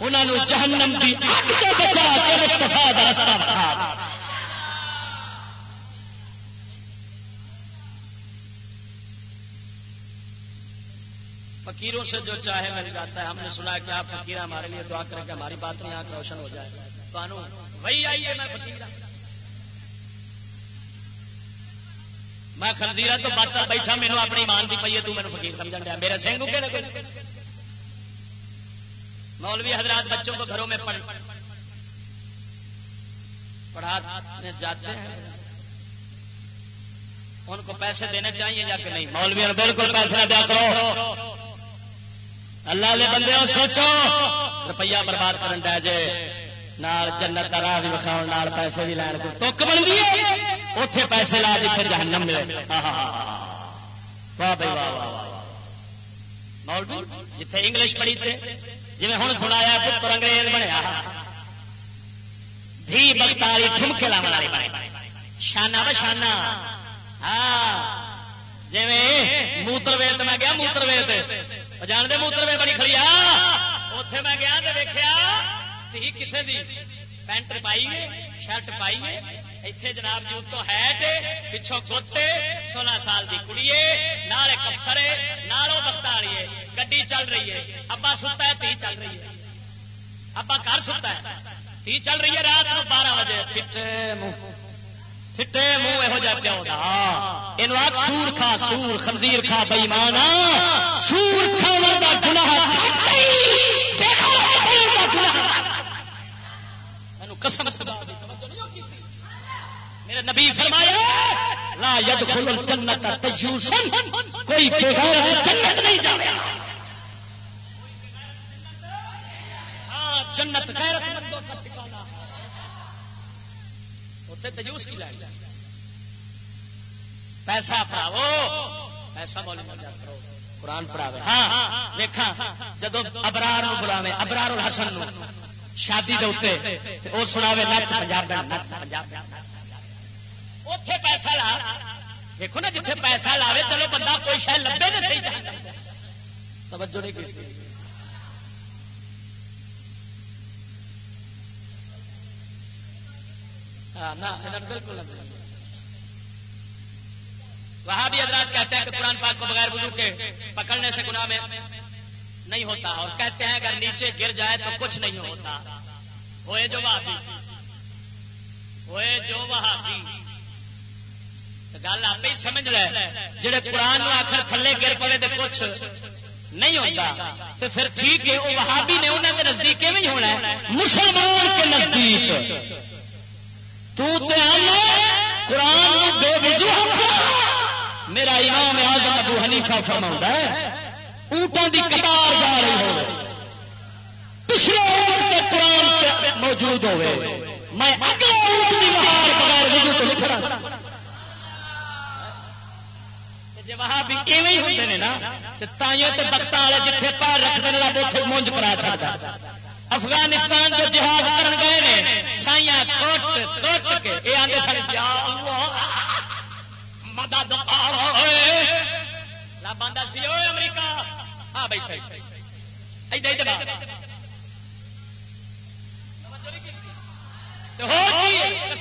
انہوں جہنم کی اگ سے بچا کے مستفا کا رستہ فقیروں سے جو چاہے مل جاتا ہے، ہم نے سنا کہ آپ فقیر ہمارے لیے دعا کریں کہ ہماری بات نہیں، آنکھ روشن ہو جائے۔ تو وہی آئیے میں فقیر میں خنزیرہ تو بات بیٹھا مینو اپنی مان دی پی ہے، تو میرے فقیر سمجھا میرے سنگھ کہ مولوی حضرات بچوں کو گھروں میں پڑھ پڑھانے جاتے ہیں۔ ان کو پیسے دینے چاہیے یا کہ نہیں؟ مولوی بالکل پیسے نہ دیا کرو۔ اللہ دے بندے سوچو۔ روپیہ برباد کرن دے جے۔ نال جنت کا راہ بھی وکھاؤ، نال پیسے بھی لین کو۔ تک اوتھے پیسے لا جتھے جہنم ملے۔ واہ بھائی واہ واہ۔ مولوی، جتھے انگلش پڑھی تھے۔ جی ہوں سنایا پتر انگریز بنیا ہاں۔ بھی بختاری ٹھمکے لاؤ والی بنے۔ شانہ بشانہ ہاں۔ جی موتر ویت میں گیا موتر ویت جانتے موتر میں بڑی کھڑی اتے میں گیا تو دیکھا تھی کسی دی۔ پینٹ پائی شرٹ پائی اتنے جناب جی تو ہے پچھوں گوتے سولہ سال کی کڑی ہے نال ایک افسر ہے نال وہ بخت والی ہے گی چل رہی ہے، ابا ستا ہے تھی چل رہی ہے۔ ابا گھر ستا ہے تھی چل رہی ہے، رات کو بارہ بجے۔ پھٹے منہ یہو جہ پیو یہ سور کھا، سور، خنزیر کھا بئیمان سور کھانا گناہ قسم میرے نبی فرمایا، لا يدخل الجنت تجوسن کوئی بغیر جنت نہیں جاوے ہاں جنت غیرت مندوں کا ٹھکانہ۔ ہوتے تجوس کی لائن۔ پیسہ پڑھاو پیسہ بول کرو قرآن پڑھاوے۔ ہاں, ہاں،, ہاں، دیکھا جدو ابرار بلاوے، ابرار الحسن شادی دے اتنے وہ سناوے نچ پنجاب دا نچ پنجاب۔ دا اتے پیسہ لا۔ دیکھو نا جتنے پیسہ لاوے، چلو بندہ کوئی شاید لبے تو صحیح توجہ نہیں کی۔ ہاں، بالکل وہاں بھی حضرات کہتے ہیں کہ قرآن پاک کو بغیر وضو کے پکڑنے سے گناہ میں نہیں ہوتا، اور کہتے ہیں اگر نیچے گر جائے تو کچھ نہیں ہوتا۔ ہوئے جو وہابی۔ ہوئے جو وہابی۔ گل آپ ہی سمجھ رہے جڑے قرآن آخر تھلے گر پڑے تو کچھ نہیں ہوتا تو پھر ٹھیک ہے وہ وہابی نے انہوں کے نزدیک نہیں ہونا ہے، مسلمان کے نزدیک۔ تو قرآن بے وضو میرا امام آزم ابو حنیفہ فرما ہے اونٹوں کی قطار جا رہی ہو۔ پچھلے اونٹ کے قرآن موجود ہوئے۔ میں اگلے اونٹ کی مہار بغیر وضو تو نہیں کھڑا۔ ایویں ہی نا تے والے مونج افغانستان جو جہاد کر گئے نے، سائیاں کوٹ کوٹ کے یہ آتے سن مدد رب آدھا سی امریکہ۔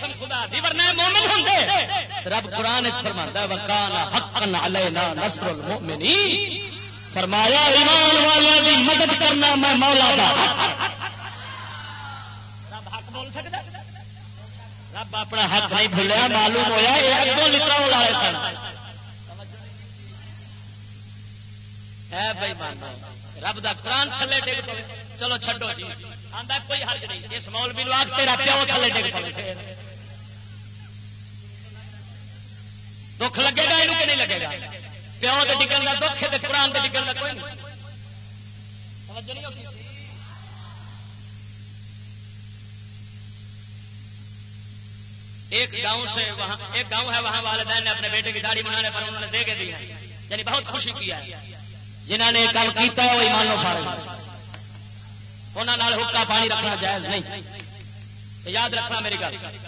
ہاں بیٹھا رب قرآن فرماتا ہے وکانا حقن علینا نصر المؤمنین فرمایا، ایمان والوں مدد کرنا میں مولا دا رب حق بول سکتا رب اپنا حق نہیں بھولیا، معلوم ہوا یہ اگوں لکھا والے سن۔ اے بھائی مانو رب دا قرآن تھلے ڈگ پے چلو چھڈو جی۔ آتا کوئی حرج نہیں، اس مول بھی لوگ تیرا پیو تھلے ڈگ پے دکھ لگے گا یہ نہیں لگے گا؟ پیو کے ڈگن کا دکھ ہے قرآن کے ڈگن کا کوئی نہیں۔ ایک گاؤں سے وہاں، ایک گاؤں ہے، وہاں والدین نے اپنے بیٹے کی داڑھی بنانے پر انہوں نے دے کے دیا یعنی بہت خوشی کیا ہے۔ جنہوں نے کام کیتا ہے، وہ ایمان لو فارغ انہوں حکا پانی رکھنا جائز نہیں۔ یاد رکھنا میری گل۔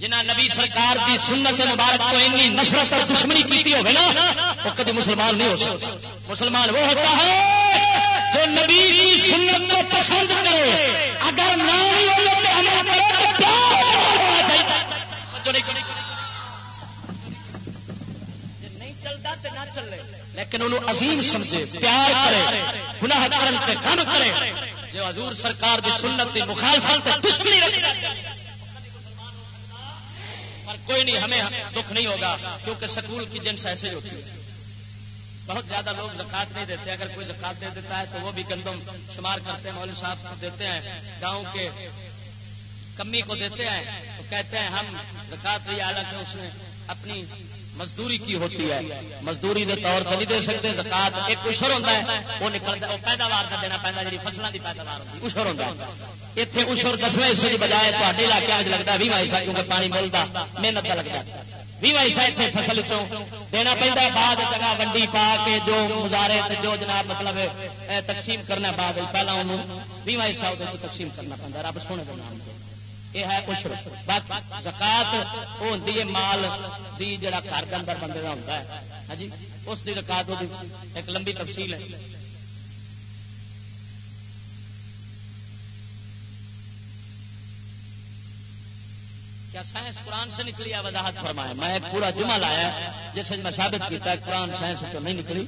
جنہ نبی سرکار کی سنت مبارک کو اتنی نفرت اور دشمنی کی ہوگی نا، وہ کبھی مسلمان نہیں ہو سکتا۔ مسلمان وہ ہوتا ہے جو نبی کی سنت کو پسند کرے۔ اگر نہ نہیں چلتا لیکن انہوں عظیم سمجھے، پیار کرے، گناہ کرن کرے۔ جو حضور سرکار دی سنت دی مخالفت دشمنی رکھے کوئی نہیں، ہمیں دکھ نہیں ہوگا، کیونکہ سکول کی جنس ایسے ہوتی ہے۔ بہت زیادہ لوگ زکات نہیں دیتے، اگر کوئی زکات دے دیتا ہے تو وہ بھی گندم شمار کرتے ہیں، مولوی صاحب کو دیتے ہیں، گاؤں کے کمی کو دیتے ہیں، تو کہتے ہیں ہم زکات دیا حالانکہ اس نے اپنی مزدوری کی ہوتی ہے۔ مزدوری کے طور پر نہیں دے سکتے، زکات ایک اشر ہوتا ہے، وہ نکلتا وہ پیداوار کا دینا پہنا جی فصلوں کی پیداوار ہوتی اشر ہوتا ہے۔ اتنے اشر دسویں حصے کی بجائے تے علاقے میں لگتا بھی حصہ کیونکہ پانی ملتا محنت کا لگتا بھی حصہ اتنے فصل چوں دینا پہنتا بعد جگہ ونڈی پا کے جو مزارے جو جناب مطلب تقسیم کرنا بعد پہلا انہوں بھی حصہ تقسیم کرنا پہنتا رب سونے کے نام یہ ہے اشر باقی زکات وہ ہوتی ہے مال دی جڑا گھر کے اندر بندے کا ہوتا ہے ہاں جی اس کی زکات ایک لمبی تفصیل ہے کیا سائنس قرآن سے نکلی ہے؟ وضاحت فرمایا میں ایک پورا جمعہ لایا جس میں ثابت کیا قرآن سائنس تو نہیں نکلی۔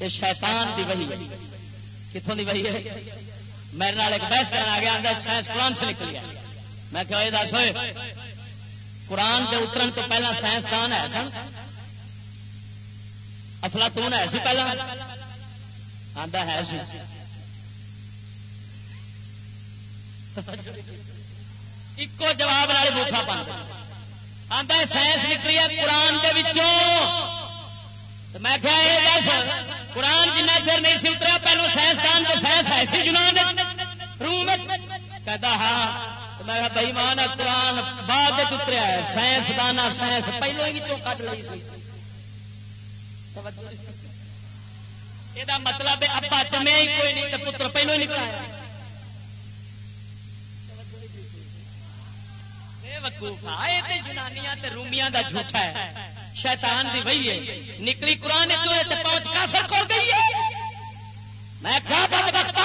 یہ شیطان دی وہی ہے۔ کتوں دی وہی ہے؟ میرے نال ایک بحث کرنا گیا اندر سائنس قرآن سے نکلی ہے۔ میں کہ یہ دس ہوئے، قرآن کے اترن تو پہلا سائنسدان ہے سن۔ افلاطون ہے سی پہلا۔ آتا ہے سی۔ ایک جواب والے بوٹا پہ آتا سائنس نکلی ہے، قرآن کے میں کیا یہ دس، قرآن جنہ چر نہیں سی اتریا، پہلو سائنسدان تو سائنس ہے سی روم کہتا ہاں۔ میں بھائی مان قرآن بعد اتریا ہے۔ سائنسدان سائنس پہلو ہی کٹ لی سی۔ یہ مطلب ابا جمے ہی کوئی نہیں تو پتر پہلو ہی نکلا جنانیاں رومیاں دا جھوٹا ہے۔ شیطان دی وہی ہے۔ نکلی قرآن پہنچ کافر کر گئی ہے۔ میں کیا بند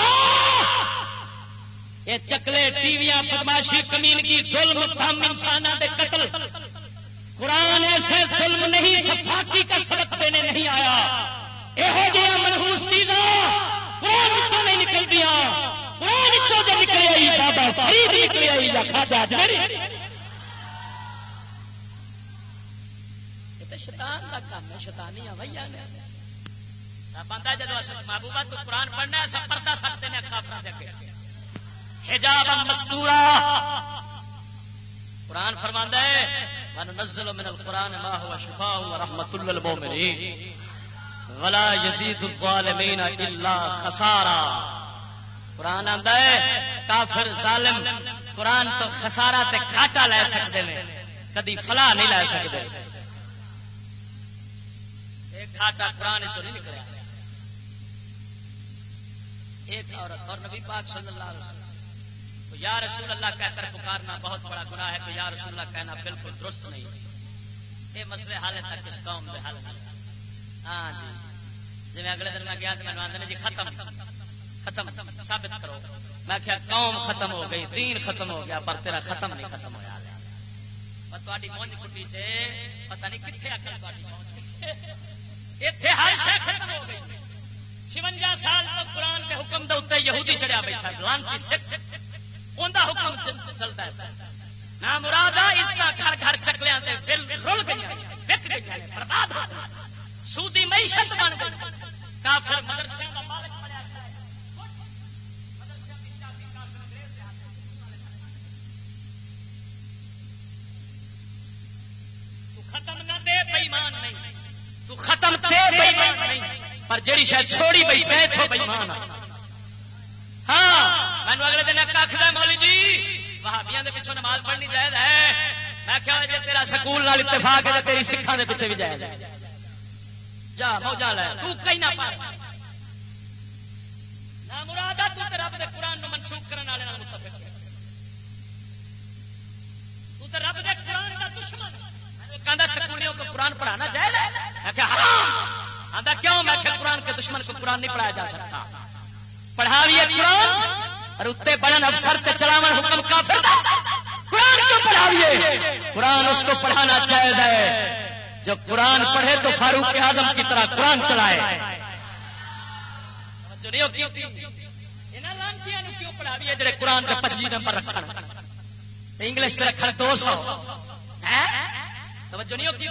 یہ چکلے ٹی وی بدماشی، کمینگی، ظلم کم انسان دے قتل۔ قرآن ایسے ظلم نہیں صفاقی کا سبق دینے نہیں آیا۔ یہو جہاں منہوس چیزاں قرآن نہیں نکل دیا۔ قرآن جو نکلے آئی، بابا فرید نکلے آئی، یا کھا جا شیطان کا کام ہے شیطانی ہوئی بندہ جب محبوبہ تو قرآن پڑھنا ہے سب پردہ سکتے ہیں کافر دے کے حجاب مستورا۔ قرآن فرماندا ہے، وننزل من القرآن ما هو شفاء ورحمة للمؤمنين۔ ولا يزيد الظالمين الا خسارا۔ قرآن آندا ہے، کافر، ظالم، قرآن تو خسارا تے گھاٹا لے سکتے ہیں کدی فلاح نہیں لے سکتے ایک گھاٹا قرآن چ نہیں نکلیا۔ ایک عورت اور نبی پاک صلی اللہ علیہ وسلم۔ تو یا رسول اللہ کہہ کر پکارنا بہت بڑا گناہ ہے کہ یا رسول اللہ کہنا بالکل درست نہیں۔ یہ مسئلے حال تک اس قوم کے حل ہاں جی۔ جی میں اگلے دن میں گیا تو میں آدھے جی ختم۔ ختم۔ ثابت کرو۔ میں کیا قوم ختم ہو گئی، دین ختم ہو گیا، پر تیرا ختم نہیں ختم ہوا تاری مونج کٹی چ پتا نہیں کتنے آخر اتنے ہر شہ ختم ہو گئی۔ چونجا سال تو قرآن کے حکم دے اتنے یہودی چڑیا بیٹھا، لانتی سکھ۔ حکم چلتا ہے۔ نہ مراد اس کا گھر گھر چکلیا دل رل گئی برباد ہو سودی معیشت بن گئی۔ کافر مدرسے کا مالک نہ دے بےمان نہیں تو ختم دے بےمان نہیں پر جیڑی بےمان ہاں۔, ہاں۔ مینو اگلے دن آخر مولی جی بہابیا کے پیچھوں نماز پڑھنی جائز ہے۔ میں کیا جی تیرا سکول اتفاق ہے، تیری سکھان کے پیچھے بھی جائز ہے۔ جا موجا لے، تو کہیں نہ پا مراد رب دے قرآن نو منسوخ کرنے والے متفق تو رب دے قرآن کا دشمن سکولیوں کو پڑھانا جائز ہے۔ آدھا کیوں؟ میں کہ قرآن کے دشمن کو قرآن نہیں پڑھایا جا سکتا۔ پڑھاویے قرآن اور اتنے بڑن افسر سے چلاو حکم کافر دا۔ قرآن کو پڑھاویے قرآن اس کو پڑھانا جائز ہے۔ جو قرآن پڑھے تو فاروق اعظم کی طرح قرآن چلائے۔ جڑے قرآن کا پچی نمبر رکھ انگلش رکھ دو سو۔ توجہ نہیں ہوتی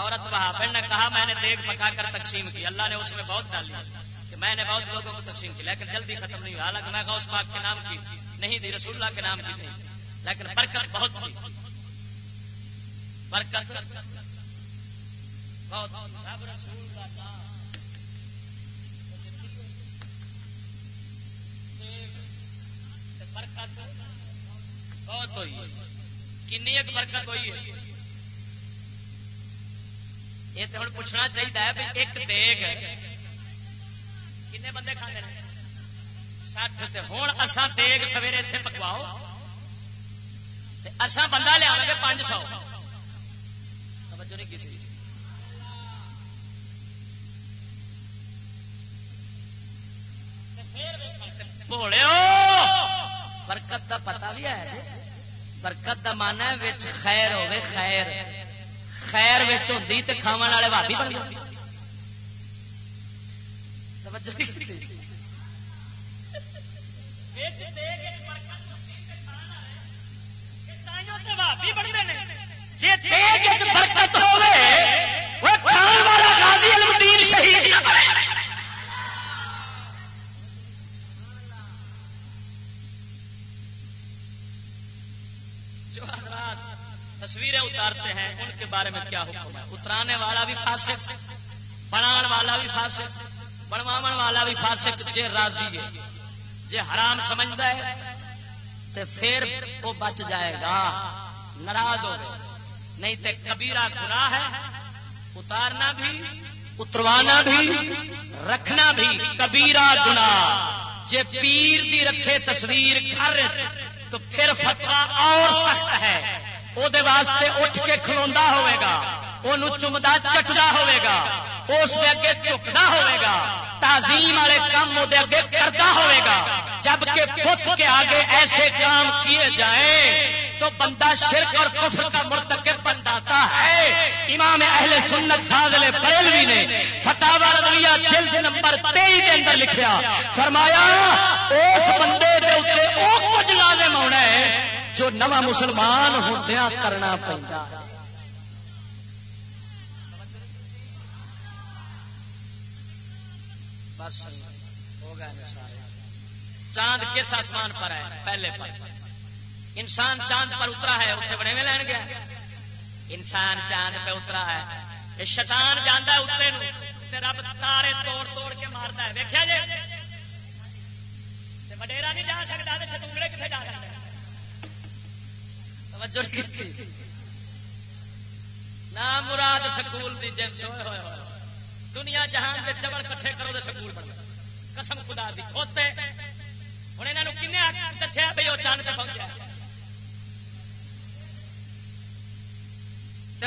عورت وہاں نے کہا میں نے دیکھ پکا کر تقسیم کی۔ اللہ نے اس میں بہت ڈالی کہ میں نے بہت لوگوں کو تقسیم کی، لیکن جلدی ختم نہیں ہوا۔ حالانکہ میں غوث پاک کے نام کی نہیں دی رسول اللہ کے نام کی تھی، لیکن برکت بہت تھی۔ برکت بہت برکت بہت ہوئی۔ کنی ایک برکت ہوئی ہے۔ یہ تو ہوں پوچھنا چاہیے ایک دیگ کنے بندے کھانے سٹھ ہوں اصا دیگ سویرے اتنے پکواؤ۔ اصا بندہ لیا گے پانچ سو۔ برکت کا پتا بھی ہے جی۔ برکت کا مانا خیر ہوے خیر۔ خیر ہوتی تو کھا والے بھابی بن گئے۔ جی برکت شہید تصویریں اتارتے ہیں، ان کے بارے میں کیا حکم ہے؟ اترانے والا بھی فاسق بنان والا بھی فاسق، بنواون والا بھی فاسق، جے راضی ہے، جے حرام سمجھتا ہے تو پھر وہ بچ جائے گا، ناراض ہو نہیں تو کبیرہ گناہ ہے، اتارنا بھی، اتروانا بھی، رکھنا بھی، کبیرہ گناہ۔ جے پیر دی رکھے تصویر گھر تو پھر فتوا اور سخت ہے۔ وہ واسطے اٹھ کے کھلوا ہوئے وہ چمتا چٹتا ہوئے اس کے اگے چکتا ہوئے گا تعظیم والے کام وہ اگے کرتا ہوئے گا جبکہ بت کے آگے ایسے کام کیے جائیں تو بندہ شرک اور کفر کا مرتکب بنداتا ہے امام اہل سنت فاضل بریلوی نے فتح رویہ جلد نمبر تیئی کے اندر لکھا فرمایا اس بندے کے اتنے وہ کچھ لازم ہونا ہے جو نواں مسلمان ہوندیا کرنا پڑتا بس ہو گیا چاند کس آسمان پر ہے؟ پہلے پر۔ انسان چاند پر اترا ہے، اتنے بڑے میں لین گیا۔ انسان چاند پہ اترا ہے۔ یہ شیطان جانا ہے اتنے رب تارے توڑ توڑ کے مارتا ہے۔ دیکھا جی وڈیرا نہیں جا سکتا شتونگڑے کتنے جا سکتے نام مراد سکول دی جنس ہوئے ہوئے ہوئے۔ دنیا جہان کے چبڑ کٹھے کرو دے سکول بن۔ قسم خدا دی۔ کھوتے۔ ہوں یہاں کن دسیا بھائی وہ چاند پہ پہنچ گیا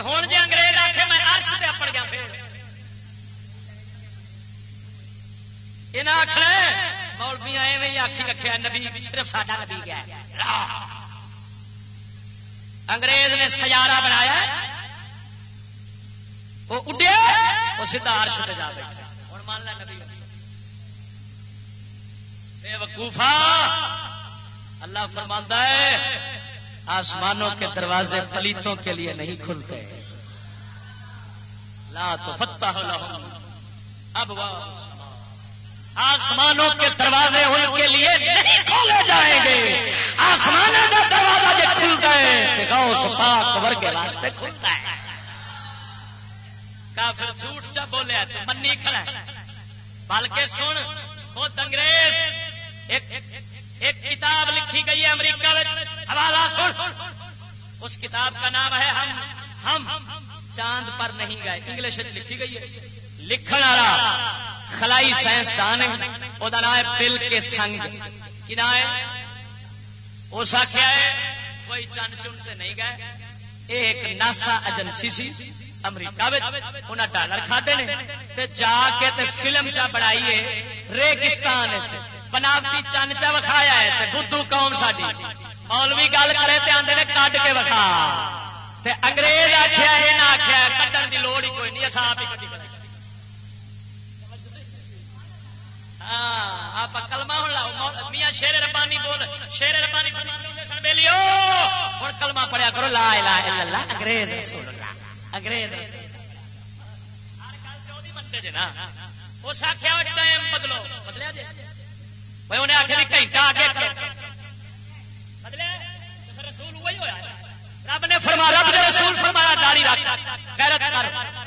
ہوں جی انگریز آخے میں ارش پہ اپڑ گیا پھر۔ یہ آخر مولبیاں ایویں آخی رکھے نبی صرف ساڈا نبی گیا انگریز نے سجارا بنایا وہ اڈیا وہ سیدھا عرش پہ جا بیٹھا ہوں مان نبی۔ بے وقوفا اللہ فرماندہ ہے، آسمانوں کے دروازے پلیتوں کے لیے نہیں کھلتے۔ لا تو فتح اب آسمانوں کے دروازے ان کے لیے نہیں کھولے جائیں گے۔ آسمانوں کا دروازہ جو کھلتا ہے کبر کے راستے کھلتا ہے۔ کافر جھوٹ چا بولے تو منی کھڑا ہے۔ بلکہ سن، خود انگریز، ایک ایک کتاب لکھی گئی ہے امریکہ حوالہ سن۔ اس کتاب کا نام ہے ہم ہم۔ چاند پر نہیں گئے۔ انگلش لکھی گئی ہے۔ لکھن والا خلائی سائنسدان ہے۔ وہ نام ہے پل کے سنگ۔ کی نام ہے؟ اس آخیا ہے، کوئی چند چنتے نہیں گئے۔ ایک ناسا ایجنسی سی امریکہ انہیں ڈالر کھاتے ہیں جا کے تے فلم چا بنائی ہے، ریگستان بناوٹی چند چا وکھایا ہے بدھو قوم ساری مولوی گل کرے تے آندے نے کڈ کے وکھا۔ تے انگریز آخیا یہ نہ آخیا کڈن دی لوڑ ہی کوئی نہیں اصا آپ ہی کدی کریں ہاں آپ کلمہ ہوں لاؤ میاں شیر ربانی بول، شیر ربانی بیلیو ہوں کلمہ پڑھیا کرو، لا الہ الا اللہ، انگریز رسول اللہ انگریز ہر گل جو منتے جے نا۔ اس آخیا ٹائم بدلو۔ بدلیا جی بھائی انہیں آخیا جی، گھنٹہ آگے کرو۔ رسول وہی ہوا رب نے رب نے رسول فرمایا، داڑھی رکھ، غیرت کر،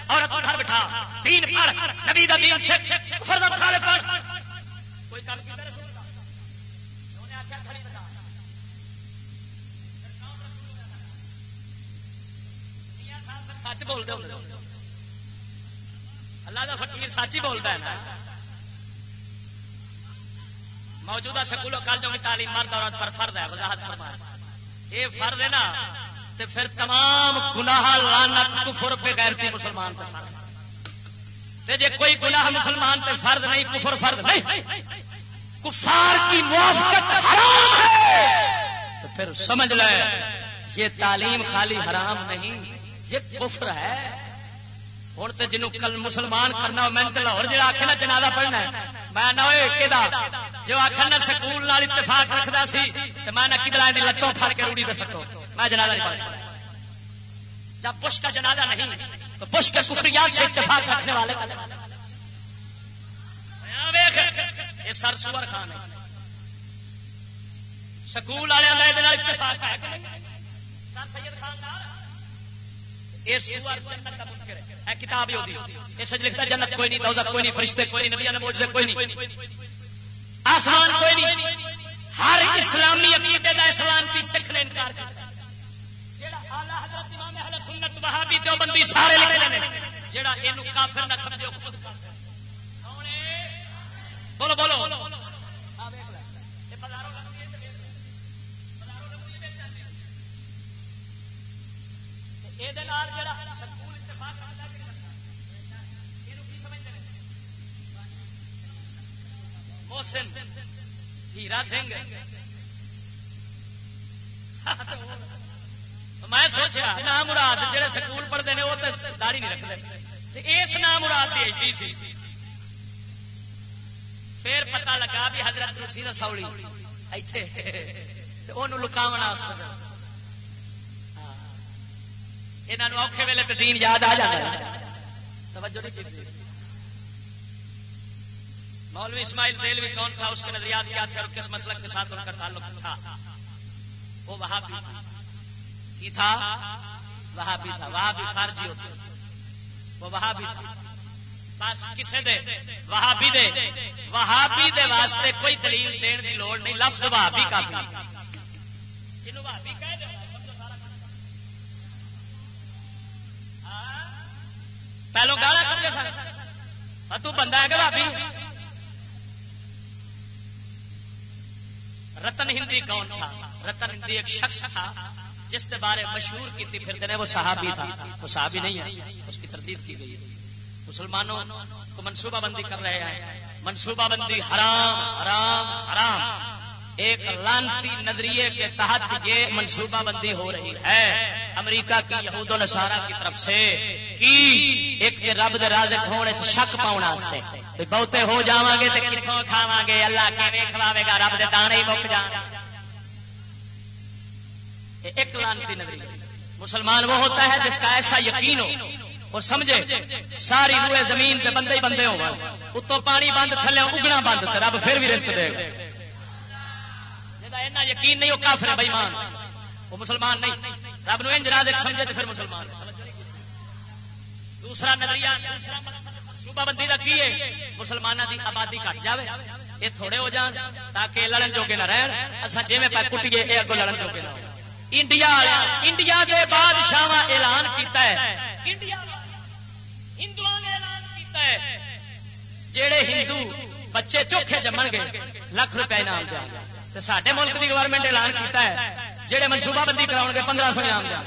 عورت کو گھر بٹھا، دین پڑھ، نبی دا دین سکھ، کفر دا مخالف کوئی کام کیتا رسول دا انہوں نے آخیا کھڑی بٹھا سچ بول دے اللہ دا فقیر سچ ہی بولتا ہے نا۔ موجودہ سکولوں، کالجوں میں تعلیم مرد عورت پر فرد ہے، وضاحت فرمایا یہ فرد ہے نا تو پھر تمام گناہ لانت کفر پہ غیرتی مسلمان پہ فرد تے جے کوئی گناہ مسلمان پہ فرد نہیں، کفر فرد نہیں۔ کفار کی موافقت حرام ہے۔ تو پھر سمجھ لے، یہ تعلیم خالی حرام نہیں۔ یہ کفر ہے۔ ہوں تو جنوب کل مسلمان کرنا میں تو لاہور جا آخر نا جنازہ پڑھنا ہے، میں نہ جو آخر نہ سکول اتفاق رکھتا سی تو میں نہ کدلا لتوں پھڑ کے روڑی دے سکو میں جنازہ نہیں پڑھتا جب پش کا جنازہ نہیں، تو پش کے کفریات سے اتفاق رکھنے والے یہ سر سور خان ہے سکول والے اتفاق ہے سر سید خان کتاب لکھتا جنت کوئی نہیں دوزت کوئی نہیں، فرشتے کوئی نہیں نبی موجود کوئی نہیں۔ آسمان کوئی نہیں، ہر اسلامی عقیدے دا اسلام کی سکھ نے انکار وہابی دیوبندی سارے لکھے نے جڑا اینو کافر نہ سمجھو خود بولو بولو یہ محسن ہیرا سنگھ میں سوچا نام مراد جہے سکول پڑھتے ہیں وہ تو داڑھی نہیں رکھتے اس نام مراد کی ایڈی سی پھر پتا لگا بھی حضرت رسی سولی لکاونا یہاں اوکھے ویلے تو دین یاد آ جاتا توجہ نہیں مولوی اسماعیل دل کون تھا؟ اس کے نظریات کیا تھے اور کس مسلک کے ساتھ ان کا تعلق تھا؟ وہ وہاں بھی تھا؟ وہاں بھی تھا۔ وہاں بھی خارجی ہوتے۔ وہ وہاں بھی تھا۔ بس کسے دے۔ وہاں بھی دے۔ وہاں بھی دے واسطے کوئی دلیل دین کی لوڑ نہیں۔ لفظ وہاں بھی کافی پہلو گالا تو بندہ ہے بھابی رتن ہندی کون تھا؟ رتن ہندی ایک شخص تھا، جس کے بارے مشہور کی تھی، پھر وہ صحابی تھا۔ وہ صحابی نہیں ہے، اس کی تردید کی گئی مسلمانوں کو منصوبہ بندی کر رہے ہیں۔ منصوبہ بندی حرام حرام حرام۔ ایک لانتی نظریے کے تحت یہ منصوبہ بندی ہو رہی ہے۔ امریکہ کی یہود و نصارہ کی طرف سے کی ایک رب دے رازق ہونے شک پاؤن واسطے بہتے ہو جاواں گے تے کتھوں کھاواں گے۔ اللہ کیویں کھواوے گا؟ رب دے دانے ہی مک جان۔ ایک لانتی نظریہ۔ مسلمان وہ ہوتا ہے جس کا ایسا یقین ہو۔ اور سمجھے، ساری روئے زمین پہ بندے ہی بندے ہو اتوں پانی بند، تھلے اگنا بند رب پھر بھی رزق دے گا۔ جنہ یقین نہیں، وہ کافر ہے بےمان وہ مسلمان نہیں۔ رب نو انجراز ایک سمجھے تو پھر مسلمان۔ دوسرا نظریہ صوبہ بندی کا کی ہے؟ مسلمانوں کی آبادی کٹ جائے یہ تھوڑے ہو جان، تاکہ لڑن جوگے نہ رہن۔ اچھا جی میں کٹیے یہ اگو لڑن جوگے نہ انڈیا انڈیا کے بادشاہ اعلان کیتا ہے۔ انڈیا ہندو نے اعلان کیتا ہے۔ جڑے ہندو بچے چوکھے جمن گے لاکھ روپے انعام دیا گیا سارے ملک کی گورنمنٹ اعلان کیتا ہے جہے منصوبہ بندی کراؤ گے پندرہ سو انعام دیا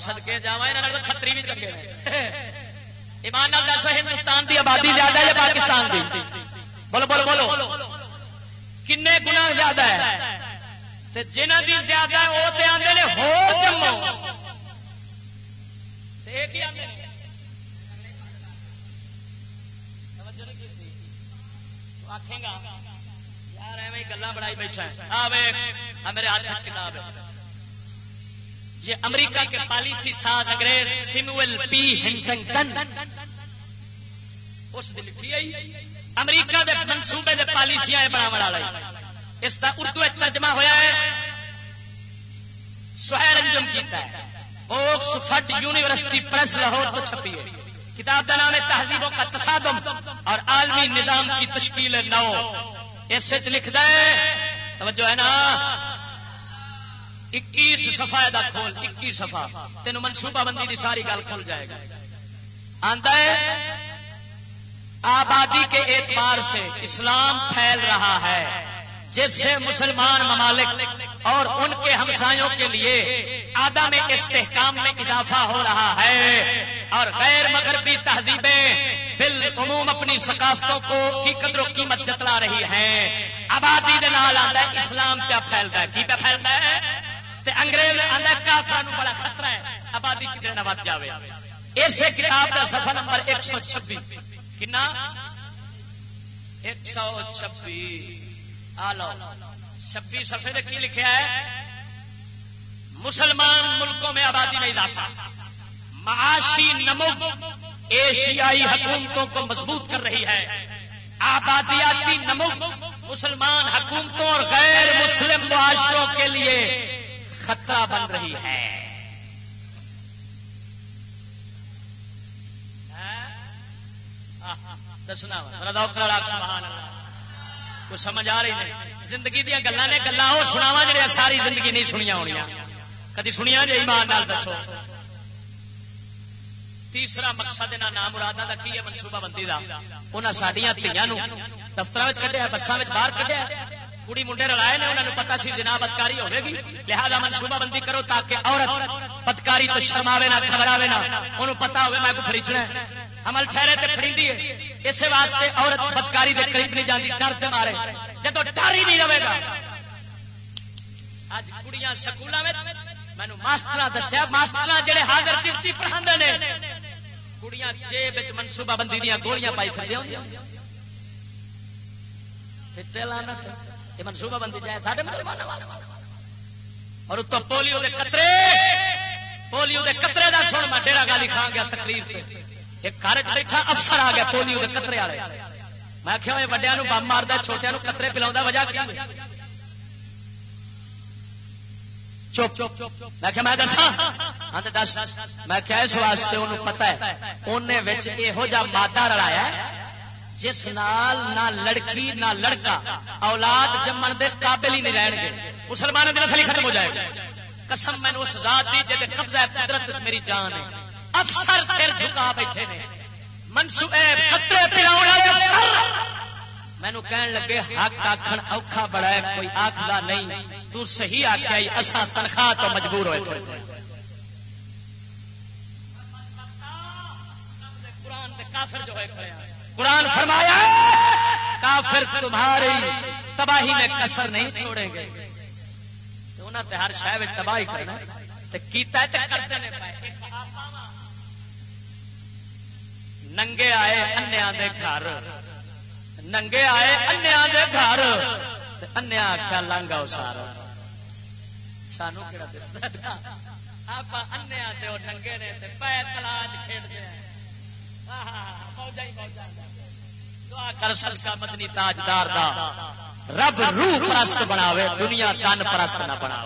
سدکے جا کتری بھی چنگے ایمان دس ہندوستان کی آبادی زیادہ ہے پاکستان کی بولو بولو بولو۔ کن گنا زیادہ ہے؟ جنہ دی زیادہ وہ تو آتے ہیں ہو جمو آخے گا۔ ایویں گلا بڑائی بیٹھا ہے۔ میرے ہاتھ کتاب ہے۔ یہ امریکہ کے پالیسی ساز انگریز سیموئل پی ہنٹنگٹن۔ اس دن لکھی آئی؟ امریکہ دے منصوبے دے پالیسیاں بڑا بڑا لائی اس کا اردو ترجمہ ہویا ہے۔ سہیل انجم کیتا ہے۔ آکسفرڈ یونیورسٹی پریس لاہور تو چھپی ہے۔ کتاب کا نام ہے تہذیبوں کا تصادم اور عالمی نظام کی تشکیل نو۔ اس لکھتا ہے، توجہ ہے نا؟ اکیس سفا کھول، اکیس سفا تین منصوبہ بندی کی ساری گل کھل جائے گا۔ آتا ہے، آبادی کے اعتبار سے اسلام پھیل رہا ہے۔ جس سے مسلمان ممالک اور ان کے ہمسایوں کے لیے آدم استحکام میں اضافہ ہو رہا ہے اور غیر مغربی تہذیبیں بالعموم اپنی ثقافتوں کو کی قدر و قیمت جتلا رہی ہیں۔ آبادی کے نال آتا ہے، اسلام پہ پھیلتا ہے۔ کی پہ پھیلتا ہے؟ انگریز آتا کافر بڑا خطرہ ہے۔ آبادی کی دن آباد جاوے۔ اس کتاب کا سفر نمبر ایک سو چھبی کنا؟ ایک سو چھبی آ لو۔ چھبی سفے کی لکھا ہے؟ مسلمان ملکوں میں آبادی میں اضافہ۔ معاشی نمو ایشیائی حکومتوں کو مضبوط کر رہی ہے۔ آبادیاتی نمو مسلمان حکومتوں اور غیر مسلم معاشروں کے لیے خطرہ بن رہی ہے۔ کچھ سمجھ آ رہی نہیں۔ زندگی دیا گلان نے گلا وہ سناوا جڑے ساری زندگی نہیں سنیا ہونی کدی سنیا جی ایمان نال دسو۔ تیسرا مقصد نام مرادہ کا کی ہے منصوبہ بندی کا انہیں سڈیا دیا دفتر کھڈیا بسان باہر کھڈیا کڑی منڈے رلائے نے انہوں نے پتا سی جناب بدکاری ہوے گی۔ لہذا منصوبہ بندی کرو تاکہ عورت بدکاری تو شرماوے نہ، گھبراوے نہ انہوں پتا ہوے میں کو خریدنا عمل ٹھہرے تے خریدی ہے۔ اسی واسطے عورت بدکاری دے قریب نہیں جاتی ڈر دے مارے۔ جب ڈر ہی نہیں رہے گا۔ اج کڑیاں سکولوں میں مینو ماسٹر دسیا ماسٹر جڑے حاضر ڈیوٹی پڑھا نے، کڑیاں جیب وچ منصوبہ بندی دیا گولیاں پائی کھڑی ہوں یہ منصوبہ بندی جائے سارے اور تو پولیو کے قطرے، پولیو کے قطرے کا سن میں ڈیرا گالی کھا گیا تقریر سے ایک گھر بیٹھا افسر آ گیا، پولیو کے قطرے والے۔ میں آخیا یہ وڈیا بم مارتا چھوٹیا قطرے پلا وجہ کیا؟ چپ۔ چپ میں میں دسا ہاں دس۔ میں کیا اس واسطے انہوں پتا ہے انہیں یہو جا مادہ رلایا جس نال نہ لڑکی نہ لڑکا، اولاد جمن دے قابل ہی نہیں رہن گے۔ مسلمان دن نسل ختم ہو جائے گا قسم، میں اس ذات دی جے قبضہ قدرت میری جان ہے۔ افسر سر جھکا بیٹھے نے۔ منصوبے خطرے پلاون مینو کہن لگے، حق آکھن اوکھا بڑا ہے، کوئی آکھدا نہیں۔ تو صحیح آکھیا اساں تنخواہ تو مجبور ہوئے تھے۔ قرآن کافر جو ہے قرآن فرمایا کافر تمہاری تباہی میں کسر نہیں چھوڑیں گے۔ انہوں نے ہر شہر تباہی کرنا کیتا ہے کرتے ننگے آئے انیا دے گھر۔ ننگے آئے انیا دے گھر۔ انیا آخیا لانگا سارا سانو کہڑا دستا آپ انیا ننگے نے پے تلاج کھیلتے ہیں۔ کر سکا مدنی تاجدار دا۔ رب روح پرست بناوے، دنیا تن پرست نہ بنا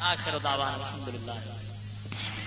آخر دعوان الحمدللہ۔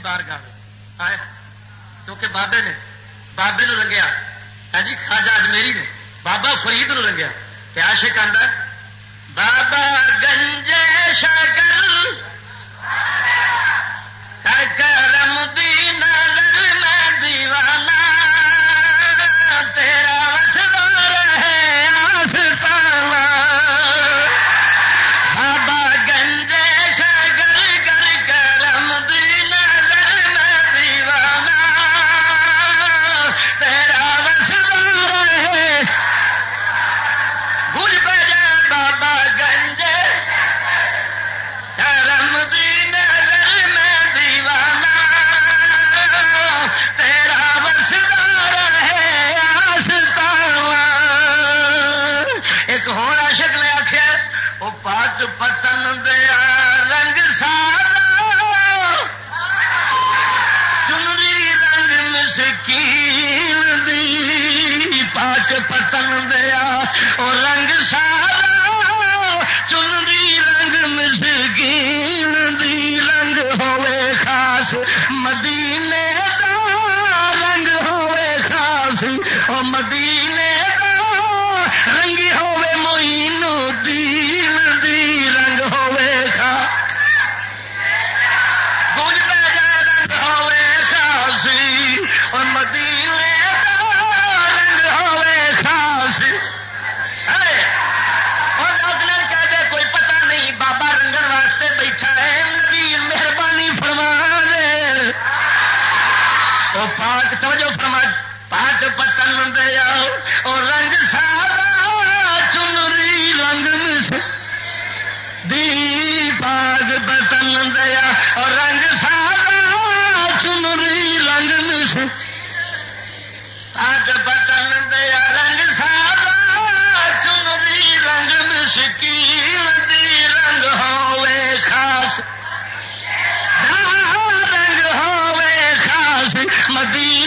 جی بار گاہ آئے۔ کیونکہ بابے نے، بابے نو رنگیا ہے ہاں جی خواجہ اجمیری نے، بابا فرید نو رنگیا کیا عاشق آدھا بابا گنج شکر کر کرم دینا محمدی آیا اور رنگ سارا چنری رنگ نس اج بٹن دیا رنگ سارا چنری رنگ نسکیل دی ہاں، رنگ ہوے خاص۔ رنگ ہوے خاص۔ مدی